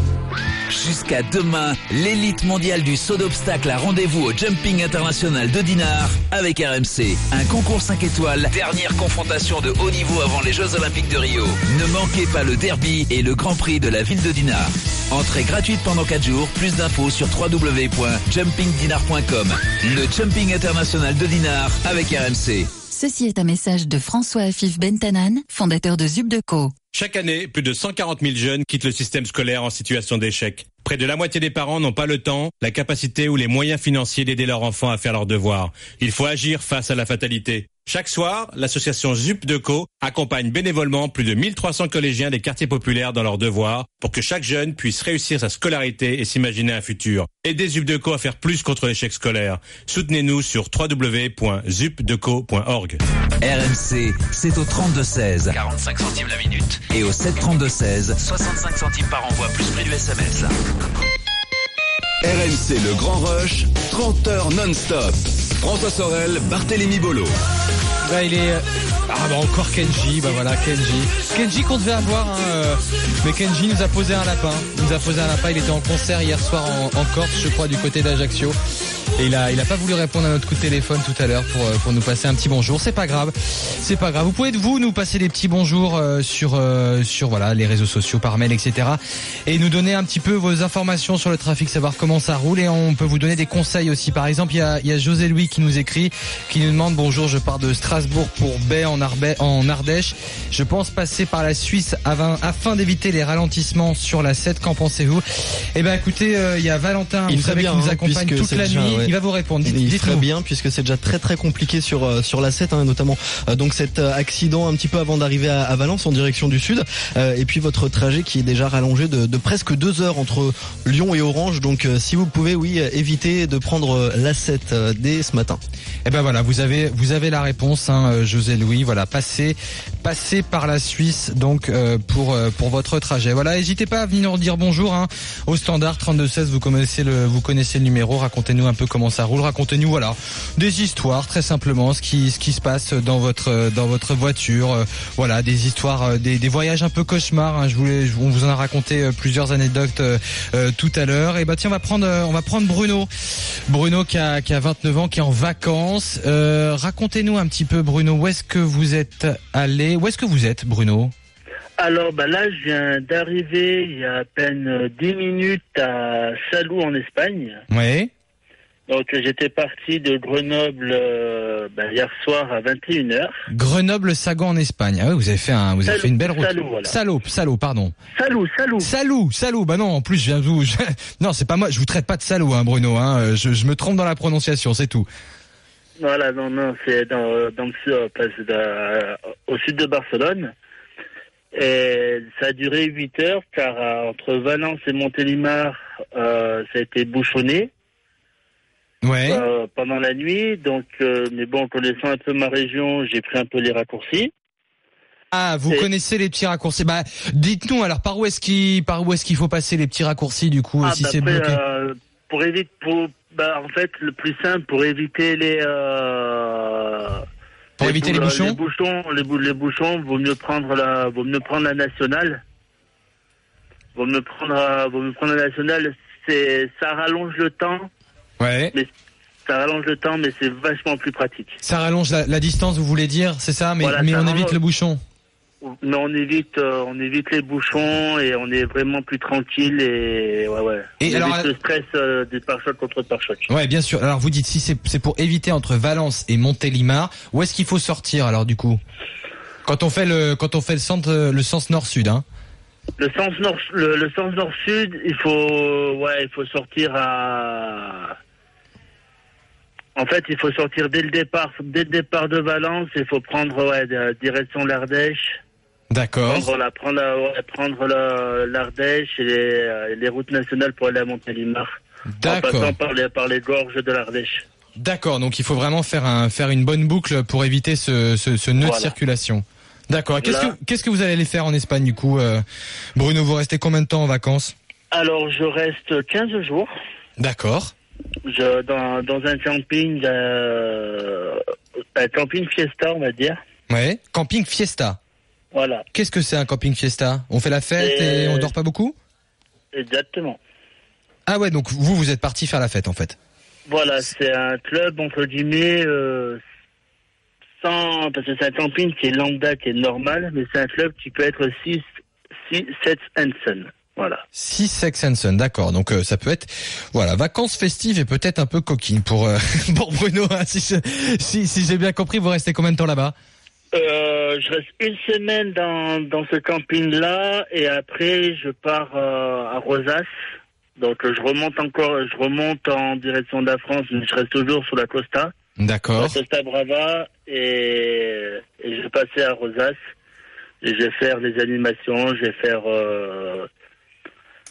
Jusqu'à demain, l'élite mondiale du saut d'obstacle a rendez-vous au Jumping International de Dinard avec RMC. Un concours 5 étoiles, dernière confrontation de haut niveau avant les Jeux Olympiques de Rio. Ne manquez pas le derby et le Grand Prix de la ville de Dinard. Entrée gratuite pendant 4 jours, plus d'infos sur www.jumpingdinar.com. Le Jumping International de Dinard avec RMC. Ceci est un message de François Afif Bentanan, fondateur de Zubdeco. Chaque année, plus de 140 000 jeunes quittent le système scolaire en situation d'échec. Près de la moitié des parents n'ont pas le temps, la capacité ou les moyens financiers d'aider leurs enfants à faire leurs devoirs. Il faut agir face à la fatalité. Chaque soir, l'association ZUP Deco accompagne bénévolement plus de 1300 collégiens des quartiers populaires dans leurs devoirs pour que chaque jeune puisse réussir sa scolarité et s'imaginer un futur. Aidez ZUP Deco à faire plus contre l'échec scolaire. Soutenez-nous sur www.zupdeco.org. RMC, c'est au 32-16. 45 centimes la minute. Et au 732-16. 65 centimes par envoi, plus prix du SMS. RMC le grand rush, 30 heures non-stop. François Sorel, Barthélémy Bolo. Il est. Ah bah encore Kenji, bah voilà Kenji. Kenji qu'on devait avoir, hein, euh, mais Kenji nous a posé un lapin. Il nous a posé un lapin. Il était en concert hier soir en, Corse, je crois, du côté d'Ajaccio. Et il a, il a pas voulu répondre à notre coup de téléphone tout à l'heure pour, euh, pour nous passer un petit bonjour. C'est pas grave, c'est pas grave. Vous pouvez vous nous passer des petits bonjours euh, sur euh, sur voilà les réseaux sociaux, par mail, etc. Et nous donner un petit peu vos informations sur le trafic, savoir comment ça roule. Et on peut vous donner des conseils aussi. Par exemple, il y a, il y a José Louis qui nous écrit, qui nous demande bonjour, je pars de Strasbourg pour Baie en, Arbe- en Ardèche. Je pense passer par la Suisse afin d'éviter les ralentissements sur la 7. Qu'en pensez-vous? Eh ben écoutez, euh, il y a Valentin, Il vous savez, bien, qui nous hein, accompagne toute la déjà, nuit. ouais. Il va vous répondre. Dites- Il ferait bien puisque c'est déjà très très compliqué sur euh, sur la 7 hein, notamment euh, donc cet accident un petit peu avant d'arriver à, à Valence en direction du sud et puis votre trajet qui est déjà rallongé de, de presque deux heures entre Lyon et Orange donc si vous pouvez oui éviter de prendre la 7 euh, dès ce matin. Eh ben voilà, vous avez vous avez la réponse, hein, euh, José Louis. Voilà, passez passez par la Suisse donc euh, pour euh, pour votre trajet. Voilà, n'hésitez pas à venir nous dire bonjour hein, au standard 32 16. Vous connaissez le vous connaissez le numéro. Racontez-nous un peu comment ça roule. Racontez-nous voilà des histoires très simplement, ce qui se passe dans votre dans votre voiture. voilà, des histoires, des, voyages un peu cauchemars. hein. je voulais, on vous en a raconté plusieurs anecdotes tout à l'heure. Et bah tiens, on va prendre Bruno. Bruno qui a, qui a 29 ans, qui est en vacances. Racontez-nous un petit peu, Bruno, où est-ce que vous êtes allé? Où est-ce que vous êtes, Bruno? Alors bah là, je viens d'arriver il y a à peine euh, 10 minutes à Salou en Espagne. Ouais. Donc euh, j'étais parti de Grenoble euh, bah, hier soir à 21h. Grenoble, Sagan en Espagne. Ah ouais, vous avez fait un, vous avez Salou, fait une belle route. Salou, voilà. Salou, Salou, pardon. Salou, Salou. Salou, Salou. Bah non, en plus, je viens de vous. je- Non, c'est pas moi. Je vous traite pas de Salou, hein, Bruno. Hein. Je, je me trompe dans la prononciation, c'est tout. Voilà, non, non, c'est dans, euh, dans le sud, place de- au sud de Barcelone. Et ça a duré 8 heures car euh, entre Valence et Montélimar, euh, ça a été bouchonné. Ouais. euh, pendant la nuit. Donc, mais bon, connaissant un peu ma région, j'ai pris un peu les raccourcis. Ah, vous connaissez les petits raccourcis. Bah, dites-nous alors par où est-ce qu'il, par où est-ce qu'il faut passer les petits raccourcis du coup, Ah, si bah, c'est bloqué? pour éviter, pour, bah, en fait, le plus simple pour éviter les. Euh, Pour éviter les bou- bouchons Les bouchons, les, bou- les bouchons, vaut mieux prendre la, vaut mieux prendre la nationale. Vaut mieux prendre, euh, vaut mieux prendre la nationale. Ça rallonge le temps. Ouais. Mais ça rallonge le temps, mais c'est vachement plus pratique. Ça rallonge la, la distance, vous voulez dire, c'est ça Mais, Voilà, mais ça on rallonge- évite le bouchon. Mais on évite, euh, on évite les bouchons et on est vraiment plus tranquille et ouais ouais. Et on alors, évite le stress euh, des pare-chocs contre pare-chocs. Ouais, bien sûr. Alors vous dites si c'est c'est pour éviter entre Valence et Montélimar, où est-ce qu'il faut sortir alors du coup? Quand on fait le quand on fait le centre le sens nord-sud hein. Le sens nord, le, le sens nord-sud, il faut, ouais, il faut sortir à. En fait, il faut sortir dès le départ, dès le départ de Valence. Il faut prendre, ouais, direction l'Ardèche. D'accord. Prendre, la, prendre, la- ouais, prendre la- l'Ardèche et les, euh, les routes nationales pour aller à Montélimar. En D'accord. passant par les, par les gorges de l'Ardèche. D'accord, donc il faut vraiment faire un faire une bonne boucle pour éviter ce, ce, ce nœud de circulation. D'accord. Qu'est-ce que qu'est-ce que vous allez aller faire en Espagne du coup, euh, Bruno Vous restez combien de temps en vacances? Alors, je reste 15 jours. D'accord. Je, dans, dans un camping, euh, un camping fiesta, on va dire. Ouais. Camping Fiesta. Voilà, Qu'est-ce que c'est un camping Fiesta? On fait la fête et on dort pas beaucoup? Exactement. Ah ouais, donc vous vous êtes parti faire la fête en fait. Voilà, c'est un club, entre guillemets, euh, sans, parce que c'est un camping qui est lambda, qui est normal, mais c'est un club qui peut être 6, 6, 7 Hansen. Voilà. Six Sex and Son, d'accord. Donc euh, ça peut être voilà vacances festives et peut-être un peu coquines pour euh, pour Bruno. hein, si, si j'ai bien compris, vous restez combien de temps là-bas? Euh, je reste une semaine dans, dans ce camping-là et après je pars euh, à Rosas. Donc euh, je remonte encore, je remonte en direction de la France, mais je reste toujours sur la Costa, D'accord. la Costa Brava et, et je vais passer à Rosas. Et je vais faire des animations, je vais faire euh,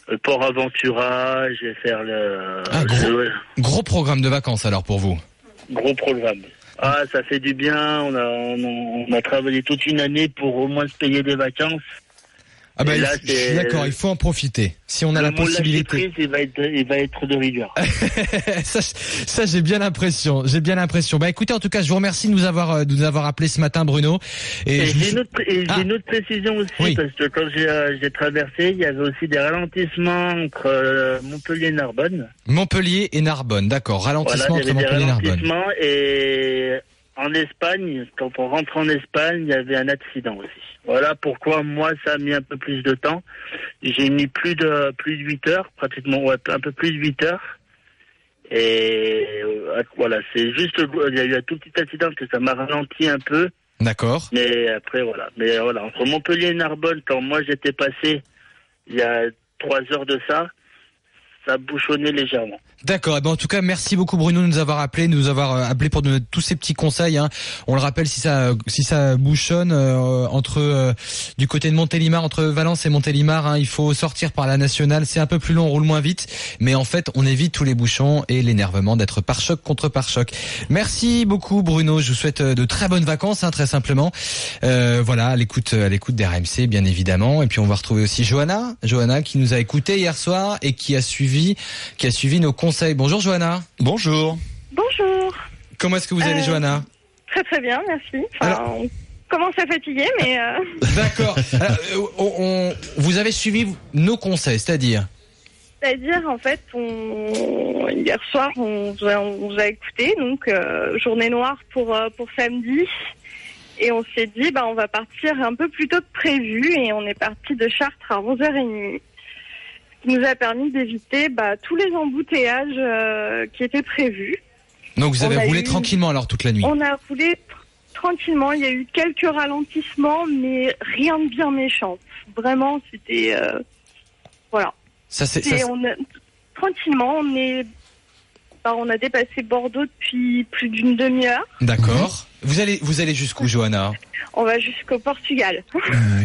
le Port Aventura, je vais faire le Ah, gros. je- Gros programme de vacances alors pour vous. Gros programme. Ah, ça fait du bien. On a, on, a- travaillé toute une année pour au moins se payer des vacances. Ah bah là, je suis d'accord, il faut en profiter. Si on a Le la possibilité. prise, il va être, il va être de rigueur. ça, ça j'ai bien l'impression. J'ai bien l'impression. Bah écoutez, en tout cas, je vous remercie de nous avoir euh, de nous avoir appelé ce matin, Bruno. Et, Et je vous j'ai une, autre Ah. une autre précision aussi, Oui. parce que quand j'ai euh, j'ai traversé, il y avait aussi des ralentissements entre euh, Montpellier et Narbonne. Montpellier et Narbonne, d'accord. Ralentissement Voilà, entre Montpellier et Narbonne. et en Espagne, quand on rentre en Espagne, il y avait un accident aussi. Voilà pourquoi moi ça a mis un peu plus de temps. J'ai mis plus de plus de 8 heures, pratiquement ouais, un peu plus de 8 heures. Et euh, voilà, c'est juste il y a eu un tout petit accident que ça m'a ralenti un peu. D'accord. Mais après, voilà. Mais voilà, entre Montpellier et Narbonne, quand moi j'étais passé il y a trois heures de ça, ça bouchonnait légèrement. D'accord. Eh ben, en tout cas, merci beaucoup Bruno de nous avoir appelé, de nous avoir euh, appelé pour tous ces petits conseils. Hein. On le rappelle, si ça si ça bouchonne euh, entre euh, du côté de Montélimar, entre Valence et Montélimar, hein, il faut sortir par la nationale. C'est un peu plus long, on roule moins vite, mais en fait, on évite tous les bouchons et l'énervement d'être par choc contre par choc. Merci beaucoup Bruno. Je vous souhaite euh, de très bonnes vacances, hein, très simplement. Euh, voilà, à l'écoute l'écoute d'RMC, bien évidemment. Et puis on va retrouver aussi Johanna, Johanna qui nous a écouté hier soir et qui a suivi qui a suivi nos conseils. Bonjour Johanna. Bonjour. Bonjour. Comment est-ce que vous allez Euh, Johanna? Très très bien, merci. Enfin, on commence à fatiguer, mais euh, D'accord. Alors, euh, on- on- vous avez suivi nos conseils, c'est-à-dire? c'est-à-dire en fait, on, hier soir, on, vous a- on vous a écouté, donc euh, journée noire pour euh, pour samedi, et on s'est dit, bah on va partir un peu plus tôt que prévu, et on est parti de Chartres à 11h30 ce qui nous a permis d'éviter bah, tous les embouteillages euh, qui étaient prévus. Donc vous avez roulé eu- tranquillement alors toute la nuit? On a roulé tr- tranquillement. Il y a eu quelques ralentissements, mais rien de bien méchant. Vraiment, c'était euh, voilà. Ça c'est ça, on a- tranquillement, on est, bah, on a dépassé Bordeaux depuis plus d'une demi-heure. D'accord. Vous allez vous allez jusqu'où Johanna On va jusqu'au Portugal.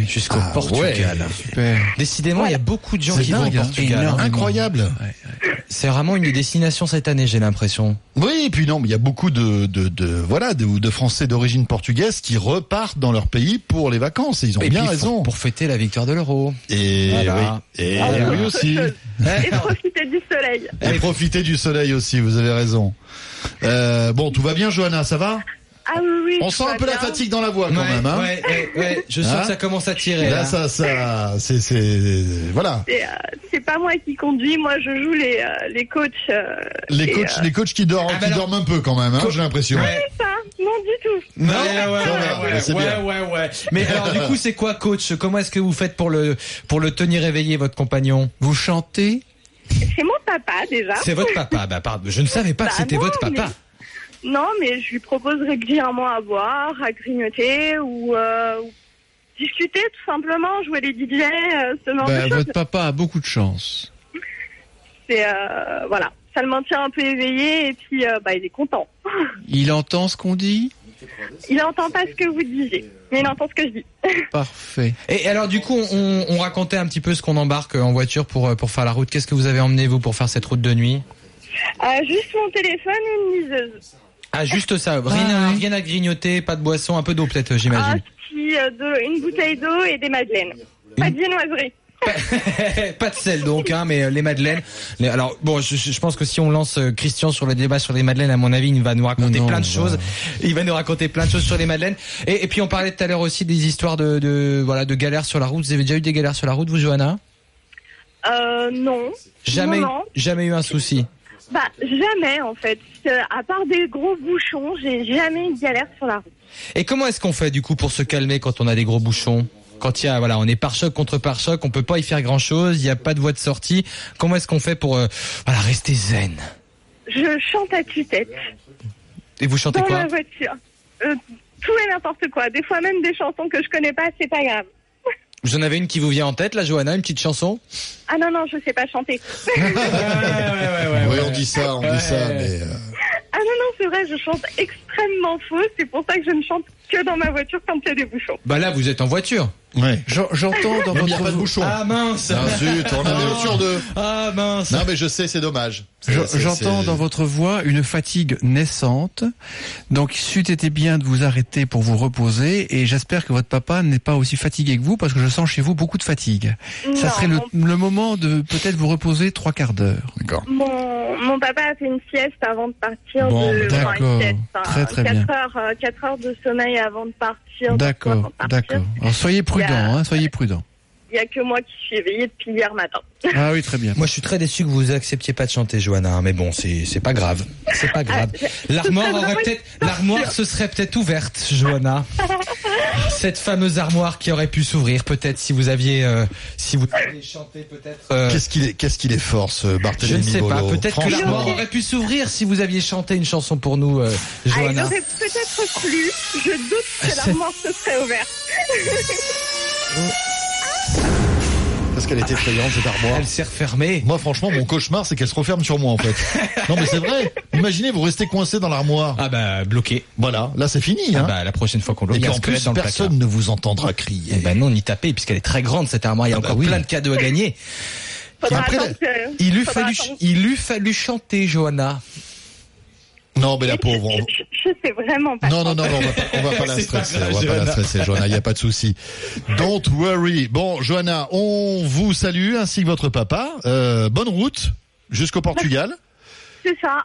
Jusqu'au Ah, Portugal. Super. Décidément, il y a beaucoup de gens C'est qui vont au dingue, hein. Portugal. Énormément. hein. Incroyable. C'est vraiment une destination cette année, j'ai l'impression. Oui, et puis non, mais il y a beaucoup de, de, de voilà de, de Français d'origine portugaise qui repartent dans leur pays pour les vacances. Et ils ont Et bien puis, raison. Pour, fêter la victoire de l'euro. Et Voilà. oui, et Ah, oui aussi. Et profiter du soleil. Et profiter du soleil aussi. Vous avez raison. Euh, bon, tout va bien, Johanna, ça va? Ah oui, oui. On sent un peu la fatigue dans la voix quand Ouais, même. Hein ouais, ouais, ouais. Je sens Hein que ça commence à tirer. Là, là. ça, ça, c'est, c'est, voilà. C'est, euh, c'est pas moi qui conduis, moi je joue les, euh, les coachs. euh, Les coachs, euh, les coachs qui dorment, Ah, bah qui alors- dorment un peu quand même. Hein, j'ai l'impression. Ouais. ça, non du tout. Non, Non ouais, ouais, ouais, va, ouais, c'est ouais, bien. ouais, ouais. Mais alors, du coup, c'est quoi, coach? Comment est-ce que vous faites pour le pour le tenir éveillé, votre compagnon? Vous chantez? C'est mon papa déjà. C'est votre papa. Bah, pardon, je ne savais pas que Bah c'était votre papa. mais- Non, mais je lui propose régulièrement à boire, à grignoter ou, euh, discuter tout simplement, jouer les DJ, euh, ce genre Bah, de choses. Votre papa a beaucoup de chance. C'est euh, voilà, ça le maintient un peu éveillé et puis euh, bah il est content. Il entend ce qu'on dit? Il entend pas ce que vous disiez, mais il entend ce que je dis. Parfait. Et alors du coup, on, on racontait un petit peu ce qu'on embarque en voiture pour, euh, pour faire la route. Qu'est-ce que vous avez emmené vous pour faire cette route de nuit? Euh, juste mon téléphone et une liseuse. Ah juste ça, rien, à, rien à grignoter, pas de boisson, un peu d'eau peut-être Un j'imagine. euh, de- une bouteille d'eau et des madeleines. Pas de viennoiserie. pas de sel donc, hein, mais euh, les madeleines. les- alors bon, je, je pense que si on lance euh, Christian sur le débat sur les madeleines, à mon avis, il va nous raconter Non, plein de choses. Il va nous raconter plein de choses sur les madeleines. Et, et puis on parlait tout à l'heure aussi des histoires de, de voilà de galères sur la route. Vous avez déjà eu des galères sur la route, vous, Johanna? Euh, non. Jamais, Non, non. jamais eu un souci. Bah, jamais, en fait. Euh, à part des gros bouchons, j'ai jamais eu de galère sur la route. Et comment est-ce qu'on fait du coup pour se calmer quand on a des gros bouchons? Quand il y a voilà, on est pare-choc contre pare-choc, on peut pas y faire grand-chose, il n'y a pas de voie de sortie. Comment est-ce qu'on fait pour euh, voilà, rester zen? Je chante à tue-tête. Et vous chantez Dans quoi? ma voiture. Euh, tout et n'importe quoi. Des fois même des chansons que je connais pas, c'est pas grave. Vous en avez une qui vous vient en tête, là, Johanna, une petite chanson? Ah non, non, je sais pas chanter. Oui, on dit ça, on dit ça, mais. euh, Ah non, non, c'est vrai, je chante extrêmement faux. C'est pour ça que je ne chante que dans ma voiture quand il y a des bouchons. Bah là, vous êtes en voiture. Ouais. J'en- J'entends dans Même il n'y a votre pas de bouchon. Ah mince Ah, zut, on en est sur deux. Ah mince Non, mais je sais, c'est dommage. Je- J'entends dans votre voix une fatigue naissante. Donc, c'eût été bien de vous arrêter pour vous reposer. Et j'espère que votre papa n'est pas aussi fatigué que vous, parce que je sens chez vous beaucoup de fatigue. Ça Non, serait le, mon- le moment de peut-être vous reposer trois quarts d'heure. D'accord. Mon, mon papa a fait une sieste avant de partir. Bon, de, d'accord. enfin, Très, très quatre bien. Heures, euh, quatre heures de sommeil avant de partir. D'accord, d'accord. Alors, soyez prudent, Hein, soyez prudent. Il y a que moi qui suis éveillée depuis hier matin. Ah oui, très bien. Moi, je suis très déçu que vous acceptiez pas de chanter, Johanna, hein, mais bon, c'est pas grave. C'est pas grave. Ah, L'armoire aurait peut-être, se serait peut-être ouverte, Johanna. Cette fameuse armoire qui aurait pu s'ouvrir, peut-être, si vous aviez, euh, si vous aviez chanté, peut-être. euh, Qu'est-ce qu'il est, qu'est-ce qu'il est fort, ce je ne sais pas. Peut-être que l'armoire aurait pu s'ouvrir si vous aviez chanté une chanson pour nous, euh, Ah, Johanna. aurait peut-être plu. Je doute que C'est- l'armoire se serait ouverte. Parce qu'elle est effrayante, cette armoire. Elle s'est refermée. Moi, franchement, mon cauchemar, c'est qu'elle se referme sur moi, en fait. non, mais c'est vrai. Imaginez, vous restez coincé dans l'armoire. Ah bah, bloqué. Voilà. Là, c'est fini, Ah hein. bah, la prochaine fois qu'on l'ouvre, en plus, dans personne ne vous entendra crier. Eh ben non, ni taper, puisqu'elle est très grande, cette armoire. Il y a Ah bah encore oui. plein de cadeaux à gagner. Après, Il eût fallu, il eût fallu chanter, Johanna. Non, mais la pauvre. on- Je, je sais vraiment pas. Non, non, non, non, on va pas, on va pas la C'est pas stresser. grave, on va pas la stresser, Johanna. Il n'y a pas de souci. Don't worry. Bon, Johanna, on vous salue ainsi que votre papa. Euh, bonne route jusqu'au Portugal. C'est ça.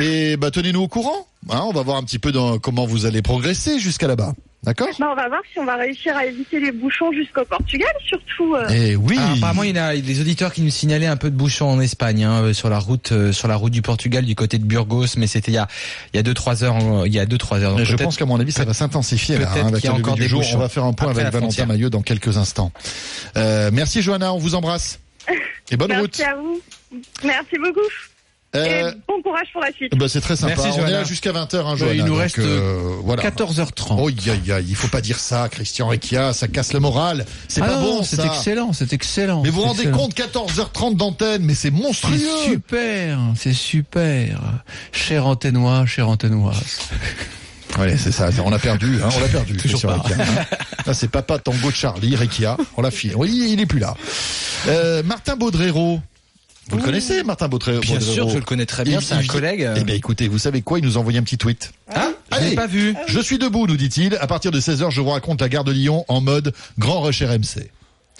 Et bah, tenez-nous au courant. Hein, on va voir un petit peu dans comment vous allez progresser jusqu'à là-bas. D'accord Bah, on va voir si on va réussir à éviter les bouchons jusqu'au Portugal, surtout. euh, Eh oui. Ah, apparemment, il y a des auditeurs qui nous signalaient un peu de bouchons en Espagne, hein, euh, sur la route, euh, sur la route du Portugal, du côté de Burgos, mais c'était il y a, il y a deux trois heures, en- il y a deux trois heures. Donc je pense qu'à mon avis, ça va s'intensifier là, peut-être hein, avec qu'il y a encore des jour. bouchons On va faire un point après avec Valentin frontière. Maillot dans quelques instants. Euh, merci Johanna, on vous embrasse. Et bonne route. Merci à vous. Merci beaucoup. Euh, Et bon courage pour la suite. bah, c'est très sympa. Merci, on est là jusqu'à 20h, hein, Ouais, Johanna. il nous donc, reste euh, voilà. 14h30. Oh, aïe, aïe, aïe, il faut pas dire ça, Christian Requia, ça casse le moral. C'est Ah pas non, bon, c'est ça. excellent, c'est excellent. Mais vous vous rendez excellent. compte, 14h30 d'antenne, mais c'est monstrueux. C'est super, c'est super. Cher antennois, chère antennoise. Ouais, c'est ça, on l'a perdu, hein, on l'a perdu. Hein. Là, c'est Papa Tango de Charlie, Requia, on l'a filé. Oui, il est plus là. Euh, Martin Baudrero. Vous le connaissez, Martin Baudrero Bien sûr, je le connais très bien, c'est un collègue. Eh bien, écoutez, vous savez quoi Il nous a envoyé un petit tweet. Ah, je Allez. l'ai pas vu. Je suis debout, nous dit-il. À partir de 16h, je vous raconte la gare de Lyon en mode Grand Rush RMC.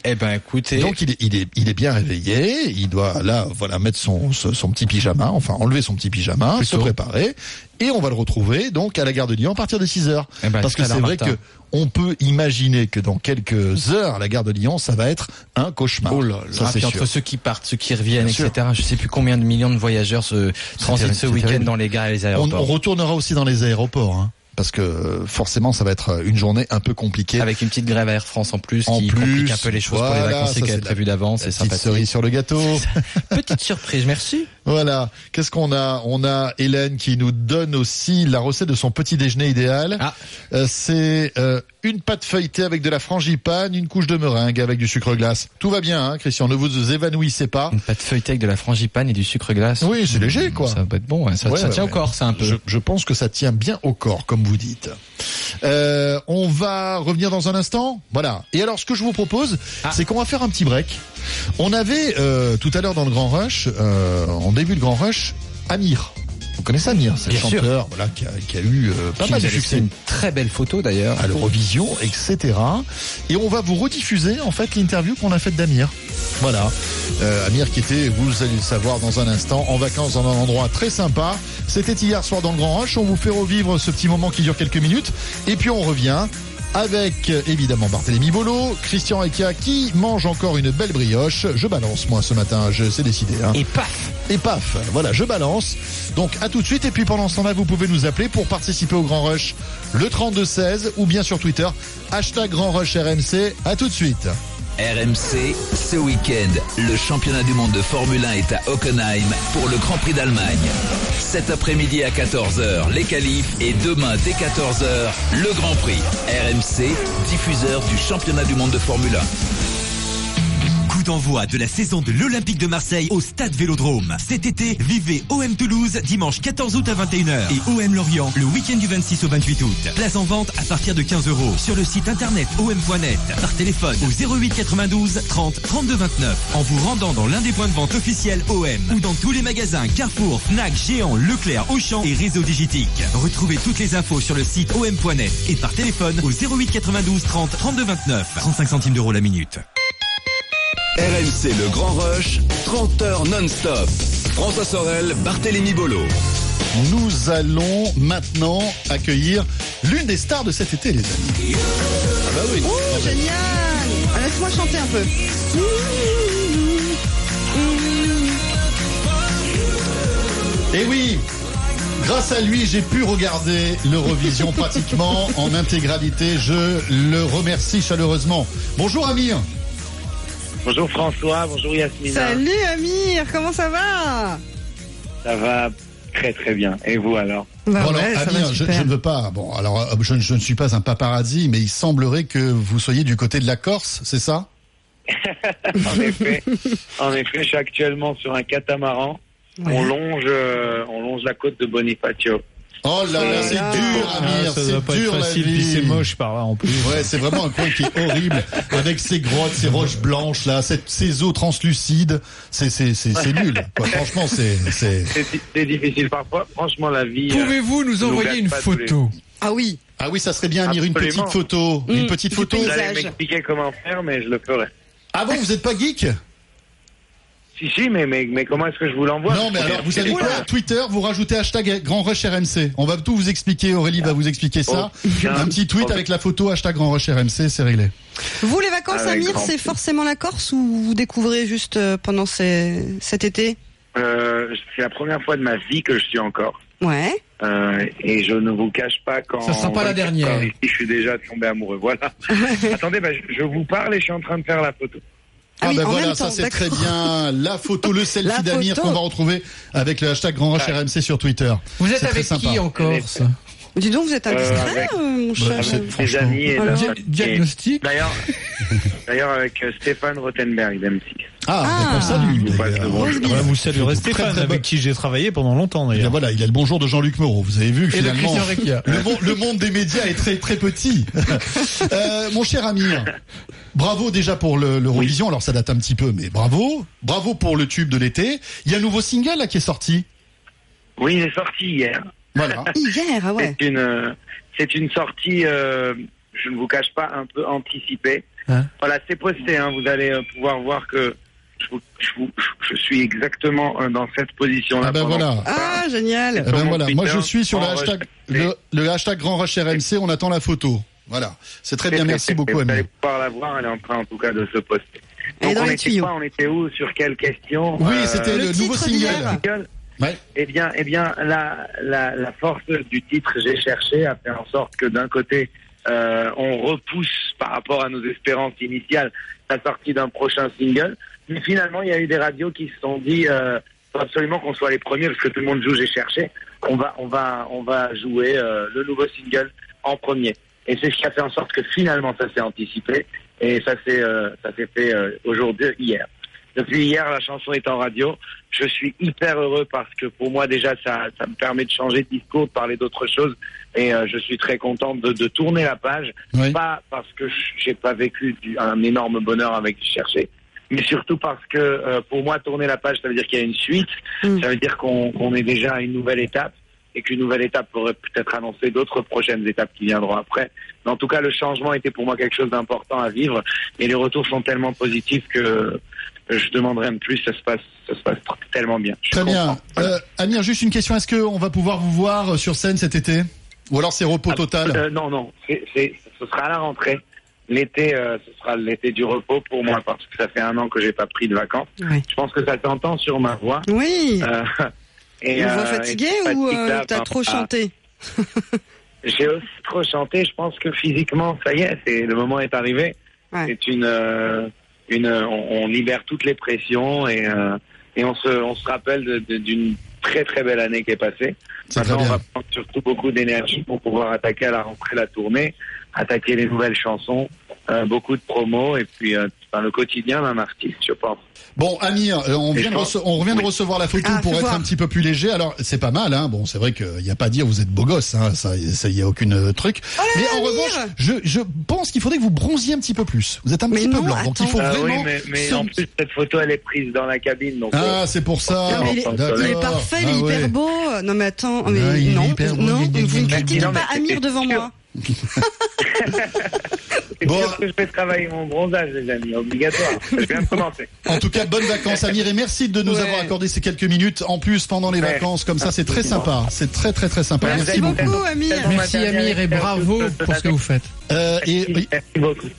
Eh ben, écoutez. Donc il est, il est, il est bien réveillé. Il doit là, voilà, mettre son, son, son petit pyjama, enfin enlever son petit pyjama, se préparer, et on va le retrouver donc à la gare de Lyon à partir de 6 heures. Eh ben, Parce que c'est vrai que on peut imaginer que dans quelques heures, à la gare de Lyon, ça va être un cauchemar. Oh là là. ça Ah, puis entre ceux qui partent, ceux qui reviennent, Bien sûr. etc. Je sais plus combien de millions de voyageurs se transitent ce week-end dans les gares et les On, on aéroports. retournera aussi dans les aéroports, hein, parce que forcément, ça va être une journée un peu compliquée. Avec une petite grève à Air France en plus, En qui plus, complique un peu les choses pour les voilà, vacanciers ça, qui c'est avaient la- prévu d'avance. C'est sympathique. cerise sur le gâteau. Petite surprise, merci. Voilà. Qu'est-ce qu'on a? On a Hélène qui nous donne aussi la recette de son petit déjeuner idéal. Ah. Euh, c'est euh, une pâte feuilletée avec de la frangipane, une couche de meringue avec du sucre glace. Tout va bien, hein, Christian, ne vous évanouissez pas. Une pâte feuilletée avec de la frangipane et du sucre glace. Oui, c'est léger, quoi. Ça va être bon, ça, Ouais, ça ouais, tient ouais. au corps, ça un peu. Je, je pense que ça tient bien au corps, comme vous dites. Euh, on va revenir dans un instant. Voilà. Et alors, ce que je vous propose, Ah. c'est qu'on va faire un petit break. On avait euh, tout à l'heure dans le Grand Rush, euh, en début de Grand Rush, Amir. Vous connaissez Amir, c'est le chanteur voilà, qui, a, qui a eu euh, pas Qui mal de succès une très belle photo d'ailleurs. à l'Eurovision, etc. Et on va vous rediffuser en fait l'interview qu'on a faite d'Amir. Voilà. Euh, Amir qui était, vous allez le savoir dans un instant, en vacances dans un endroit très sympa. C'était hier soir dans le Grand Rush. On vous fait revivre ce petit moment qui dure quelques minutes. Et puis on revient avec évidemment Barthélémy Bolo, Christian Eka qui mange encore une belle brioche. Je balance moi ce matin, je sais décider. Hein. Et paf Et paf, voilà, je balance. Donc à tout de suite. Et puis pendant ce temps-là, vous pouvez nous appeler pour participer au Grand Rush le 32-16 ou bien sur Twitter, hashtag Grand Rush RMC. À tout de suite. RMC, ce week-end, le championnat du monde de Formule 1 est à Hockenheim pour le Grand Prix d'Allemagne. Cet après-midi à 14h, les qualifs et demain dès 14h, le Grand Prix. RMC, diffuseur du championnat du monde de Formule 1. Coup d'envoi de la saison de l'Olympique de Marseille au Stade Vélodrome. Cet été, vivez OM Toulouse dimanche 14 août à 21h et OM Lorient le week-end du 26 au 28 août. Place en vente à partir de 15 euros sur le site internet om.net, par téléphone au 08 92 30 32 29 en vous rendant dans l'un des points de vente officiels OM ou dans tous les magasins Carrefour, Fnac, Géant, Leclerc, Auchan et Réseau Digitique. Retrouvez toutes les infos sur le site om.net et par téléphone au 08 92 30 32 29 35 centimes d'euros la minute. RMC Le Grand Rush, 30 heures non-stop. François Sorel, Barthélémy Bolo. Nous allons maintenant accueillir l'une des stars de cet été, les amis. Ah bah oui. Oh, génial Laisse-moi chanter un peu. Et oui, grâce à lui, j'ai pu regarder l'Eurovision pratiquement en intégralité. Je le remercie chaleureusement. Bonjour Amir. Bonjour François, bonjour Yasmina. Salut Amir, comment ça va? Ça va très très bien. Et vous alors? Bah Bon, ouais, Amir, je, ne veux pas. Bon, alors, euh, je, ne- je ne suis pas un paparazzi, mais il semblerait que vous soyez du côté de la Corse, c'est ça? En effet, en effet, je suis actuellement sur un catamaran. On longe, euh, on longe la côte de Bonifacio. Oh là là, c'est dur, Amir, Ah, ça c'est doit pas être dur la facile, vie. puis c'est moche par là en plus. Ouais, c'est vraiment un coin qui est horrible, avec ces grottes, ces roches blanches là, cette, ces eaux translucides. C'est c'est c'est c'est nul. Quoi. Franchement, c'est c'est. C'est difficile parfois. Franchement, la vie. euh, Pouvez-vous nous envoyer une photo Ah oui. Ah oui, ça serait bien, Amir, une petite photo, une petite photo. Vous allez m'expliquer comment faire, mais je le ferai. Ah bon, vous êtes pas geek? Si, si, mais, mais, mais comment est-ce que je vous l'envoie Non, mais alors, vous savez quoi Twitter, vous rajoutez hashtag Grand Rush RMC. On va tout vous expliquer. Aurélie va vous expliquer ça. Aucun Un petit tweet avec la photo hashtag Grand Rush RMC, c'est réglé. Vous, les vacances, Avec Amir, c'est forcément la Corse ou vous découvrez juste euh, pendant ces- cet été? Euh, c'est la première fois de ma vie que je suis encore. Ouais. Euh, et je ne vous cache pas quand. Ça sera pas la dernière. je suis déjà tombé amoureux. Voilà. Attendez, bah, je, je vous parle et je suis en train de faire la photo. Ah, oui, ben en voilà, ça c'est très bien. La photo, le selfie d'Amir qu'on va retrouver avec le hashtag Grand Ouais. RMC sur Twitter. Vous êtes avec qui en Corse? Dis donc, vous êtes indiscret, Euh, avec- euh, mon Bah, cher. amis et Alors Diagnostic D'ailleurs, d'ailleurs avec euh, Stéphane Rothenberg d'M6. Ah, Ah. on salue. Je vous Voilà, saluerez Stéphane, très avec qui j'ai travaillé pendant longtemps Et d'ailleurs. voilà, il a le bonjour de Jean-Luc Moreau. Vous avez vu et finalement. Le, mon- le monde des médias est très très petit. Euh, mon cher Amir, bravo déjà pour le- l'Eurovision. Alors ça date un petit peu, mais bravo. Bravo pour le tube de l'été. Il y a un nouveau single là qui est sorti. Oui, il est sorti hier. Voilà. Hier, ah ouais. C'est une, c'est une sortie, euh, je ne vous cache pas, un peu anticipée. Hein voilà, c'est posté. Hein, vous allez euh, pouvoir voir que je, vous- je, vous- je suis exactement euh, dans cette position-là. Ah ben voilà. Ah, génial. Eh ben voilà, moi je suis sur le hashtag, le, le hashtag Grand Rush RMC, on attend la photo. Voilà, c'est très bien, merci beaucoup Vous allez pouvoir la voir, elle est en train en tout cas de se poster. Donc dans on les était tuyaux. quoi? On était où? Sur quelle question? Oui, Euh, c'était le le, nouveau single. Eh bien, eh bien, la, la, la force du titre, j'ai cherché à faire en sorte que d'un côté, euh, on repousse par rapport à nos espérances initiales la sortie d'un prochain single, mais finalement, il y a eu des radios qui se sont dit, euh, faut absolument qu'on soit les premiers parce que tout le monde joue, j'ai cherché. On va, on va, on va jouer euh, le nouveau single en premier. Et c'est ce qui a fait en sorte que finalement ça s'est anticipé et ça s'est euh, ça s'est fait euh, aujourd'hui hier. Depuis hier, la chanson est en radio. Je suis hyper heureux parce que pour moi déjà ça ça me permet de changer de discours, de parler d'autre chose et euh, je suis très content de, de tourner la page. Pas parce que j'ai pas vécu du- un énorme bonheur avec chercher, mais surtout parce que euh, pour moi tourner la page ça veut dire qu'il y a une suite, ça veut dire qu'on qu'on est déjà à une nouvelle étape et qu'une nouvelle étape pourrait peut-être annoncer d'autres prochaines étapes qui viendront après. Mais en tout cas, le changement était pour moi quelque chose d'important à vivre et les retours sont tellement positifs que je demanderai un de plus. Ça se passe, ça se passe tellement bien. Je Très bien. content. Euh, Amir, juste une question. Est-ce qu'on va pouvoir vous voir sur scène cet été? Ou alors c'est repos total? Euh, non, non, c'est, c'est- ce sera à la rentrée. L'été, euh, ce sera l'été du repos pour moi parce que ça fait un an que j'ai pas pris de vacances. Je pense que ça s'entend sur ma voix. Oui. Euh, Une voix euh, fatiguée et ou euh, t'as enfin, trop ah, chanté J'ai aussi trop chanté. Je pense que physiquement, ça y est, c'est le moment est arrivé. C'est une, euh, une, on, on libère toutes les pressions et euh, et on se, on se rappelle d'une très très belle année qui est passée. Maintenant, on va prendre surtout beaucoup d'énergie pour pouvoir attaquer à la rentrée la tournée, attaquer les nouvelles chansons, euh, beaucoup de promos et puis euh, le quotidien d'un artiste, je pense. Bon, Amir, euh, on, vient de pense- on revient de oui. recevoir la photo Ah, pour être voir. un petit peu plus léger. Alors, c'est pas mal, hein. Bon, c'est vrai qu'il n'y a pas à dire vous êtes beau gosse, hein. Ça, ça y a aucune euh, truc. mais en revanche, je, je pense qu'il faudrait que vous bronziez un petit peu plus. Vous êtes un petit peu blanc, donc il faut Ah oui, vraiment. mais, mais se- en plus cette photo elle est prise dans la cabine donc. Ah, euh, c'est pour ça. Non, mais il, est, il parfait, il est Ah hyper ouais. beau. Non mais attends, mais Ah, il est non, non, il vous ne il critiquez mais pas Amir devant moi. C'est sûr que je vais travailler mon bronzage les amis, obligatoire. Je viens de commencer. En tout cas, bonnes vacances, Amir, et merci de nous Ouais. avoir accordé ces quelques minutes en plus pendant les Ouais. vacances. Comme ça, c'est très sympa. C'est très, très, très sympa. Merci beaucoup, Amir. Merci Amir et bravo pour ce que vous faites. Euh, et,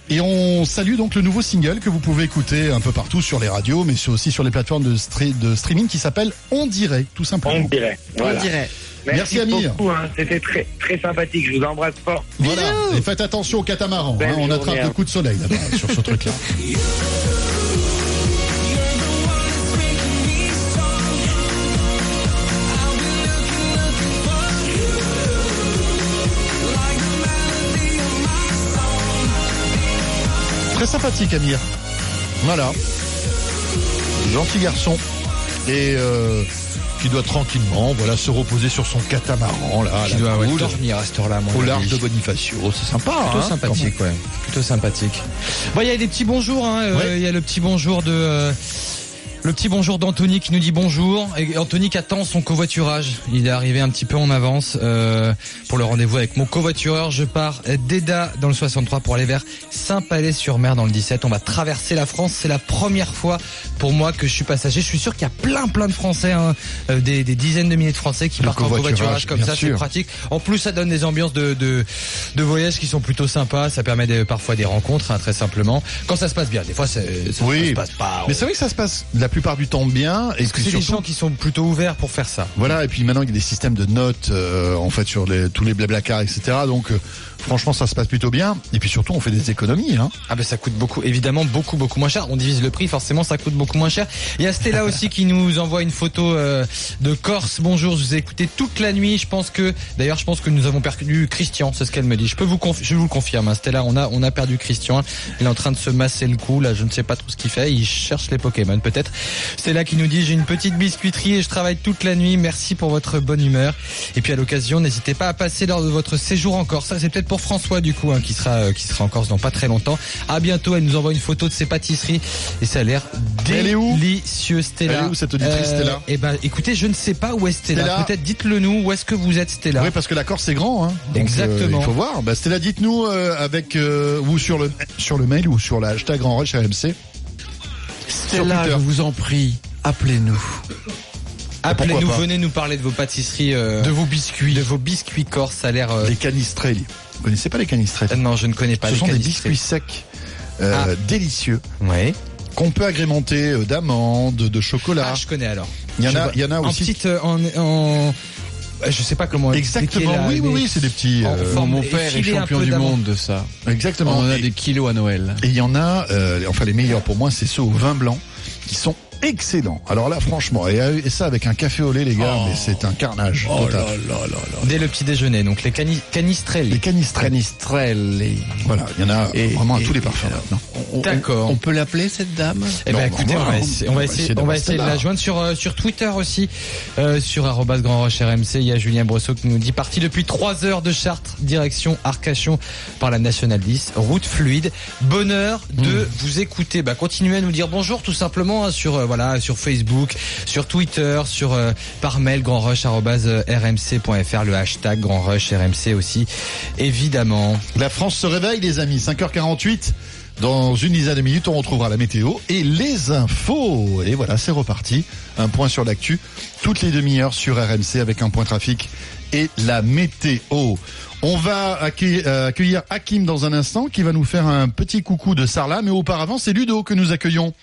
et on salue donc le nouveau single que vous pouvez écouter un peu partout sur les radios, mais aussi sur les plateformes de, stre- de streaming qui s'appelle On dirait, tout simplement. On dirait. Voilà. Merci, Amir. beaucoup, hein. C'était très très sympathique. Je vous embrasse fort. Voilà. Et faites attention au catamaran. Hein, on attrape hein. le coup de soleil là-bas sur ce truc-là. Très sympathique, Amir. Voilà. Gentil garçon. Et euh, qui doit tranquillement voilà, se reposer sur son catamaran. Là, Qui la doit ouais, cool, dormir à cette heure-là, au large de Bonifacio. C'est sympa. Plutôt hein, sympathique, ouais. Plutôt sympathique. Bon, il y a des petits bonjours, hein. euh, Il y a le petit bonjour de. Le petit bonjour d'Anthony qui nous dit bonjour. Et Anthony qui attend son covoiturage. Il est arrivé un petit peu en avance euh, pour le rendez-vous avec mon covoitureur. Je pars d'Eda dans le 63 pour aller vers Saint-Palais-sur-Mer dans le 17. On va traverser la France. C'est la première fois pour moi que je suis passager. Je suis sûr qu'il y a plein plein de Français, hein, euh, des, des dizaines de milliers de Français qui Le partent en covoiturage, comme ça. C'est pratique. En plus, ça donne des ambiances de, de, de voyage qui sont plutôt sympas. Ça permet des- parfois des rencontres, hein, très simplement. Quand ça se passe bien. Des fois, ça, Oui. ça se passe pas. Mais c'est vrai que ça se passe la plupart du temps bien. Et Parce que puis c'est des gens qui sont plutôt ouverts pour faire ça. Voilà, et puis maintenant il y a des systèmes de notes euh, en fait sur les, tous les blablacar, etc. Donc euh, franchement ça se passe plutôt bien. Et puis surtout on fait des économies. Hein. Ah ben ça coûte beaucoup, évidemment beaucoup beaucoup moins cher. On divise le prix, forcément ça coûte beaucoup moins cher. Il y a Stella aussi qui nous envoie une photo euh, de Corse. Bonjour, je vous ai écouté toute la nuit. Je pense que, d'ailleurs, je pense que nous avons perdu Christian. C'est ce qu'elle me dit. Je peux vous, je vous le confirme. hein, Stella, on a on a perdu Christian. Il est en train de se masser le cou. Là, je ne sais pas trop ce qu'il fait. Il cherche les Pokémon peut-être. Stella qui nous dit j'ai une petite biscuiterie et je travaille toute la nuit. Merci pour votre bonne humeur. Et puis à l'occasion, n'hésitez pas à passer lors de votre séjour en Corse. Ça c'est peut-être pour François du coup hein, qui sera euh, qui sera en Corse dans pas très longtemps. À bientôt. Elle nous envoie une photo de ses pâtisseries et ça a l'air est délicieux Stella. Elle est où, cette auditrice, Stella Eh ben écoutez, je ne sais pas où est Stella. Stella. Peut-être dites-le nous. Où est-ce que vous êtes Stella Oui parce que la Corse c'est grand. Hein. Donc, Exactement. euh, il faut voir. Bah, Stella, dites-nous euh, avec euh, ou sur le sur le mail ou sur la hashtag Grand Rush RMC. Stella, je vous en prie, appelez-nous. Appelez-nous, Pourquoi pas venez nous parler de vos pâtisseries, euh, De vos biscuits. de vos biscuits corse. Ça a l'air. euh, Les canistrelli. Vous connaissez pas les canistrelli ah Non, je ne connais pas. Ce les sont des biscuits secs euh, Ah. délicieux Ouais. qu'on peut agrémenter euh, d'amandes, de chocolat. Ah, je connais alors. Il y en Je a, il y en a En aussi. petite, euh, en, en, je sais pas comment. Exactement. là, oui, oui, oui, c'est des petits. Euh, Mon père est champion du monde de ça. Exactement. On en a Et- des kilos à Noël. Et il y en a, euh, enfin les meilleurs pour moi, c'est ceux au vin blanc, qui sont excellent. Alors là, franchement, et, et ça avec un café au lait, les gars, mais c'est un carnage. Oh total. Dès le petit déjeuner, donc les cani canistrelli. Les canistrelli. Canistrelli. Voilà, il y en a Et- vraiment à tous les parfums maintenant. D'accord. On peut l'appeler cette dame? Eh ben Non, écoutez, non, on va essayer, on va essayer, on va d'avoir essayer de la joindre sur euh, sur Twitter aussi, euh, sur arrobas Grand Roche RMC. Il y a Julien Brosseau qui nous dit parti depuis 3 heures de Chartres, direction Arcachon par la Nationale 10, route fluide. Bonheur de Hmm. vous écouter. Bah continuez à nous dire bonjour tout simplement hein, sur euh, voilà sur Facebook, sur Twitter, sur euh, par mail grandrush arobase, euh, le hashtag Grand Rush RMC aussi, évidemment. La France se réveille, les amis. 5h48. Dans une dizaine de minutes, on retrouvera la météo et les infos. Et voilà, c'est reparti. Un point sur l'actu. Toutes les demi-heures sur RMC avec un point trafic et la météo. On va accueillir, euh, accueillir Hakim dans un instant qui va nous faire un petit coucou de Sarlat. Mais auparavant, c'est Ludo que nous accueillons.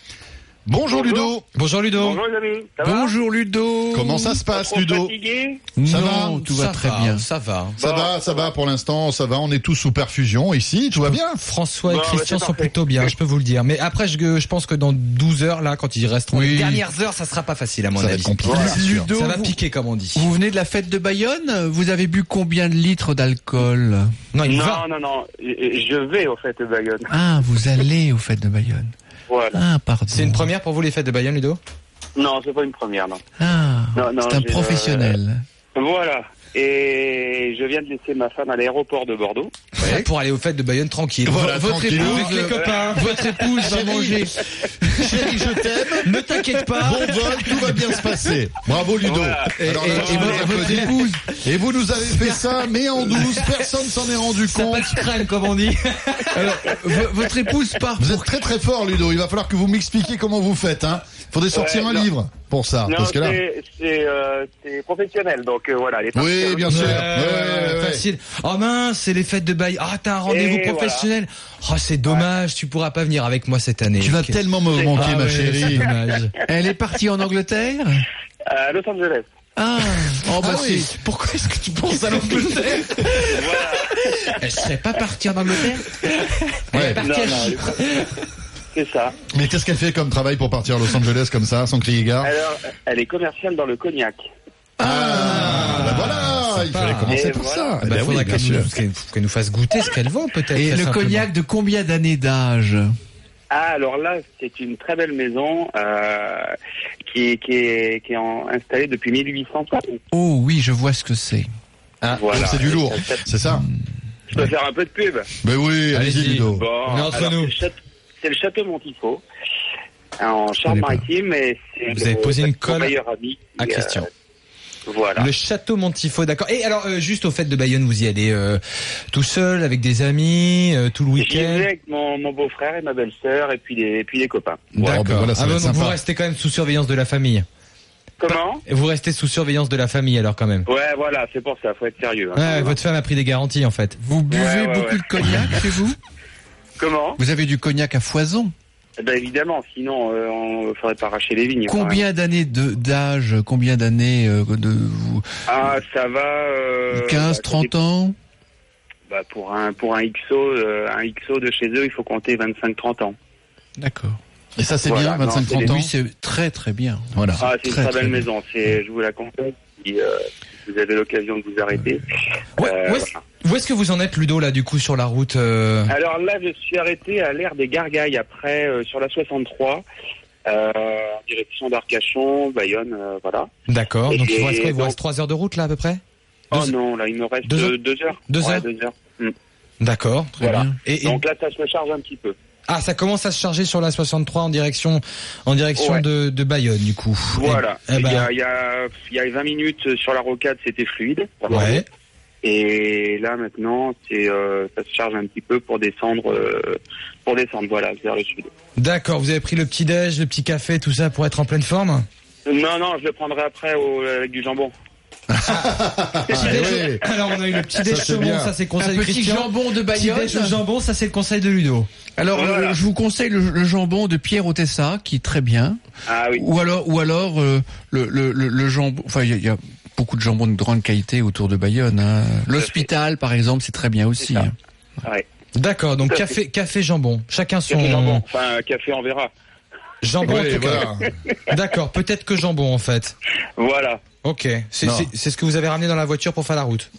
Bonjour, Ludo. Bonjour Ludo. Bonjour les amis, ça va Bonjour Ludo. Comment ça se passe, Ludo fatigué Ça Non, va tout va Ça très bien. Ça va. Ça Bon, va, ça va pour l'instant, ça va. On est tous sous perfusion ici, tout va bien. François et Bon, Christian bah, c'est sont parfait. plutôt bien, je peux vous le dire. Mais après, je, je pense que dans 12 heures, là, quand ils resteront les Oui. dernières heures, ça sera pas facile à mon Ça va avis. être compliqué, Voilà. c'est sûr. Ludo, Ça va vous- piquer, comme on dit. Vous venez de la fête de Bayonne? Vous avez bu combien de litres d'alcool? Non, il Non, va. non, non, je vais au fait de Bayonne. Ah, vous allez aux fêtes de Bayonne. Voilà. Ah, pardon. C'est une première pour vous, les fêtes de Bayonne, Ludo? Non, c'est pas une première, non. Ah, Non, non, c'est un j'ai, professionnel. Voilà. Et je viens de laisser ma femme à l'aéroport de Bordeaux. Pour aller aux fêtes de Bayonne tranquille. Voilà, votre tranquille. épouse, Avec les les copains. Votre épouse va Chérie. manger. Chérie, je t'aime. Ne t'inquiète pas. Bon vol, tout va bien se passer. Bravo Ludo. Voilà. Et, Alors et- là, et votre, épouse Et vous nous avez fait ça, mais en douce, personne s'en est rendu Ça compte. passe crème, comme on dit. Alors, vo- votre épouse part Vous pour êtes très très fort Ludo, il va falloir que vous m'expliquiez comment vous faites. Hein. Faudrait sortir Ouais, un non. livre pour ça. non, parce que là... c'est euh, professionnel, donc euh, voilà. Les Oui, bien sûr. Ouais, Ouais, ouais, ouais. Facile. Oh mince, c'est les fêtes de Bayonne. Ah, t'as un rendez-vous professionnel. Oh, c'est dommage, tu pourras pas venir avec moi cette année. Tu vas tellement me manquer Ah ma chérie. dommage. Elle est partie en Angleterre? À Los Angeles. Ah, oh, bah Ah oui. Pourquoi est-ce que tu penses à l'Angleterre? Elle serait pas partie en Angleterre? Ouais. Non, non, c'est ça. Mais qu'est-ce qu'elle fait comme travail pour partir à Los Angeles comme ça, sans crier gare? Alors, elle est commerciale dans le cognac. Ah, bah voilà, il fallait commencer voilà. ça. Ah Eh bah, ben faudrait oui, bien qu'elle nous, fasse goûter ce qu'elle vend peut-être. Et le simplement. cognac de combien d'années d'âge? Ah, alors là, c'est une très belle maison euh, qui, est- qui est, qui est en- installée depuis 1860. Oh oui, je vois ce que c'est. Ah, Voilà. C'est du lourd, c'est ça? Je peux faire un peu de pub. Ben oui, allez-y. Ludo. Bon, entre nous. c'est le château- C'est le château Montifaux, en Charente-Maritime, et c'est Vous avez posé une colle à euh, Christian. Voilà. Le château Montifaux, d'accord. Et alors, euh, juste au fait de Bayonne, vous y allez euh, tout seul, avec des amis, euh, tout le J'y vais week-end avec mon, mon beau-frère et ma belle-sœur, et puis les, et puis les copains. D'accord. ben voilà, Ah bon, donc vous restez quand même sous surveillance de la famille. Comment vous restez sous surveillance de la famille alors quand même. Ouais, voilà, c'est pour ça, faut être sérieux. hein. Ouais, votre femme a pris des garanties en fait. Vous buvez Ouais, ouais, beaucoup ouais. de cognac chez vous? Comment? Vous avez du cognac à foison? Eh Ben évidemment, sinon euh, on faudrait pas arracher les vignes. Combien d'années de- d'âge Combien d'années euh, de vous Ah, ça va. Euh, 15, bah, 30 ans bah, pour un pour un XO, euh, un XO de chez eux, il faut compter 25-30 ans. D'accord. Et ça c'est Voilà, bien, non, 25-30 c'est ans Oui, c'est très très bien. Voilà. Ah, c'est une Très, belle maison. C'est, je vous la conseille. Euh, si vous avez l'occasion de vous arrêter. Ouais, Euh, où est-ce que vous en êtes Ludo là du coup sur la route euh, Alors là, je suis arrêté à l'ère des Gargailles après euh, sur la 63, euh, en direction d'Arcachon, Bayonne, voilà. D'accord. Donc il vous reste quoi Il vous donc- reste 3 heures de route là à peu près Oh Deux- non, là il me reste deux heures deux, deux heures. Deux Ouais, heures deux heures. Mm. D'accord. Très Voilà. bien. Et, et- Donc là, ça se charge un petit peu. Ah, ça commence à se charger sur la 63 en direction en direction Ouais. de, de Bayonne du coup. Voilà. Eh- eh il, ben, y a, il, y a, il y a 20 minutes euh, sur la rocade, c'était fluide. Ouais. Et là maintenant, c'est euh, ça se charge un petit peu pour descendre, euh, pour descendre, voilà, vers le sud. D'accord. Vous avez pris le petit déj, le petit café, tout ça pour être en pleine forme? Non, non, je le prendrai après au, avec du jambon. Petit Ah, oui. Alors on a eu le petit Ça, déj bien. ça c'est le conseil de petit Christian. jambon de Petit Bayonne. déj au jambon, ça c'est le conseil de Ludo. Alors, Voilà. euh, je vous conseille le, le jambon de Pierre Otessa, qui est très bien. Ah oui. Ou alors, ou alors euh, le, le, le, le jambon. Enfin, il y a, il y a beaucoup de jambon de grande qualité autour de Bayonne. hein. L'hospital, par exemple, c'est très bien aussi. hein. Ouais. D'accord. Donc café café jambon. Chacun son Café jambon. Enfin, café, on verra. Jambon en Ouais, cas. D'accord, peut-être que jambon en fait. Voilà. Ok, c'est Non. c'est- ce que vous avez ramené dans la voiture pour faire la route.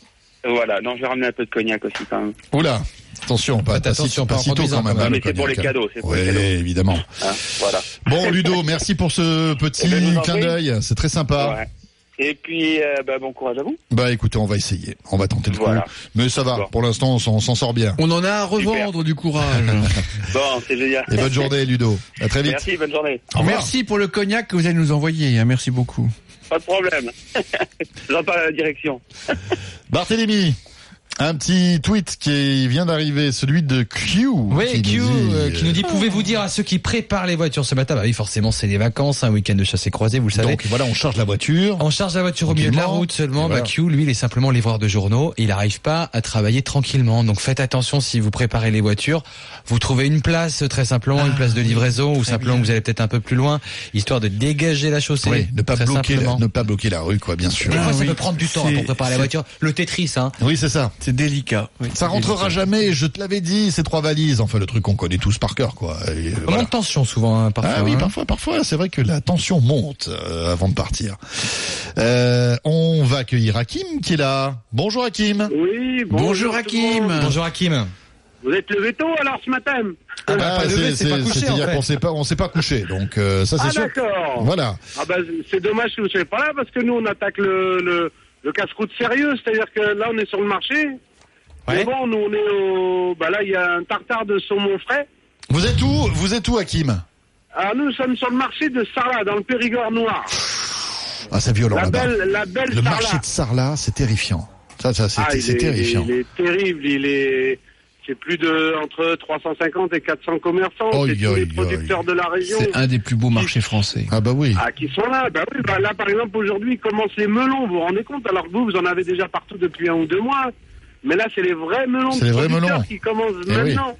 Voilà. Non, je vais ramener un peu de cognac aussi quand même. Oula, attention, pas, Faites pas si- attention, pas pas en si tôt quand même. quand hein, même. le Mais c'est pour les cognac. cadeaux, c'est pour Ouais, les cadeaux. évidemment. Hein, voilà. Bon, Ludo, merci pour ce petit Eh ben, je vous en clin prie. d'œil. C'est très sympa. Ouais. Et puis, euh, bah, bon courage à vous. Bah écoutez, on va essayer. On va tenter le Voilà. coup. Mais ça va. Bon. Pour l'instant, on s'en- on s'en sort bien. On en a à revendre du courage. Bon, c'est génial. Et bonne journée, Ludo. À très vite. Merci, bonne journée. Au revoir. Merci pour le cognac que vous allez nous envoyer. hein. Merci beaucoup. Pas de problème. À la direction. Barthélémy. Un petit tweet qui vient d'arriver, celui de Q. Oui, qui Q nous dit, euh, qui nous dit pouvez-vous dire à ceux qui préparent les voitures ce matin? Bah oui, forcément, c'est les vacances, un week-end de chasse et croisée, vous le savez. Donc voilà, on charge la voiture. On charge la voiture au milieu de la route seulement. Bah, voilà. Q, lui, il est simplement livreur de journaux. Il n'arrive pas à travailler tranquillement. Donc faites attention si vous préparez les voitures. Vous trouvez une place, très simplement, une place de livraison, ou simplement vous allez peut-être un peu plus loin, histoire de dégager la chaussée. Oui, ne pas bloquer, la, ne pas bloquer la rue, quoi, bien sûr. Des fois, ça oui. peut prendre du temps hein, pour préparer la voiture. Le Tetris, hein. Oui, c'est ça. C'est délicat. Oui, Ça rentrera délicat. jamais, je te l'avais dit, ces trois valises. Enfin, le truc qu'on connaît tous par cœur, quoi. Et, euh, On voilà. tension souvent, hein, parfois. Ah oui, hein. parfois, parfois, c'est vrai que la tension monte euh, avant de partir. Euh, on va accueillir Hakim qui est là. Bonjour Hakim. Oui, Bonjour le Hakim. Bonjour Hakim. Vous êtes levé tôt alors ce matin Ah bah, Ah, pas levé, c'est pas couché, en C'est-à-dire fait. qu'on s'est pas, on s'est pas couché, donc euh, ça c'est Ah sûr. d'accord. Voilà. Ah bah c'est dommage que vous soyez pas là parce que nous on attaque le, le, le casse-croûte sérieux, c'est-à-dire que là on est sur le marché. Ouais. Mais bon, nous on est au... Bah là il y a un tartare de saumon frais. Vous êtes où Vous êtes où Hakim Alors nous sommes sur le marché de Sarlat, dans le Périgord noir. Ah, c'est violent La belle, la belle Le Sarlat. marché de Sarlat, c'est terrifiant. Ça, ça, c'est Ah, terrifiant. Il est terrible, il est... C'est plus de entre 350 et 400 commerçants. C'est tous les producteurs de la région. C'est un des plus beaux marchés français. Ah bah oui. Ah, qui sont là. Bah oui, bah là, par exemple, aujourd'hui, commencent les melons. Vous vous rendez compte? Alors que vous, vous en avez déjà partout depuis un ou deux mois. Mais là, c'est les vrais melons les vrais melons. qui commencent Eh oui. maintenant.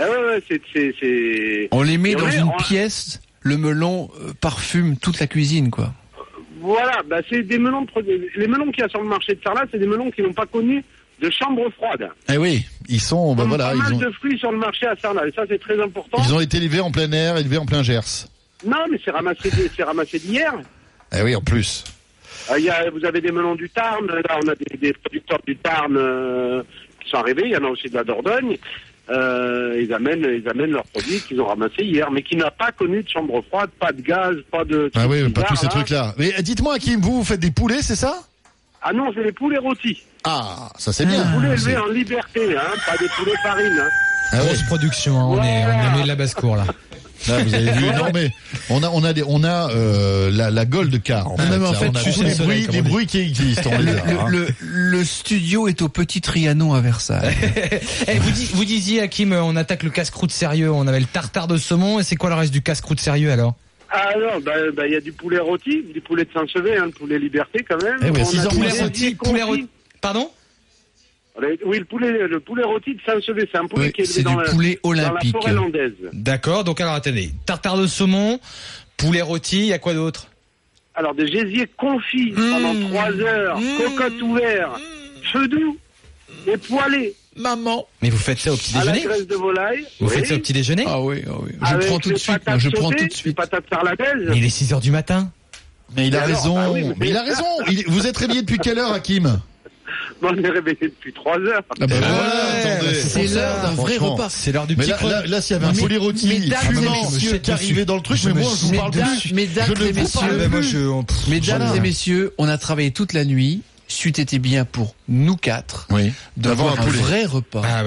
Ah ouais, ouais, c'est, c'est, c'est... On les met Et dans une on- pièce, le melon euh, parfume toute la cuisine, quoi. Voilà, bah c'est des melons Les melons qu'il y a sur le marché de Sarlat, c'est des melons qui n'ont pas connu de chambre froide. Eh oui, ils sont, bah voilà, pas ils mal ont, de fruits sur le marché à Sarlat. Et ça, c'est très important. ils ont été élevés en plein air, élevés en plein Gers. Non, mais c'est ramassé, c'est ramassé d'hier. Eh oui, en plus. Euh, y a, vous avez des melons du Tarn, là on a des, des producteurs du Tarn euh, qui sont arrivés, il y en a aussi de la Dordogne. Euh, ils amènent, ils amènent leurs produits qu'ils ont ramassés hier, mais qui n'a pas connu de chambre froide, pas de gaz, pas de. Ah oui, pas tous ces là. trucs-là. Mais dites-moi, Hakim, vous, vous faites des poulets, c'est ça? Ah non, c'est des poulets rôtis. Ah, ça c'est Des bien. poulets élevés en liberté, hein, pas des poulets farine. Hein. Ah ouais. Grosse production, hein, on est, on est de la basse-cour, là. Là, vous avez vu, non mais on a on a des on a euh, la la Gold Car. En Ah, fait, mais en Ça, fait, on a tu tous sais, les soleil, bruits les bruits qui existent. on Le, les a, hein. le- le studio est au petit Trianon à Versailles. Eh, vous, dis- vous disiez, Hakim, euh, on attaque le casse-croûte sérieux. On avait le tartare de saumon. Et c'est quoi le reste du casse-croûte sérieux, alors? Ah non, bah, bah, il y a du poulet rôti, du poulet de Saint-Sevé, hein, le poulet liberté quand même. Eh oui, On a Poulet rôti, poulet rôti. Pardon Oui, le poulet, le poulet rôti de Saint-Sevé, c'est un poulet Oui, qui est dans, du la- poulet dans la olympique. forêt landaise. D'accord, donc alors attendez. Tartare de saumon, poulet rôti, il y a quoi d'autre Alors des gésiers confits pendant trois heures, cocotte ouverte, feu doux et poêlés Maman. Mais vous faites ça au petit à la déjeuner graisse de volaille. Vous oui, faites ça au petit déjeuner Ah oui, ah oui. Je avec prends tout de suite, moi, je prends tout de suite. Mais il est 6 heures du matin. Mais il a raison. oui, mais- il a raison. Vous êtes réveillé depuis quelle heure, Hakim? on est réveillé depuis trois heures. Ah bah ouais, c'est l'heure d'un vrai repas. C'est l'heure du Mais petit là, creux. là, là, s'il y avait un Mais- poulet rôti fumant qui arrivait dans le truc, Je mais me moi, je vous parle Mesdames, plus. mesdames et messieurs, Mesdames et messieurs, on a travaillé toute la nuit. C'eût été bien pour nous quatre Oui. d'avoir un, poulet. vrai repas, Ah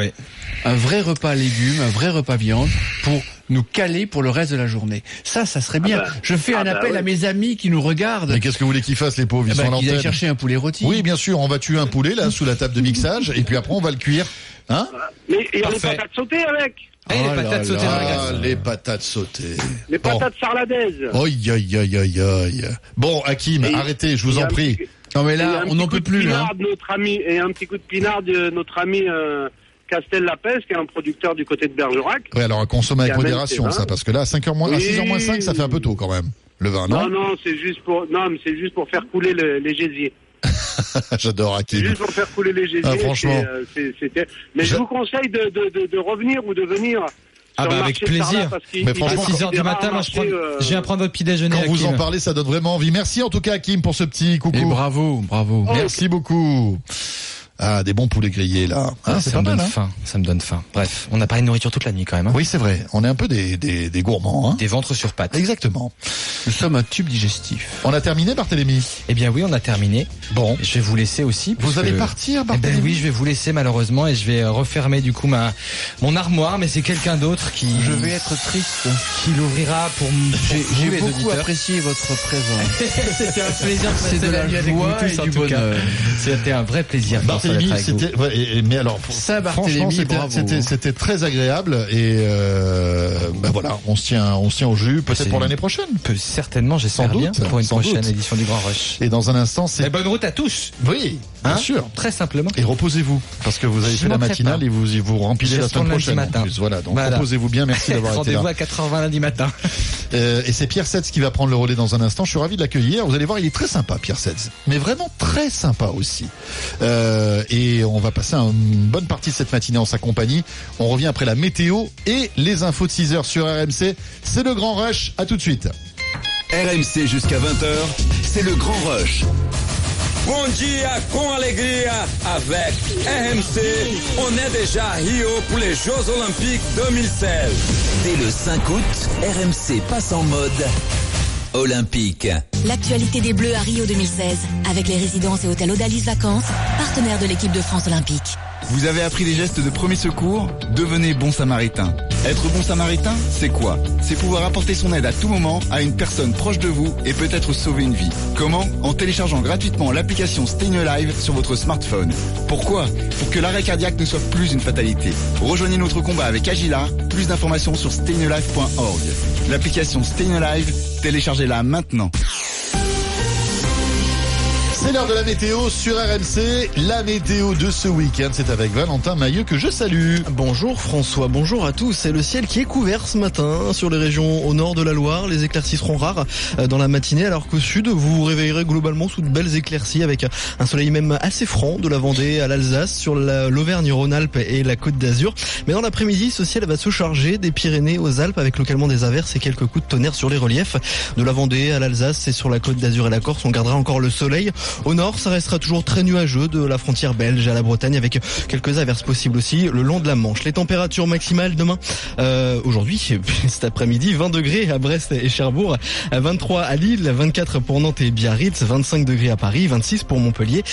un vrai repas légumes, un vrai repas viande pour nous caler pour le reste de la journée. Ça, ça serait bien. Ah bah, Je fais ah un bah appel oui. à mes amis qui nous regardent. Mais qu'est-ce que vous voulez qu'ils fassent, les pauvres? Ils ben, sont aillent l'antenne. chercher un poulet rôti. Oui, bien sûr, on va tuer un poulet là sous la table de mixage et puis après on va le cuire. Hein? Mais il y a les patates sautées avec? Eh, les Oh là patates sautées dans la les patates sautées. Les Bon. patates sarladaises. Aïe, aïe, aïe, aïe, aïe. Bon, Hakim, Et- arrêtez, je vous en prie. Non mais et là, on n'en petit peut coup de plus. Hein. pinard de notre ami et un petit coup de pinard de notre ami euh, Castel Lapès, qui est un producteur du côté de Bergerac. Oui, alors à consommer avec modération, ça, parce que là, à 5h moins, à Oui. 6h moins 5, ça fait un peu tôt quand même. Le vin, Non, non non, c'est juste pour, non, mais c'est juste pour faire couler le- les gésiers. J'adore C'est Hakim. juste pour faire couler les gésiers. Ah, franchement. c'est, euh, c'est- Mais Je- je vous conseille de, de, de, de revenir ou de venir Ah bah avec plaisir. Mais franchement, à est 6 heures du matin, moi je prends, euh, je viens prendre votre petit déjeuner. Quand vous en parlez, ça donne vraiment envie. Merci en tout cas, Hakim, pour ce petit coucou. Et bravo, bravo. Merci beaucoup. Ah, des bons poulets grillés là. Ah, c'est ça pas me mal. donne hein. faim. Ça me donne faim. Bref, on a parlé de nourriture toute la nuit quand même. hein. Oui, c'est vrai. On est un peu des, des, des gourmands. Hein. Des ventres sur pattes. Exactement. Nous sommes un tube digestif. On a terminé, Barthélémy? Eh bien oui, on a terminé. Bon. Je vais vous laisser aussi. Vous puisque- allez partir, Eh ben Barthélémy? oui, je vais vous laisser malheureusement et je vais refermer du coup ma mon armoire, mais c'est quelqu'un d'autre qui Je vais être triste. qui l'ouvrira pour, J'ai beaucoup auditeurs. apprécié votre présence. C'était un plaisir de C'est passer de la nuit avec joie vous tous, et en du tout cas. bonheur. C'était un vrai plaisir. Vous. c'était, ouais, mais alors, Saint-Barthélemy, franchement, c'était, très agréable et euh, ben voilà, on se tient, on se tient au jus, peut-être pour l'année prochaine. Peut- certainement, j'espère bien doute, pour une prochaine doute. édition du Grand Rush. Et dans un instant, c'est Et bonne route à tous. oui, bien Hein sûr. Très simplement. Et reposez-vous parce que vous avez Je fait la matinale pas. et vous vous remplissez la semaine prochaine. en matin. plus. Voilà, donc Voilà. reposez-vous bien. Merci d'avoir été là. Rendez-vous à 4h20 lundi matin. Euh, et c'est Pierre Setz qui va prendre le relais dans un instant. Je suis ravi de l'accueillir. Vous allez voir, il est très sympa, Pierre Setz. Mais vraiment très sympa aussi. Euh, et on va passer une bonne partie de cette matinée en sa compagnie. On revient après la météo et les infos de 6 heures sur RMC. C'est le grand rush. À tout de suite. RMC jusqu'à 20h, c'est le grand rush. Bom dia com alegria avec RMC. On est déjà à Rio pour les Jeux Olympiques 2016. Dès le 5 août, RMC passe en mode olympique. L'actualité des Bleus à Rio 2016, avec les résidences et hôtels Odalis Vacances, partenaires de l'équipe de France olympique. Vous avez appris les gestes de premier secours Devenez bon samaritain. Être bon samaritain, c'est quoi? C'est pouvoir apporter son aide à tout moment à une personne proche de vous et peut-être sauver une vie. Comment? En téléchargeant gratuitement l'application Staying Alive sur votre smartphone. Pourquoi? Pour que l'arrêt cardiaque ne soit plus une fatalité. Rejoignez notre combat avec Agila. Plus d'informations sur stayingalive.org. L'application Staying Alive, téléchargez-la maintenant. C'est l'heure de la météo sur RMC. La météo de ce week-end, c'est avec Valentin Mailleux que je salue. Bonjour François, bonjour à tous. C'est le ciel qui est couvert ce matin sur les régions au nord de la Loire. Les éclaircies seront rares euh, dans la matinée alors qu'au sud, vous vous réveillerez globalement sous de belles éclaircies avec un soleil même assez franc de la Vendée à l'Alsace, sur la- l'Auvergne-Rhône-Alpes et la Côte d'Azur. Mais dans l'après-midi, ce ciel va se charger des Pyrénées aux Alpes avec localement des averses et quelques coups de tonnerre sur les reliefs. De la Vendée à l'Alsace et sur la Côte d'Azur et la Corse, on gardera encore le soleil. Au nord, ça restera toujours très nuageux de la frontière belge à la Bretagne avec quelques averses possibles aussi le long de la Manche. Les températures maximales demain, euh, aujourd'hui, cet après-midi, 20 degrés à Brest et Cherbourg, 23 à Lille, 24 pour Nantes et Biarritz, 25 degrés à Paris, 26 pour Montpellier,